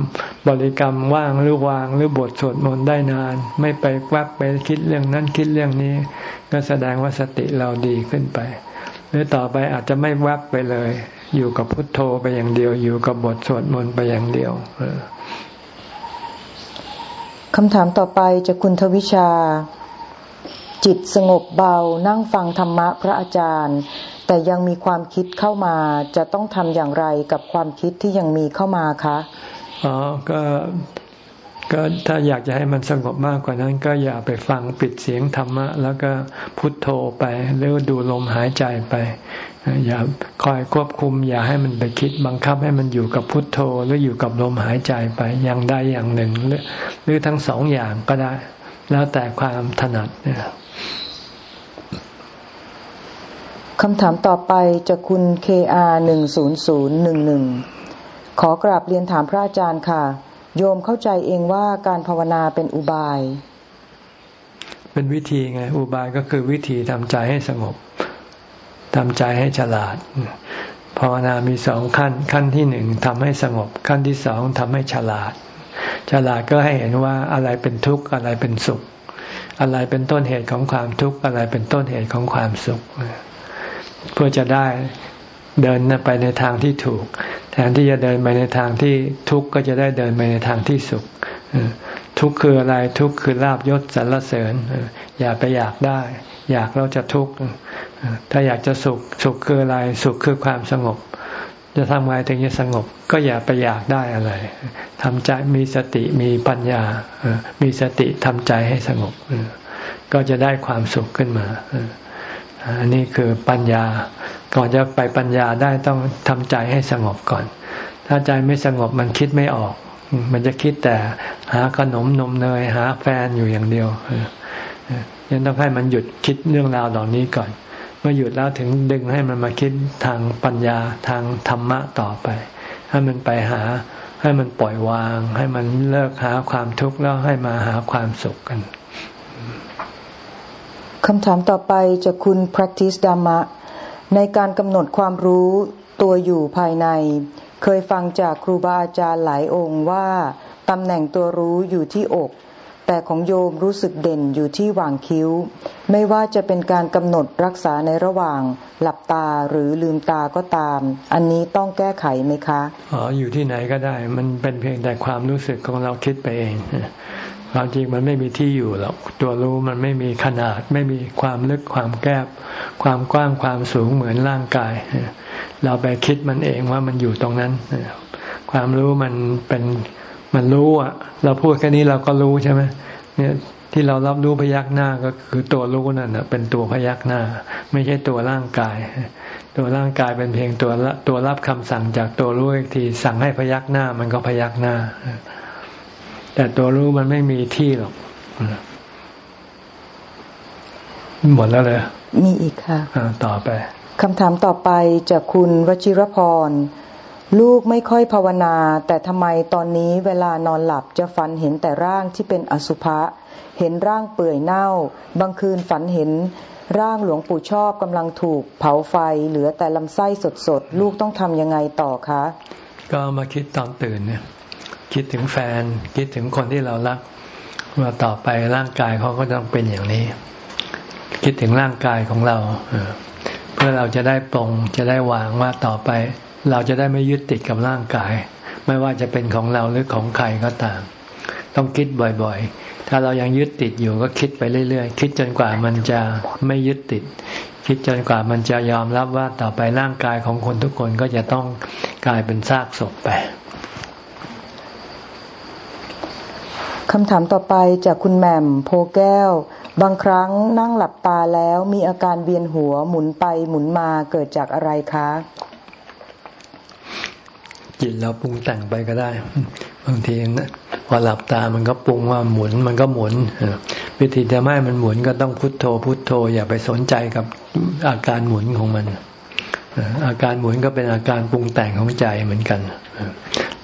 บริกรรมว่างหรือวางหรือบทสวดมนต์ได้นาน ไม่ไปแวบไปคิดเรื่องนั้นคิดเรื่องนี้ ก็แสดงว่าสติเราดีขึ้นไป หรือต่อไปอาจจะไม่แวบไปเลย อยู่กับพุทโธไปอย่างเดียว อยู่กับบทสวดมนต์ไปอย่างเดียวคำถามต่อไปจากคุณทวิชา จิตสงบเบานั่งฟังธรรมะพระอาจารย์ แต่ยังมีความคิดเข้ามาจะต้องทำอย่างไรกับความคิดที่ยังมีเข้ามาคะอ๋อก็ก็ถ้าอยากจะให้มันสงบมากกว่านั้น ก็อย่าไปฟังปิดเสียงธรรมะ แล้วก็พุทโธไปหรือดูลมหายใจไป อย่าคอยควบคุม อย่าให้มันไปคิดบังคับให้มันอยู่กับพุทโธหรืออยู่กับลมหายใจไปอย่างใดอย่างหนึ่ง หรือทั้งสองอย่างก็ได้ แล้วแต่ความถนัดเนี่ย คำถามต่อไปจากคุณ KR หนึ่งศูนย์ศูนย์หนึ่งหนึ่งขอกราบเรียนถามพระอาจารย์ค่ะ โยมเข้าใจเองว่าการภาวนาเป็นอุบาย เป็นวิธีไง อุบายก็คือวิธีทำใจให้สงบทำใจให้ฉลาด ภาวนามีสองขั้น ขั้นที่หนึ่งทำให้สงบ ขั้นที่สองทำให้ฉลาด ฉลาดก็ให้เห็นว่าอะไรเป็นทุกข์ อะไรเป็นสุข อะไรเป็นต้นเหตุของความทุกข์ อะไรเป็นต้นเหตุของความสุข เพื่อจะได้เดินไปในทางที่ถูก แทนที่จะเดินไปในทางที่ทุกข์ก็จะได้เดินไปในทางที่สุข ทุกข์คืออะไรทุกข์คือลาบยศสรรเสริญ อย่าไปอยากได้ อยากเราจะทุกข์ถ้าอยากจะสุขสุขคืออะไรสุขคือความสงบ จะทำไงถึงจะสงบ ก็อย่าไปอยากได้อะไรทำใจมีสติมีปัญญา มีสติทำใจให้สงบ ก็จะได้ความสุขขึ้นมา อันนี้คือปัญญา ก่อนจะไปปัญญาได้ต้องทำใจให้สงบก่อน ถ้าใจไม่สงบมันคิดไม่ออก มันจะคิดแต่หาขนมนมเนยหาแฟนอยู่อย่างเดียวยังต้องให้มันหยุดคิดเรื่องราวเหล่านี้ก่อน เมื่อหยุดแล้วถึงดึงให้มันมาคิดทางปัญญาทางธรรมะต่อไป ให้มันไปหาให้มันปล่อยวาง ให้มันเลิกหาความทุกข์แล้วให้มาหาความสุขกัน คำถามต่อไปจากคุณ practice dhamma ในการกำหนดความรู้ตัวอยู่ภายใน เคยฟังจากครูบาอาจารย์หลายองค์ว่าตำแหน่งตัวรู้อยู่ที่อก แต่ของโยมรู้สึกเด่นอยู่ที่หว่างคิ้ว ไม่ว่าจะเป็นการกำหนดรักษาในระหว่างหลับตาหรือลืมตาก็ตาม อันนี้ต้องแก้ไขไหมคะ อ๋อ อยู่ที่ไหนก็ได้ มันเป็นเพียงแต่ความรู้สึกของเราคิดไปเอง ความจริงมันไม่มีที่อยู่หรอกตัวรู้มันไม่มีขนาด ไม่มีความลึกความแคบความกว้างความสูงเหมือนร่างกาย เราไปคิดมันเองว่ามันอยู่ตรงนั้น ความรู้มันเป็นมันรู้อะ เราพูดแค่นี้เราก็รู้ใช่ไหมเนี่ยที่เรารับรู้พยักหน้าก็คือตัวรู้นั่นเป็นตัวพยักหน้า ไม่ใช่ตัวร่างกาย ตัวร่างกายเป็นเพียงตัวตัวรับคำสั่งจากตัวรู้อีกทีสั่งให้พยักหน้ามันก็พยักหน้า แต่ตัวรู้มันไม่มีที่หรอกหมดแล้วเลยมีอีกค่ะต่อไปคำถามต่อไปจากคุณวชิรพร ลูกไม่ค่อยภาวนา แต่ทำไมตอนนี้เวลานอนหลับจะฝันเห็นแต่ร่างที่เป็นอสุภะเห็นร่างเปื่อยเน่า บางคืนฝันเห็นร่างหลวงปู่ชอบกำลังถูกเผาไฟ เหลือแต่ลำไส้สดๆ ลูกต้องทำยังไงต่อคะ ก็มาคิดตอนตื่นเนี่ย คิดถึงแฟน คิดถึงคนที่เรารัก ว่าต่อไปร่างกายเขาก็ต้องเป็นอย่างนี้ คิดถึงร่างกายของเราเพื่อเราจะได้ปรงจะได้วางว่าต่อไป เราจะได้ไม่ยึดติดกับร่างกาย ไม่ว่าจะเป็นของเราหรือของใครก็ตาม ต้องคิดบ่อยๆ ถ้าเรายังยึดติดอยู่ก็คิดไปเรื่อยๆ คิดจนกว่ามันจะไม่ยึดติด คิดจนกว่ามันจะยอมรับว่าต่อไปร่างกายของคนทุกคนก็จะต้องกลายเป็นซากศพไป คำถามต่อไปจากคุณแหม่มโพแก้ว บางครั้งนั่งหลับตาแล้วมีอาการเวียนหัวหมุนไปหมุนมาเกิดจากอะไรคะ จิตเราปรุงแต่งไปก็ได้ บางทีพอหลับตามันก็ปรุงว่าหมุนมันก็หมุนวิธีจะไม่มันหมุนก็ต้องพุโทโธ พุโทโธ อย่าไปสนใจกับอาการหมุนของมัน อาการหมุนก็เป็นอาการปรุงแต่งของใจเหมือนกัน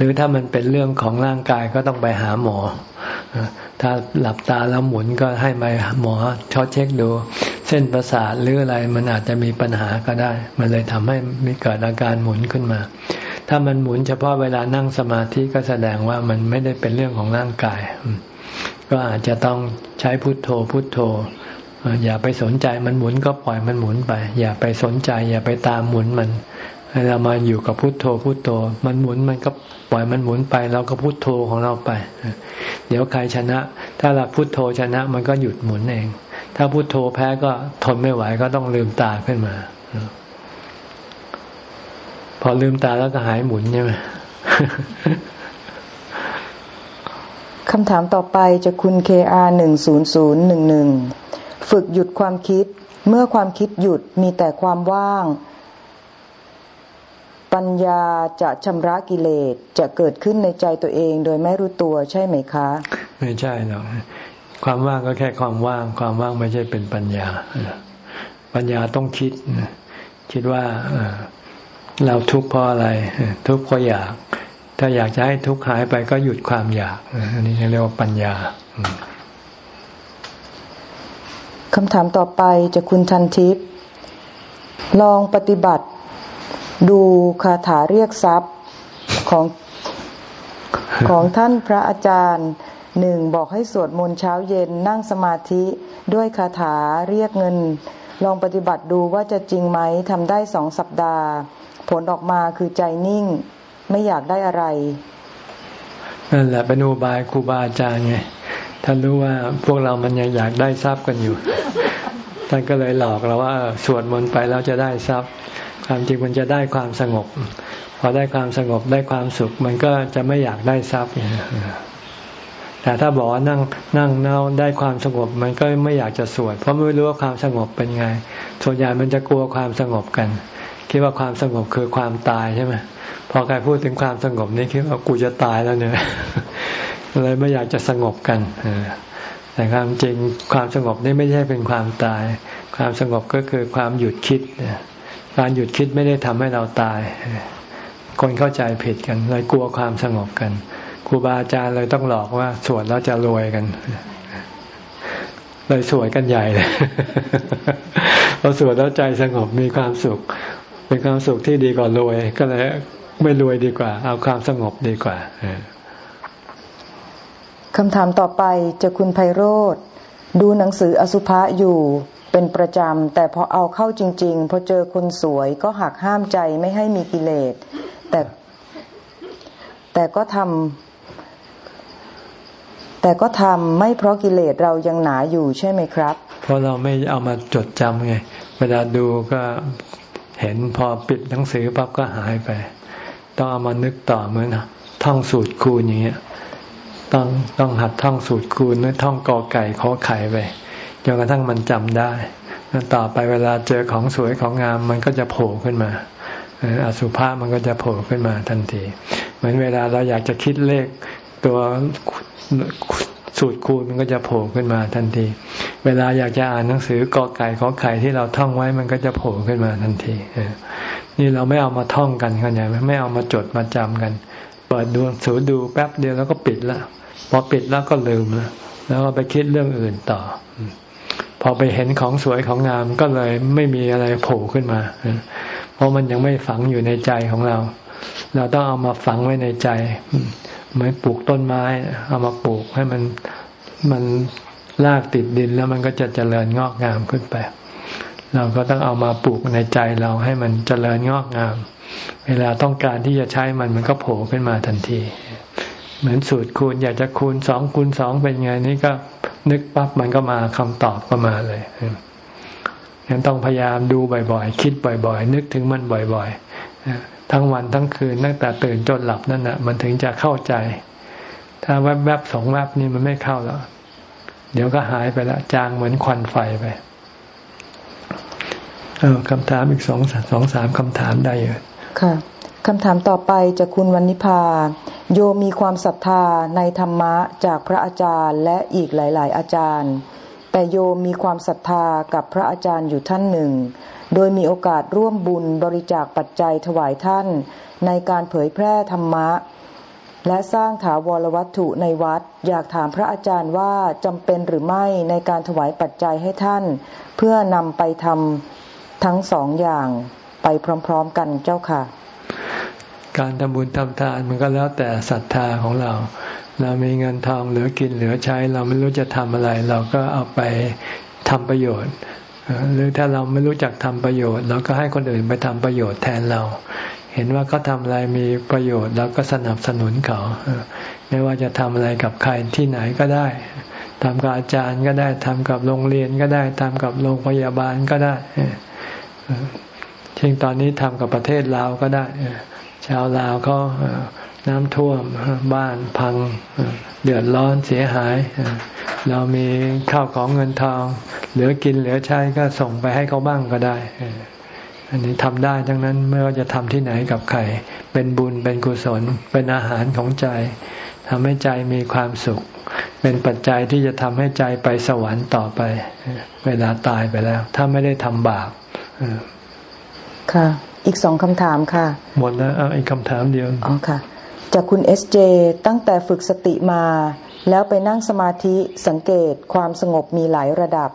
รือถ้ามันเป็นเรื่องของร่างกายก็ต้องไปหาหมอ ถ้าหลับตาแล้วหมุนก็ให้มาหมอชอเช็คดู เส้นประสาทหรืออะไรมันอาจจะมีปัญหาก็ได้ มันเลยทำให้มีเกิดอาการหมุนขึ้นมา ถ้ามันหมุนเฉพาะเวลานั่งสมาธิก็แสดงว่ามันไม่ได้เป็นเรื่องของร่างกาย ก็อาจจะต้องใช้พุทโธพุทโธอย่าไปสนใจมันหมุนก็ปล่อยมันหมุนไป อย่าไปสนใจ อย่าไปตามหมุนมัน เรามาอยู่กับพุทโธพุทโธ มันหมุนมันก็ปล่อยมันหมุนไปเราก็พุทโธของเราไป เดี๋ยวใครชนะ ถ้าเราพุทโธชนะ มันก็หยุดหมุนเอง ถ้าพุทโธแพ้ก็ทนไม่ไหวก็ต้องลืมตาขึ้นมา พอลืมตาแล้วก็หายหมุนใช่ไหมคำถามต่อไปจะคุณ KR หนึ่งศูนย์ศูนย์หนึ่งหนึ่งฝึกหยุดความคิด เมื่อความคิดหยุดมีแต่ความว่าง ปัญญาจะชำระกิเลสจะเกิดขึ้นในใจตัวเอง โดยไม่รู้ตัวใช่ไหมคะ ไม่ใช่หรอกความว่างก็แค่ความว่าง ความว่างไม่ใช่เป็นปัญญา ปัญญาต้องคิด คิดว่าเราทุกข์เพราะอะไร ทุกข์เพราะอยาก ถ้าอยากจะให้ทุกข์หายไปก็หยุดความอยากอันนี้เรียกว่าปัญญาคำถามต่อไปจะคุณทันทิพย์ลองปฏิบัติ ดูคาถาเรียกทรัพย์ของของท่านพระอาจารย์หนึ่งบอกให้สวดมนต์เช้าเย็นนั่งสมาธิด้วยคาถาเรียกเงิน ลองปฏิบัติดูว่าจะจริงไหมทำได้สองสัปดาห์ ผลออกมาคือใจนิ่ง ไม่อยากได้อะไรนั่นแหละเป็นอุบายครูบาอาจารย์ไงท่านรู้ว่าพวกเรามันยังอยากได้ทรัพย์กันอยู่ท่านก็เลยหลอกเราว่าสวดมนต์ไปแล้วจะได้ทรัพย์ ความจริงมันจะได้ความสงบ พอได้ความสงบได้ความสุข มันก็จะไม่อยากได้ทรัพย์แต่ถ้าบอกว่านั่งนั่งเน่าได้ความสงบ มันก็ไม่อยากจะสวด เพราะไม่รู้ว่าความสงบเป็นไง ส่วนใหญ่มันจะกลัวความสงบกัน คิดว่าความสงบคือความตายใช่ไหมพอใครพูดถึงความสงบนี่คิดว่ากูจะตายแล้วเนี่ยเลยไม่อยากจะสงบกันแต่ความจริงความสงบนี่ไม่ใช่เป็นความตาย ความสงบก็คือความหยุดคิด การหยุดคิดไม่ได้ทำให้เราตาย คนเข้าใจผิดกันเลยกลัวความสงบกันครูบาอาจารย์เลยต้องหลอกว่าสวดแล้วจะรวยกัน เลยสวดกันใหญ่เลยพอสวดแล้วใจสงบมีความสุข เป็นความสุขที่ดีกว่ารวย ก็เลยไม่รวยดีกว่า เอาความสงบดีกว่าคำถามต่อไปจะคุณไพโรธดูหนังสืออสุภะอยู่ เป็นประจำ แต่พอเอาเข้าจริง ๆ พอเจอคนสวยก็หักห้ามใจไม่ให้มีกิเลส แต่แต่ก็ทำแต่ก็ทำไม่เพราะกิเลสเรายังหนาอยู่ใช่ไหมครับ เพราะเราไม่เอามาจดจำไง เวลาดูก็เห็นพอปิดหนังสือปั๊บก็หายไป ต้องเอามานึกต่อเหมือนท่องสูตรคูณอย่างเงี้ยต้องต้องหัดท่องสูตรคูณหรือท่องกอไก่ขอไข่ไป จนกระทั่งมันจำได้ต่อไปเวลาเจอของสวยของงามมันก็จะโผล่ขึ้นมาอสุภะมันก็จะโผล่ขึ้นมาทันที เหมือนเวลาเราอยากจะคิดเลขตัวสูตรคูณมันก็จะโผล่ขึ้นมาทันที เวลาอยากจะอ่านหนังสือกอไก่ขอไข่ที่เราท่องไว้มันก็จะโผล่ขึ้นมาทันทีนี่เราไม่เอามาท่องกันเข้าใจไหมไม่เอามาจดมาจำกัน เปิดดูสูดูแป๊บเดียวแล้วก็ปิดละพอปิดแล้วก็ลืมล้วแล้วก็ไปคิดเรื่องอื่นต่อ พอไปเห็นของสวยของงามก็เลยไม่มีอะไรโผล่ขึ้นมา เพราะมันยังไม่ฝังอยู่ในใจของเรา เราต้องเอามาฝังไว้ในใจ เหมือนปลูกต้นไม้ เอามาปลูกให้มันมันรากติดดินแล้วมันก็จะเจริญงอกงามขึ้นไป เราก็ต้องเอามาปลูกในใจเราให้มันเจริญงอกงาม เวลาต้องการที่จะใช้มันมันก็โผล่ขึ้นมาทันที เหมือนสูตรคูณอยากจะคูณสองคูณสองเป็นไงนี่ก็ นึกปั๊บมันก็มาคำตอบก็มาเลยยังต้องพยายามดูบ่อยๆ คิดบ่อยๆ นึกถึงมันบ่อยๆ ทั้งวันทั้งคืนตั้งแต่ตื่นจนหลับนั่นแหะมันถึงจะเข้าใจ ถ้าแวบๆสองแวบนี่มันไม่เข้าแล้ว เดี๋ยวก็หายไปละจางเหมือนควันไฟไปเออคำถามอีกสองสองสามคำถามได้อยู่ค่ะคำถามต่อไปจากคุณวันนิพา โยมมีความศรัทธาในธรรมะจากพระอาจารย์และอีกหลาย ๆ อาจารย์ แต่โยมมีความศรัทธากับพระอาจารย์อยู่ท่านหนึ่ง โดยมีโอกาสร่วมบุญบริจาคปัจจัยถวายท่าน ในการเผยแพร่ธรรมะ และสร้างถาวรวัตถุในวัด อยากถามพระอาจารย์ว่าจำเป็นหรือไม่ในการถวายปัจจัยให้ท่าน เพื่อนำไปทำทั้งสองอย่างไปพร้อม ๆ กันเจ้าค่ะ การทำบุญทำทานมันก็แล้วแต่ศรัทธาของเรา เรามีเงินทองเหลือกินเหลือใช้ เราไม่รู้จะทำอะไร เราก็เอาไปทำประโยชน์ หรือถ้าเราไม่รู้จักทำประโยชน์ เราก็ให้คนอื่นไปทำประโยชน์แทนเรา เห็นว่าเขาทาอะไรมีประโยชน์เราก็สนับสนุนเขา ไม่ว่าจะทำอะไรกับใครที่ไหนก็ได้ทำกับอาจารย์ก็ได้ทำกับโรงเรียนก็ได้ทำกับโรงพยาบาลก็ได้เช่นตอนนี้ทำกับประเทศลาวก็ได้ ชาวลาวเขาน้ำท่วมบ้านพังเดือดร้อนเสียหาย เรามีข้าวของเงินทองเหลือกินเหลือใช้ก็ส่งไปให้เขาบ้างก็ได้ อันนี้ทำได้ทั้งนั้นไม่ว่าจะทำที่ไหนกับใครเป็นบุญเป็นกุศล เป็นอาหารของใจทำให้ใจมีความสุข เป็นปัจจัยที่จะทำให้ใจไปสวรรค์ต่อไป เวลาตายไปแล้ว ถ้าไม่ได้ทำบาปค่ะ อีกสองคำถามค่ะ หมดแล้วเอาอีกคำถามเดียวอ๋อค่ะ จากคุณเอสเจตั้งแต่ฝึกสติมา แล้วไปนั่งสมาธิสังเกตความสงบมีหลายระดับ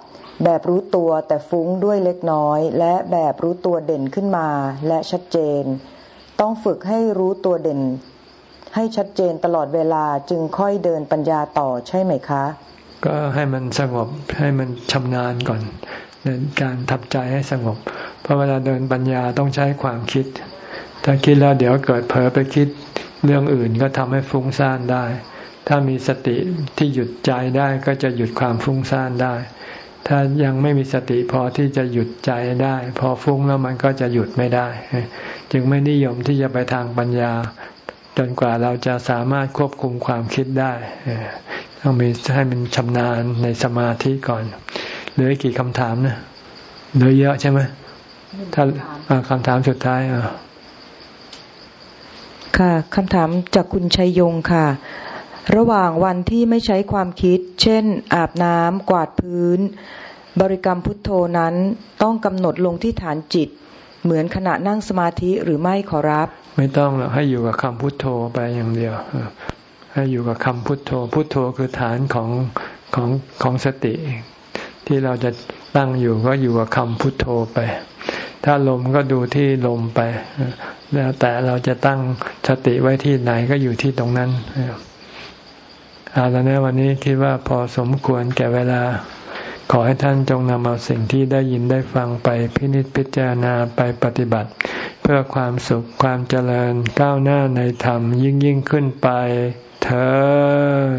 แบบรู้ตัวแต่ฟุ้งด้วยเล็กน้อย และแบบรู้ตัวเด่นขึ้นมาและชัดเจน ต้องฝึกให้รู้ตัวเด่น ให้ชัดเจนตลอดเวลาจึงค่อยเดินปัญญาต่อใช่ไหมคะ ก็ให้มันสงบให้มันชำนาญก่อนใน การทับใจให้สงบ เพราะเวลาเดินปัญญาต้องใช้ความคิด ถ้าคิดแล้วเดี๋ยวเกิดเผลอไปคิดเรื่องอื่นก็ทำให้ฟุ้งซ่านได้ ถ้ามีสติที่หยุดใจได้ก็จะหยุดความฟุ้งซ่านได้ ถ้ายังไม่มีสติพอที่จะหยุดใจได้ พอฟุ้งแล้วมันก็จะหยุดไม่ได้ จึงไม่นิยมที่จะไปทางปัญญา จนกว่าเราจะสามารถควบคุมความคิดได้ต้องมีให้มันชำนาญในสมาธิก่อน เหลือกี่คำถามนะเหลือเยอะใช่ไหมถ้าคำถามสุดท้ายอะค่ะคำถามจากคุณชัยยงค่ะ ระหว่างวันที่ไม่ใช้ความคิด เช่น อาบน้ำกวาดพื้น บริกรรมพุทโธนั้นต้องกำหนดลงที่ฐานจิต เหมือนขณะนั่งสมาธิหรือไม่ขอรับ ไม่ต้องหรอกให้อยู่กับคำพุทโธไปอย่างเดียว ให้อยู่กับคำพุทโธ พุทโธคือฐานของของของสติ ที่เราจะตั้งอยู่ก็อยู่กับคำพุทโธไป ถ้าลมก็ดูที่ลมไป แล้วแต่เราจะตั้งสติไว้ที่ไหนก็อยู่ที่ตรงนั้นเอาล้วนะวันนี้คิดว่าพอสมควรแก่เวลา ขอให้ท่านจงนำเอาสิ่งที่ได้ยินได้ฟังไปพินิจพิจารณาไปปฏิบัติ เพื่อความสุขความเจริญก้าวหน้าในธรรมยิ่งยิ่งขึ้นไปเธอ